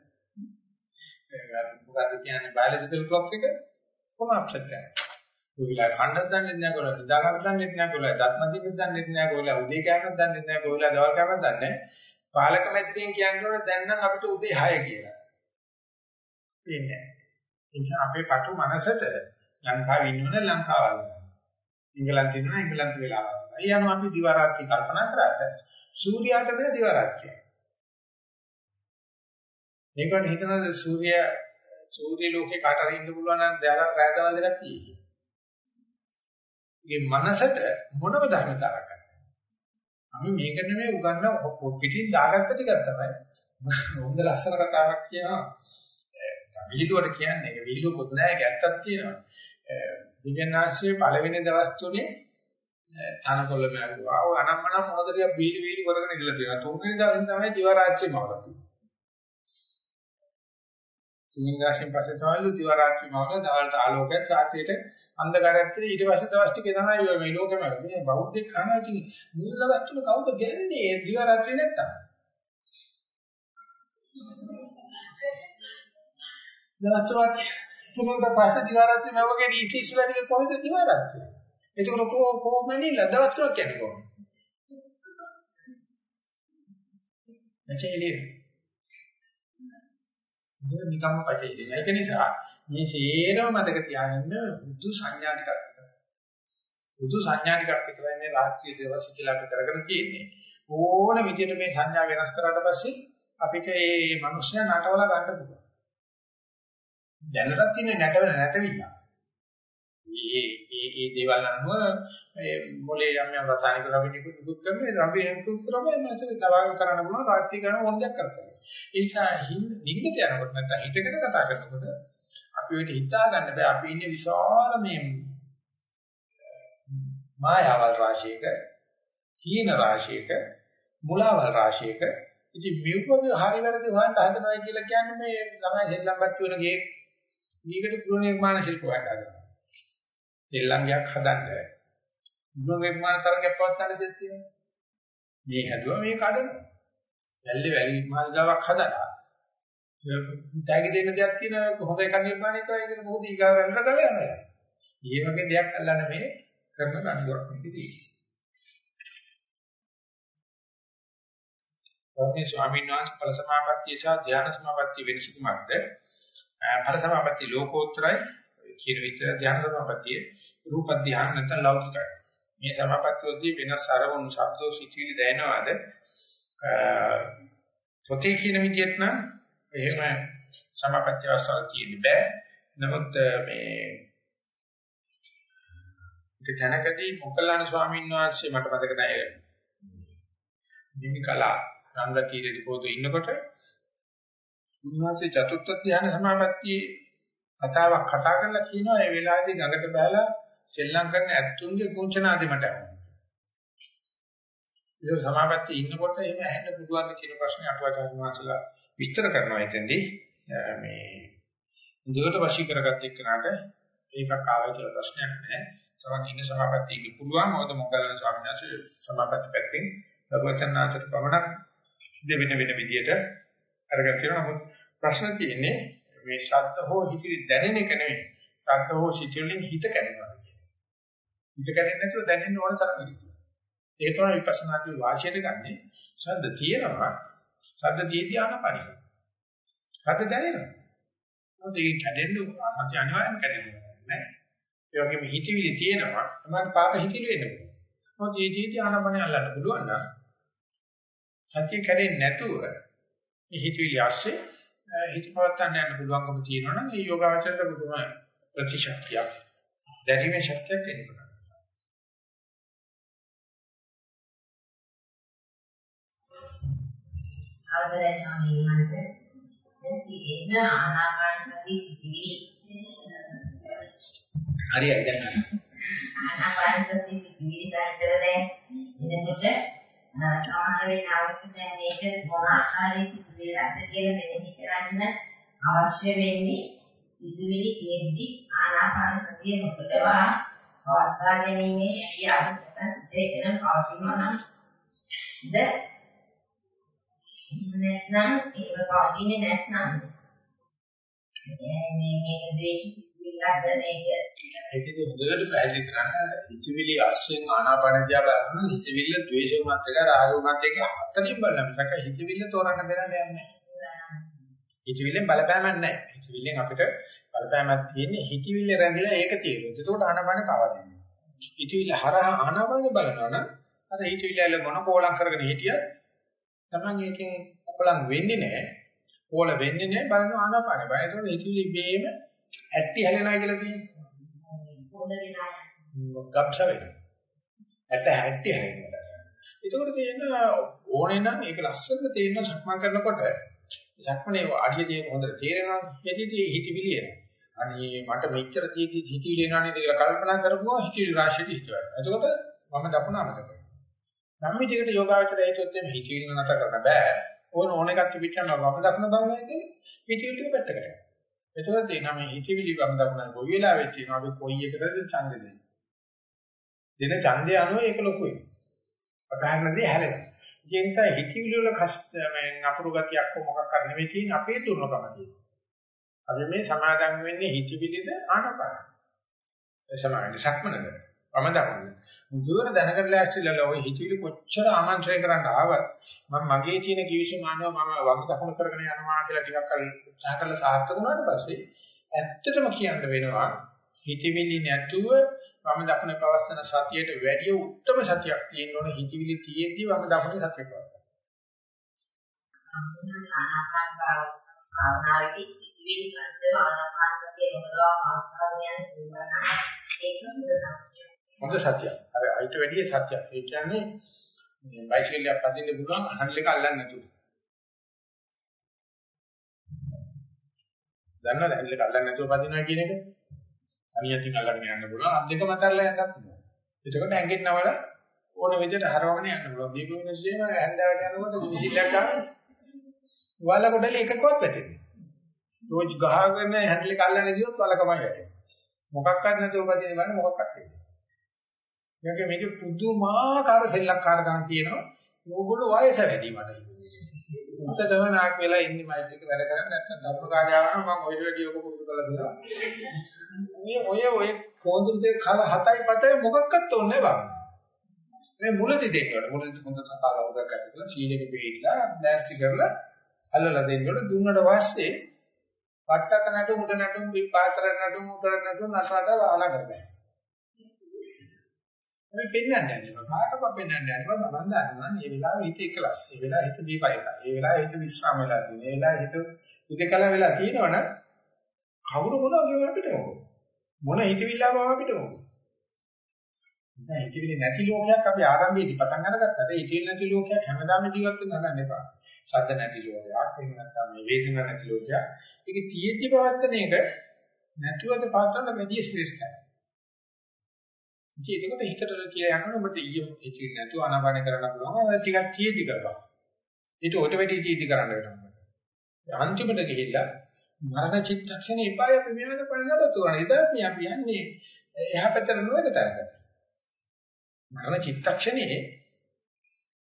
මොකද්ද කියන්නේ බයොලොජිකල් ක්ලොක් එක කොහොම අප්සෙට් කරනවා. කොයිලා කන්නත් දන්නේ නැහැ කොයිලා නිදා ගන්න දන්නේ නැහැ කොයිලා දත් මදින්න දන්නේ නැහැ කොයිලා උදේ කෑමක් දන්නේ නැහැ කොයිලා දවල් කෑමක් දන්නේ නැහැ පාලක මැදිරියෙන් කියන්නේ දැන් නම් අපිට උදේ 6 කියලා. වෙන්නේ නැහැ. ඒ නිසා අපේ පටු මනසට ලංකාවේ ඉන්නවනේ ලංකාවල්. ඉංගලන්තේ ඉන්නවා ඉංගලන්ත වෙලාවල්. ඒ අනුව අපි දිවා රාත්‍රී කල්පනා කරාට සූර්යාට වෙන දිවා රාත්‍රිය. මේකට හිතනද සූර්ය සූර්ය ලෝකේ කාට හරි ඉන්න පුළුවන් නම් දැන් රැඳවල් දෙකක් තියෙයි. ඒ මනසට මොනම ධර්මතාවක් නැහැ. අපි මේක නෙමෙයි උගන්න පිටින් දාගත්ත ටිකක් තමයි. හොඳ ලස්සන කතාවක් කියනවා. විහිළුවට කියන්නේ ඒක විහිළුවකුත් නෑ ඒක ඇත්තක් තියෙනවා. දිව්‍යනාශයේ පළවෙනි දවස් තුනේ තනකොළ මෑරුවා. ඔය අනම්මනම් මොනද ටික බීලි බීලි කරගෙන ඉඳලා තියෙනවා. තුන්වෙනි දවසේ තමයි දිවාරාච්චිය මවලා තියෙන්නේ. තුන්වෙනි දවසෙන් පස්සේ තමයි දිවාරාච්චිය මවලා දවල්ට ආලෝකයක් රාත්‍රියට අන්ධකාරයක් කියලා ඊට පස්සේ දවස් ටිකේ තමයි මේ ලෝකෙම මේ බෞද්ධෙක් කනවා ඉතින් මුල්ලවත් තුන කවුද ගෙන්නේ ඒ දිවා රාත්‍රියේ නැත්තම් දවස්තරක් තුනකට පස්සේ දිවා රාත්‍රියේ මම වගේ ඩීසි ඉස්සලා ටික කොහෙද දිවා රාත්‍රිය එතකොට කො කොහොමද දවස්තරක් කියන්නේ කොහොමද? එචේ එළිය නිකම්ම පචේ ඉන්නේ ඒක නිසා මේ සේරම මතක තියාගන්න බුදු සංඥා ටිකක් බුදු සංඥා ටිකක් විතරයි මේ රාජ්‍ය දේවස් කියලා අපි කරගෙන තියෙන්නේ. ඕන විදිහට මේ සංඥා වෙනස් කරාට පස්සේ අපිට මේ මිනිස්සයා නටවලා ගන්න පුළුවන්. දැනටත් තියෙන නැටවෙන නැටවිල්ල. මේ මේ මේ දේවල් අනුව මේ මොලේ යම් යම් රසායනික ද්‍රව්‍ය නිකුත් කරන්නේ ද්‍රව්‍ය නිකුත් කරපුවා මනසට දවාගෙන කරන්න පුළුවන් රාත්‍රී කරන ඕනයක් කරලා. ඒ නිසා නිින්දට යනකොට නැත්නම් හිතගෙන කතා කරනකොට අපි වෙට හිතා ගන්න බෑ. අපි ඉන්නේ විශාල මේ මායාවල් රාශියක හීන රාශියක මුලාවල් රාශියක. ඉතින් මියුපගේ හරි වැරදි හොයන්න හදනවා කියලා කියන්නේ මේ ළමයි සෙල්ලම්පත් වෙන ගේ මේකට ගෘහ නිර්මාණ ශිල්ප හොයන්න හදනවා දෙල්ලංගයක් හදන්න ගෘහ නිර්මාණ තරගයක් පවත්වන්න දෙයක් තියෙනවා මේ හැදුවා මේ කඩනවා වැල්ලි වැලි මාර්ගාවක් හදලා තෑගි දෙන්න දෙයක් තියෙනවා හොඳ එකක් නිර්මාණය කරා ඒක මොකද ඊගාව වෙනලා ගල යනවා. මේ වගේ දෙයක් අල්ලන්න මේ කරන ගණ්ඩුවක් මේකදී. ඔතේ ස්වාමීන් වහන්සේ ඵල සමාපත්තිය සහ ධ්‍යාන සමාපත්තිය වෙනස කුමක්ද? ඵල සමාපත්තිය ලෝකෝත්තරයි කියන විතර ධ්‍යාන සමාපත්තිය රූප ධ්‍යාන නැත්නම් ලෞකිකයි. මේ සමාපත්තියේදී වෙනස් අරමුණු ශබ්දෝ සිතිවිලි දැනෙනවාද? පොතේ කියන විදිහට නම් එහෙම සමාපත්තිය අවස්ථාවක් තියෙන්න බෑ. නමුත් මේ ඒක දැනකදී මොකලාන ස්වාමීන් වහන්සේ මට මතක නැහැ. නිමිකලා ගංගා තීරේ පොත ඉන්නකොට උන්වහන්සේ චතුත්ථ ධ්‍යාන සමාපත්තියේ කතාවක් කතා කරලා කියනවා ඒ වෙලාවේදී ගඟට බහලා සෙල්ලම් කරන ඇත්තුන්ගේ කුංචනාදි මට අහුණා. ඒක සමාපත්තියේ ඉන්නකොට එහෙම ඇහෙන්න පුළුවන් කියන ප්‍රශ්නේ අටුවාචාර්ය වහන්සේලා විස්තර කරනවා එතෙන්දී මේ දුරට වශී කරගත්ත එක්කනට ඒකක් ආවා කියලා ප්‍රශ්නයක් නැහැ. තමන් ඉන්න සමාපත්තියේ ඉන්න පුළුවන්. මොකද මොකද ස්වාමීන් වහන්සේ සමාපත්ති පැත්තෙන් සර්වචන්නාතර පමණක් දෙවෙන වෙන විදියට අරගෙන තියෙනවා. නමුත් ප්‍රශ්න තියෙන්නේ මේ ශබ්ද හෝ හිතිරි දැනෙන එක නෙවෙයි. ශබ්ද හෝ සිතිවිලින් හිත කැඩෙනවා කියන්නේ. හිත කැඩෙන්නේ නැතුව දැනෙන්න ඕන තරම් ඉතියි. ඒක තමයි විපස්සනාදී වාසියට ගන්නෙ. ශබ්ද තියෙනවා. ශබ්ද තියෙදී ආනපනිය. ශබ්ද දැනෙනවා. මොකද ඒක කැඩෙන්න අනිත් අනිවාර්යෙන් කැඩෙනවා නෑ. ඒ වගේම හිතවිලි තියෙනවා. තමයි පාප හිතවිලි වෙන්නේ. මොකද ඒ ජීවිතය ආනපනිය අල්ලන්න පුළුවන් නම් සත්‍ය කැඩෙන්නේ නැතුව මේ හිතවිලි ASCII හිත පවත්වන්න යන්න පුළුවන්කම තියෙනවා නම් ඒ යෝගාචරයට බුදුම ප්‍රතිශක්තියක් දැරීමේ ශක්තියක් එනවා. අවසරයි ස්වාමීන් වහන්සේ. දැන් සීන ආනාපාන සති සිතිවිලි හරියයි දැන් ආනාපාන සති සිතිවිලි දැන් දැන් එනකොට සමහර වෙලාවට දැන් මේක මොන ආකාරයේ සිදුවෙලාද කියලා මෙහෙම කරන්න අවශ්‍ය වෙන්නේ සිදුවිලි තියෙද්දි ආනාපාන සතිය නොකඩවා පවත්වා ගැනීමේ ක්‍රියාවකට දෙකෙන පවතිනවා නම් ද නැත්නම් ඒක පවතින්නේ නැත්නම් මේ මේක ද්වේෂ සිදුවිල්ලක්ද මේක ඒකදී හොඳට පැහැදිලි කරන්න හිතවිලි අස්යෙන් ආනාපාන දිහා බලන හිතවිල්ල ද්වේෂුමත් එක රාගුමත් එක හතරින් බලන මිසක හිතවිල්ල තෝරන්න බැරන්නේ නැහැ. හිතවිල්ලෙන් බලපෑමක් නැහැ. හිතවිල්ලෙන් අපිට බලපෑමක් තියෙන්නේ හිතවිල්ල රැඳිලා ඒක තියෙනවා. ඒකට ආනාපාන පාවා දෙන්නේ. හිතවිල්ල හරහා ආනාපාන බලනවා නම් අර හිතවිල්ල මොන කෝලම් කරගෙන හිටිය තමන් ඒකෙන් කොලම් වෙන්නේ නැහැ. කෝල වෙන්නේ නැහැ බලන ආනාපාන. බයතොට හිතවිලි බේම ඇටි හැලෙනවා කියලා කියන්නේ. හොඳ වෙලා යනවා. ගබ්ස වෙනවා. ඇට හැටි හැරෙනවා. ඒකෝට තියෙන ඕනේ නම් ඒක ලස්සනට තේරෙන සක්මන් කරනකොට සක්මනේ අඩිය තියෙන හොඳට තේරෙනවා. එදිදී හිතවිලි එනවා. අනේ මට මෙච්චර තියෙදි හිතවිලි එනවා නේද කියලා කල්පනා කරපුවා හිතවිලි රාශියට හිතවල. එතකොට මම දකුණ අමතක කරනවා. නම් විදිහට යෝගාවචරය හිතුවොත් මේ හිතවිලි නැතර කරන්න බෑ. ඕන ඕන එකක් තිබිච්චම වම දකුණ බලන්නේ හිතවිලි පැත්තකට යනවා. එතකොට තේනවා මේ හිතවිලි වම් දකුණ කොයි වෙලාවෙත් තියෙනවා අපි කොයි එකටද ඡන්දෙ දෙන්නේ. දෙන ඡන්දය අනුව ඒක ලොකු වෙනවා. අතහරිනදී හැලෙනවා. ඒ නිසා හිතවිලි වල කෂ්ඨ මේ නපුරු ගතියක් මොකක් කර නෙවෙයි තියෙන්නේ අපේ දුර්ලභම තියෙනවා. අපි මේ සමාදම් වෙන්නේ හිතවිලිද ආනපාන. ඒ සමාන සක්මනද වම දකුණ. මුදුවර දැනගන්න ලෑස්තිලා ඔය හිතවිලි කොච්චර ආමන්ත්‍රණය කරන්න ආවත් මම මගේ තියෙන කිවිසුම අනුව මම වම් දකුණ කරගෙන යනවා කියලා ටිකක් කල් උත්සාහ කරලා සාර්ථක වුණාට පස්සේ ඇත්තටම කියන්න වෙනවා හිතවිලි නැතුව වම් දකුණ පවස්තන සතියට වැඩිය උත්තරම සතියක් තියෙන්න ඕන හිතවිලි තියෙද්දි වම් දකුණ සතිය පවස්තන. ආනාපානී සිතිවිලි කරද්දී ආනාපාන සතිය මොනවා ආස්වාදයන් කියනවා ඒක හොඳයි. හොඳ සත්‍යයක්. අර අයිට වැඩිය සත්‍යයක්. ඒ කියන්නේ මේ බයිසිකලයක් පදින්න පුළුවන් හෑන්ඩල් එක අල්ලන්නේ නැතුව. දන්නවද හෑන්ඩල් එක අල්ලන්නේ නැතුව පදිනවා කියන එක? අනියතින් අල්ලගෙන යන්න පුළුවන්. අත් දෙක මතරලා යන්නත් පුළුවන්. එතකොට ඇඟෙන් නවල ඕන විදිහට හරවගෙන යන්න පුළුවන්. දීපුනේසේම හැන්දාවට යනකොට විසිල්ලක් ගන්න. වල කොටල එකකවත් වැටෙන්නේ. රෝජ් ගහගෙන හැන්ඩල් එක අල්ලන්නේ ගියොත් වලකමයි වැටෙන්නේ. මොකක්වත් නැතුව පදින ගන්න මොකක්වත් වෙන්නේ. ඒකේ මේක පුදුමාකාර සෙල්ලක්කාර ගන්න තියෙනවා. ඕගොල්ලෝ වයස වැඩි මට. උත්තම නාක් වෙලා ඉන්නේ මයිත් එක වැඩ කරන්නේ නැත්නම් තරුණ කාලේ ආවම මම ඔය වැඩි ඔක පුරුදු කරලා දෙනවා. මේ ඔය ඔය කෝඳුරු දෙක කල හතයි පතයි මොකක්වත් ඕනේ බං. මේ මුලදි දෙන්නවට මුලදි හොඳ කතාව උදා කරලා සීලෙක පිළිట్లా ප්ලාස්ටික් කරලා අල්ලලා දෙන්නකොට දුන්නට පස්සේ පට්ටක නටු මුඩ නටු පිපාතර නටු මුතර නටු නසාට ආලා කරගන්න. මේ පෙන්වන්න යනවා. කාටවත් පෙන්වන්න යනවා. තමන් දන්නවා මේ වෙලාවේ හිත එකලස්. මේ වෙලාවේ හිත දීපයික. මේ වෙලාවේ හිත විස්්‍රාම වෙලා තියෙනවා. මේ වෙලාවේ හිත ඉදකල වෙලා තියෙනවනම් කවුරු මොනවා කියව අපිට මොකද? මොන හිතවිල්ලාම අපිට මොකද? නිසා හිතවිලි නැති ලෝකයක් අපි ආරම්භයේදී පටන් අරගත්තට හිතවිලි නැති ලෝකයක් හැමදාම ජීවත් වෙන්න හදන්න එපා. සද්ද නැති ලෝකයක්, එහෙම නැත්නම් මේ වේදනා නැති ලෝකයක්. ඒක තියෙද්දි පවත්තන එක නැතුවද පාත්‍රන වැඩි ශ්‍රේෂ්ඨයි. ඉතින් ඒකට හිතට කියලා යනකොට ඔබට ඊයේ හිතේ නැතුව ආනාපාන කරන්න පුළුවන්. ඒක ටිකක් චීති කරපන්. ඊට උඩ වැඩි චීති කරන්න වෙනවා. අන්තිමට ගිහිල්ලා මරණ චිත්තක්ෂණේ එපාය අපි මෙයාට පණනද තෝරන. ඉතින් අපි යන්නේ එහා පැත්තට නොවන තැනකට. මරණ චිත්තක්ෂණේ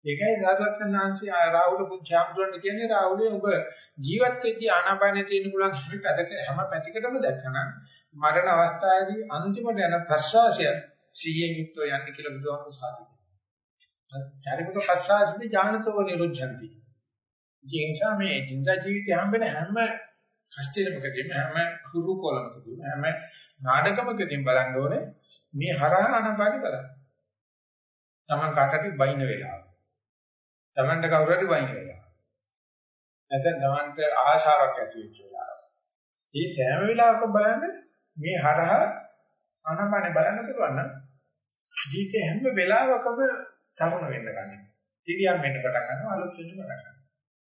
ඒකයි සාරවත්නාංශي රාහුල පුච්චාම්දුරන් කියන්නේ රාහුලේ ඔබ ජීවත් වෙද්දී ආනාපානෙ තියෙන පුළුවන් හැම පැදක හැම පැතිකඩම දැක්කනම් මරණ අවස්ථාවේදී අන්තිමට යන ප්‍රසවාසය සිහියෙන් යුක්තව යන්න කියලා බුදුහාමුදුරු සාධිතයි. චරිතක ප්‍රසවාසදී ඥානතෝ නිරුද්ධಂತಿ. ඒ නිසා මේ ජීඳා ජීවිතය හම්බෙන හැම කෂ්ඨයකදීම හැම හුරු කොලමකදීම හැම නාඩගමකදීම බලන්න ඕනේ මේ හරහා අනපාටි බලන්න. Taman කාටට බයින වෙලාව. Tamanට කවුරු හරි බයින වෙලාව. නැත්නම් Tamanට ආශාවක් ඇති වෙච්ච වෙලාව. මේ සෑම වෙලාවකම බලන්න මේ හරහා ආනපානේ බලන්න පුළුවන් නම් ජීවිතේ හැම වෙලාවකම තරුණ වෙන්න ගන්න. ඉරියම් වෙන්න පටන් ගන්නවා අලුත් වෙන්න පටන් ගන්නවා.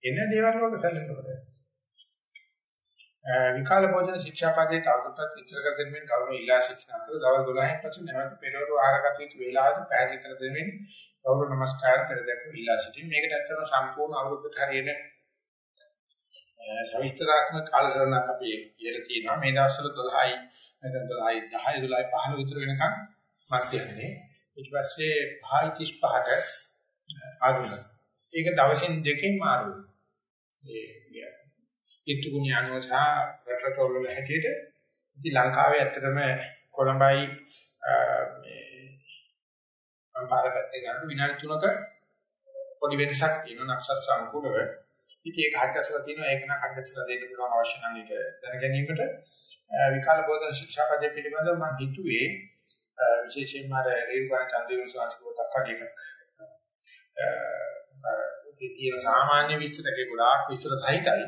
එන දේවල් වලට සැලෙන්නකොට. විකාල භෝජන ශික්ෂාපදයේ තවදුරටත් විතර කර දෙමින් කවුරු ඉල්ලා සිටින අතර දවල් 12න් පසු නැවත පෙරවරු ආහාරගත යුතු වේලාවට පැහැදිලි කර දෙමින් කවුරු নমස්කාර කර දැක්ව ඉල්ලා සිටින් මේකට ඇත්තම සම්පූර්ණ අවුරුද්දට හරියන සවිස්තරාත්මක කාලසරණක් අපි ඉහළ තියෙනවා මේ දවස්වල 12යි නැත්නම් 12යි 10 12යි 15 විතර වෙනකන් මධ්‍යහනේ ඊට පස්සේ 5:35ට ආගමන ඒක දවසින් දෙකකින් මාරු ඒ ඊතු ගුණ යනවා සහ රටරටවල වල හැටියට. ඉතින් ලංකාවේ ඇත්තටම කොළඹයි මේ අම්පාර පැත්තේ ගන්න විනාඩි 3ක පොඩි වෙනසක් තියෙනවා නක්ෂත්‍ර අනුකූලව. ඉතින් ඒක හත්කසලා තියෙනවා ඒක නම් හත්කසලා දෙන්න පුළුවන් අවශ්‍ය නම් ඒක දැන ගැනීමට විකාල බෝධන ශික්ෂා පදේ පිළිබඳව මම හිතුවේ විශේෂයෙන්ම අර රේරුකාණ චන්ද්‍රවිල සාංශකව දක්වන එකක්. ඒ තියෙන සාමාන්‍ය විස්තරකේ ගොඩාක් විස්තර සහිතයි.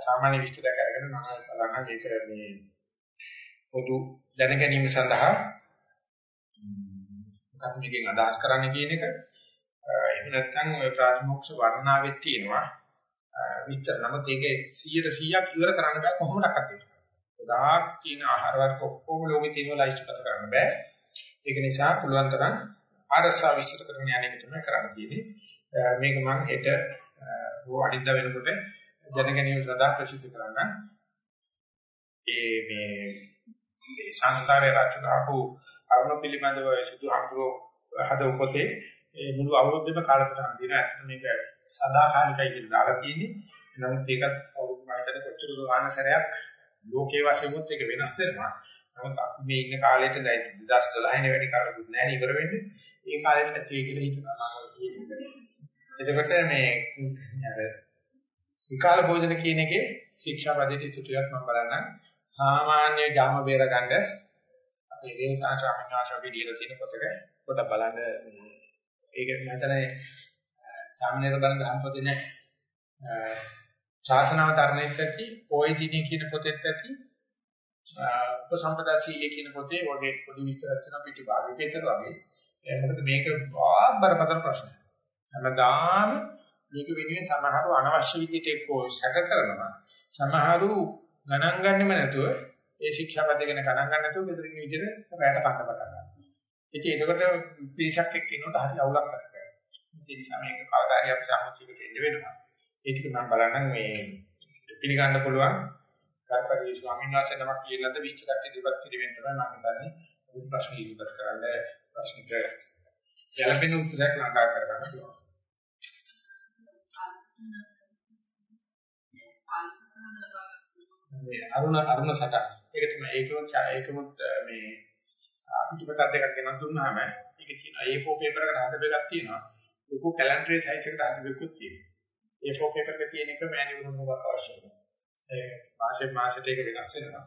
සාමාන්‍ය විස්තර කරගෙන මම බලන්න මේක මේ පොදු දැන ගැනීම සඳහා මොකක්ද මේකෙන් අදහස් කරන්න කියන එක එහෙම නැත්නම් ඔය ප්‍රාතිමෝක්ෂ වර්ණාවෙත් තියෙනවා විස්තර නමුත් ඒක 100%ක් ඉවර කරන්න බෑ කොහොමඩක්වත් ඒක. ගොඩාක් තියෙන ආහාර වර්ග ඔක්කොම ලෝකේ තියෙනවා ලයිස්ට් කරන්න බෑ. ඒක නිසා පුළුවන් තරම් ආරසා විස්තර කරගෙන යන එක තමයි කරන්න තියෙන්නේ. මේක මම හෙට හෝ අනිද්දා වෙනකොට දැනගැනීම සඳහා ප්‍රසිද්ධ කරන්න. ඒ මේ මේ සංස්කාරය රචනාපු අරුණ පිළිබඳව සුදු හඳුරෝ හද උපතේ මුළු අවුරුද්දෙම කාලතරම් දින මේක සදාකාලිකයි කියලා දාලා තියෙන්නේ. නමුත් ඒකත් අවුරුදු මායිතන කොච්චර ගාන සැරයක් ලෝකේ වශයෙන් උත් ඒක වෙනස් වෙනවා. නමුත් අපි මේ ඉන්න කාලෙට 2012 නේ වැඩි කාලෙකුත් නැහැ ඉවර වෙන්නේ. ඒ කාලෙට ඇති වෙයි කියලා හිතනවා මම කියන්නේ. එතකොට මේ අර විකාල භෝජන කියන එකේ ශික්ෂා පදේට තුටියක් මම බලන්න සාමාන්‍ය ජාම බේර ගන්න අපේ රේතා ස්වාමීන් වහන්සේ අපි දීලා තියෙන පොතක පොඩ බලන්න ඒක නැතනේ සාමාන්‍යයෙන් බලන ගහන පොතේ නෑ ශාසනාවතරණෙත් ඇති පොයි දිනේ කියන පොතෙත් ඇති උපසම්පදා සීලේ කියන පොතේ වගේ පොඩි විස්තරයක් තියෙනවා පිටිභාගයක විතර වගේ මොකද මේක වාග් බරපතල ප්‍රශ්නයක් හැමදාම මේක වෙනුවෙන් සමහරව අනවශ්‍ය විදිහට එක්කෝ සැක කරනවා. සමහරු ගණන් ගන්නෙම නැතුව ඒ ශික්ෂාපද ගැන ගණන් ගන්න නැතුව බෙදරින් විදිහට රැට කන්න පටන් ගන්නවා. ඉතින් ඒකට පිරිසක් එක්ක ඉන්නකොට හරි අවුලක් ඇති කරනවා. ඒ නිසා මේක කවදා හරි අපි සම්මුතියකට එන්න වෙනවා. ඒ ටික මම බලන්න මේ පිළිගන්න පුළුවන්. ගාපරි ස්වාමීන් වහන්සේ නමක් කියලාද විස්තරයක් ඉදිරිපත් කිරීමෙන් තමයි මම හිතන්නේ මේ ප්‍රශ්න ඉදිරිපත් කරන්න ප්‍රශ්නට ගැළපෙන උත්තරයක් ලංකා කරගන්න පුළුවන්. මේ අරුණ අරුණ සට ඒක තමයි ඒකම ඒකමුත් මේ පිටපතක් දෙකක් ගෙනත් දුන්නාම ඒක තියෙනවා A4 පේපර් එකට හදපු එකක් තියෙනවා ලොකු කැලෙන්ඩරේ සයිස් එකට හදපු එකක් තියෙනවා A4 පේපර් එක තියෙන එක මැනියුල් මොකක් අවශ්‍යද ඒ මාසෙ මාසෙට ඒක වෙනස් වෙනවා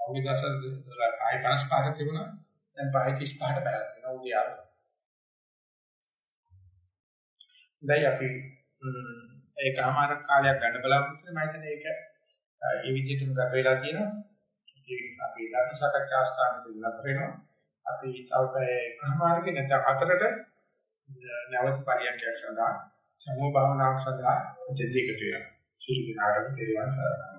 අවුරුදු දවස් 55 තිබුණා දැන් 35 බැලලා මොහොතේ අර. දැන් අපි ඒකමාර කාලයක් ගන්න බලාපොරොත්තු වෙන මම හිතන්නේ ඒක ඒ විදිහටම ගත වෙලා තියෙනවා. ඒ නිසා අපි ධර්ම සාකච්ඡා ස්ථාන තුල නතර වෙනවා. අපි තව එකමාරක නැත්නම් හතරට නැවත පරියන්කයක් සඳහා සමෝ භාවනාවක් සඳහා දෙදෙකට වෙනවා. සිහිනාරක තේරුවන් සරණයි.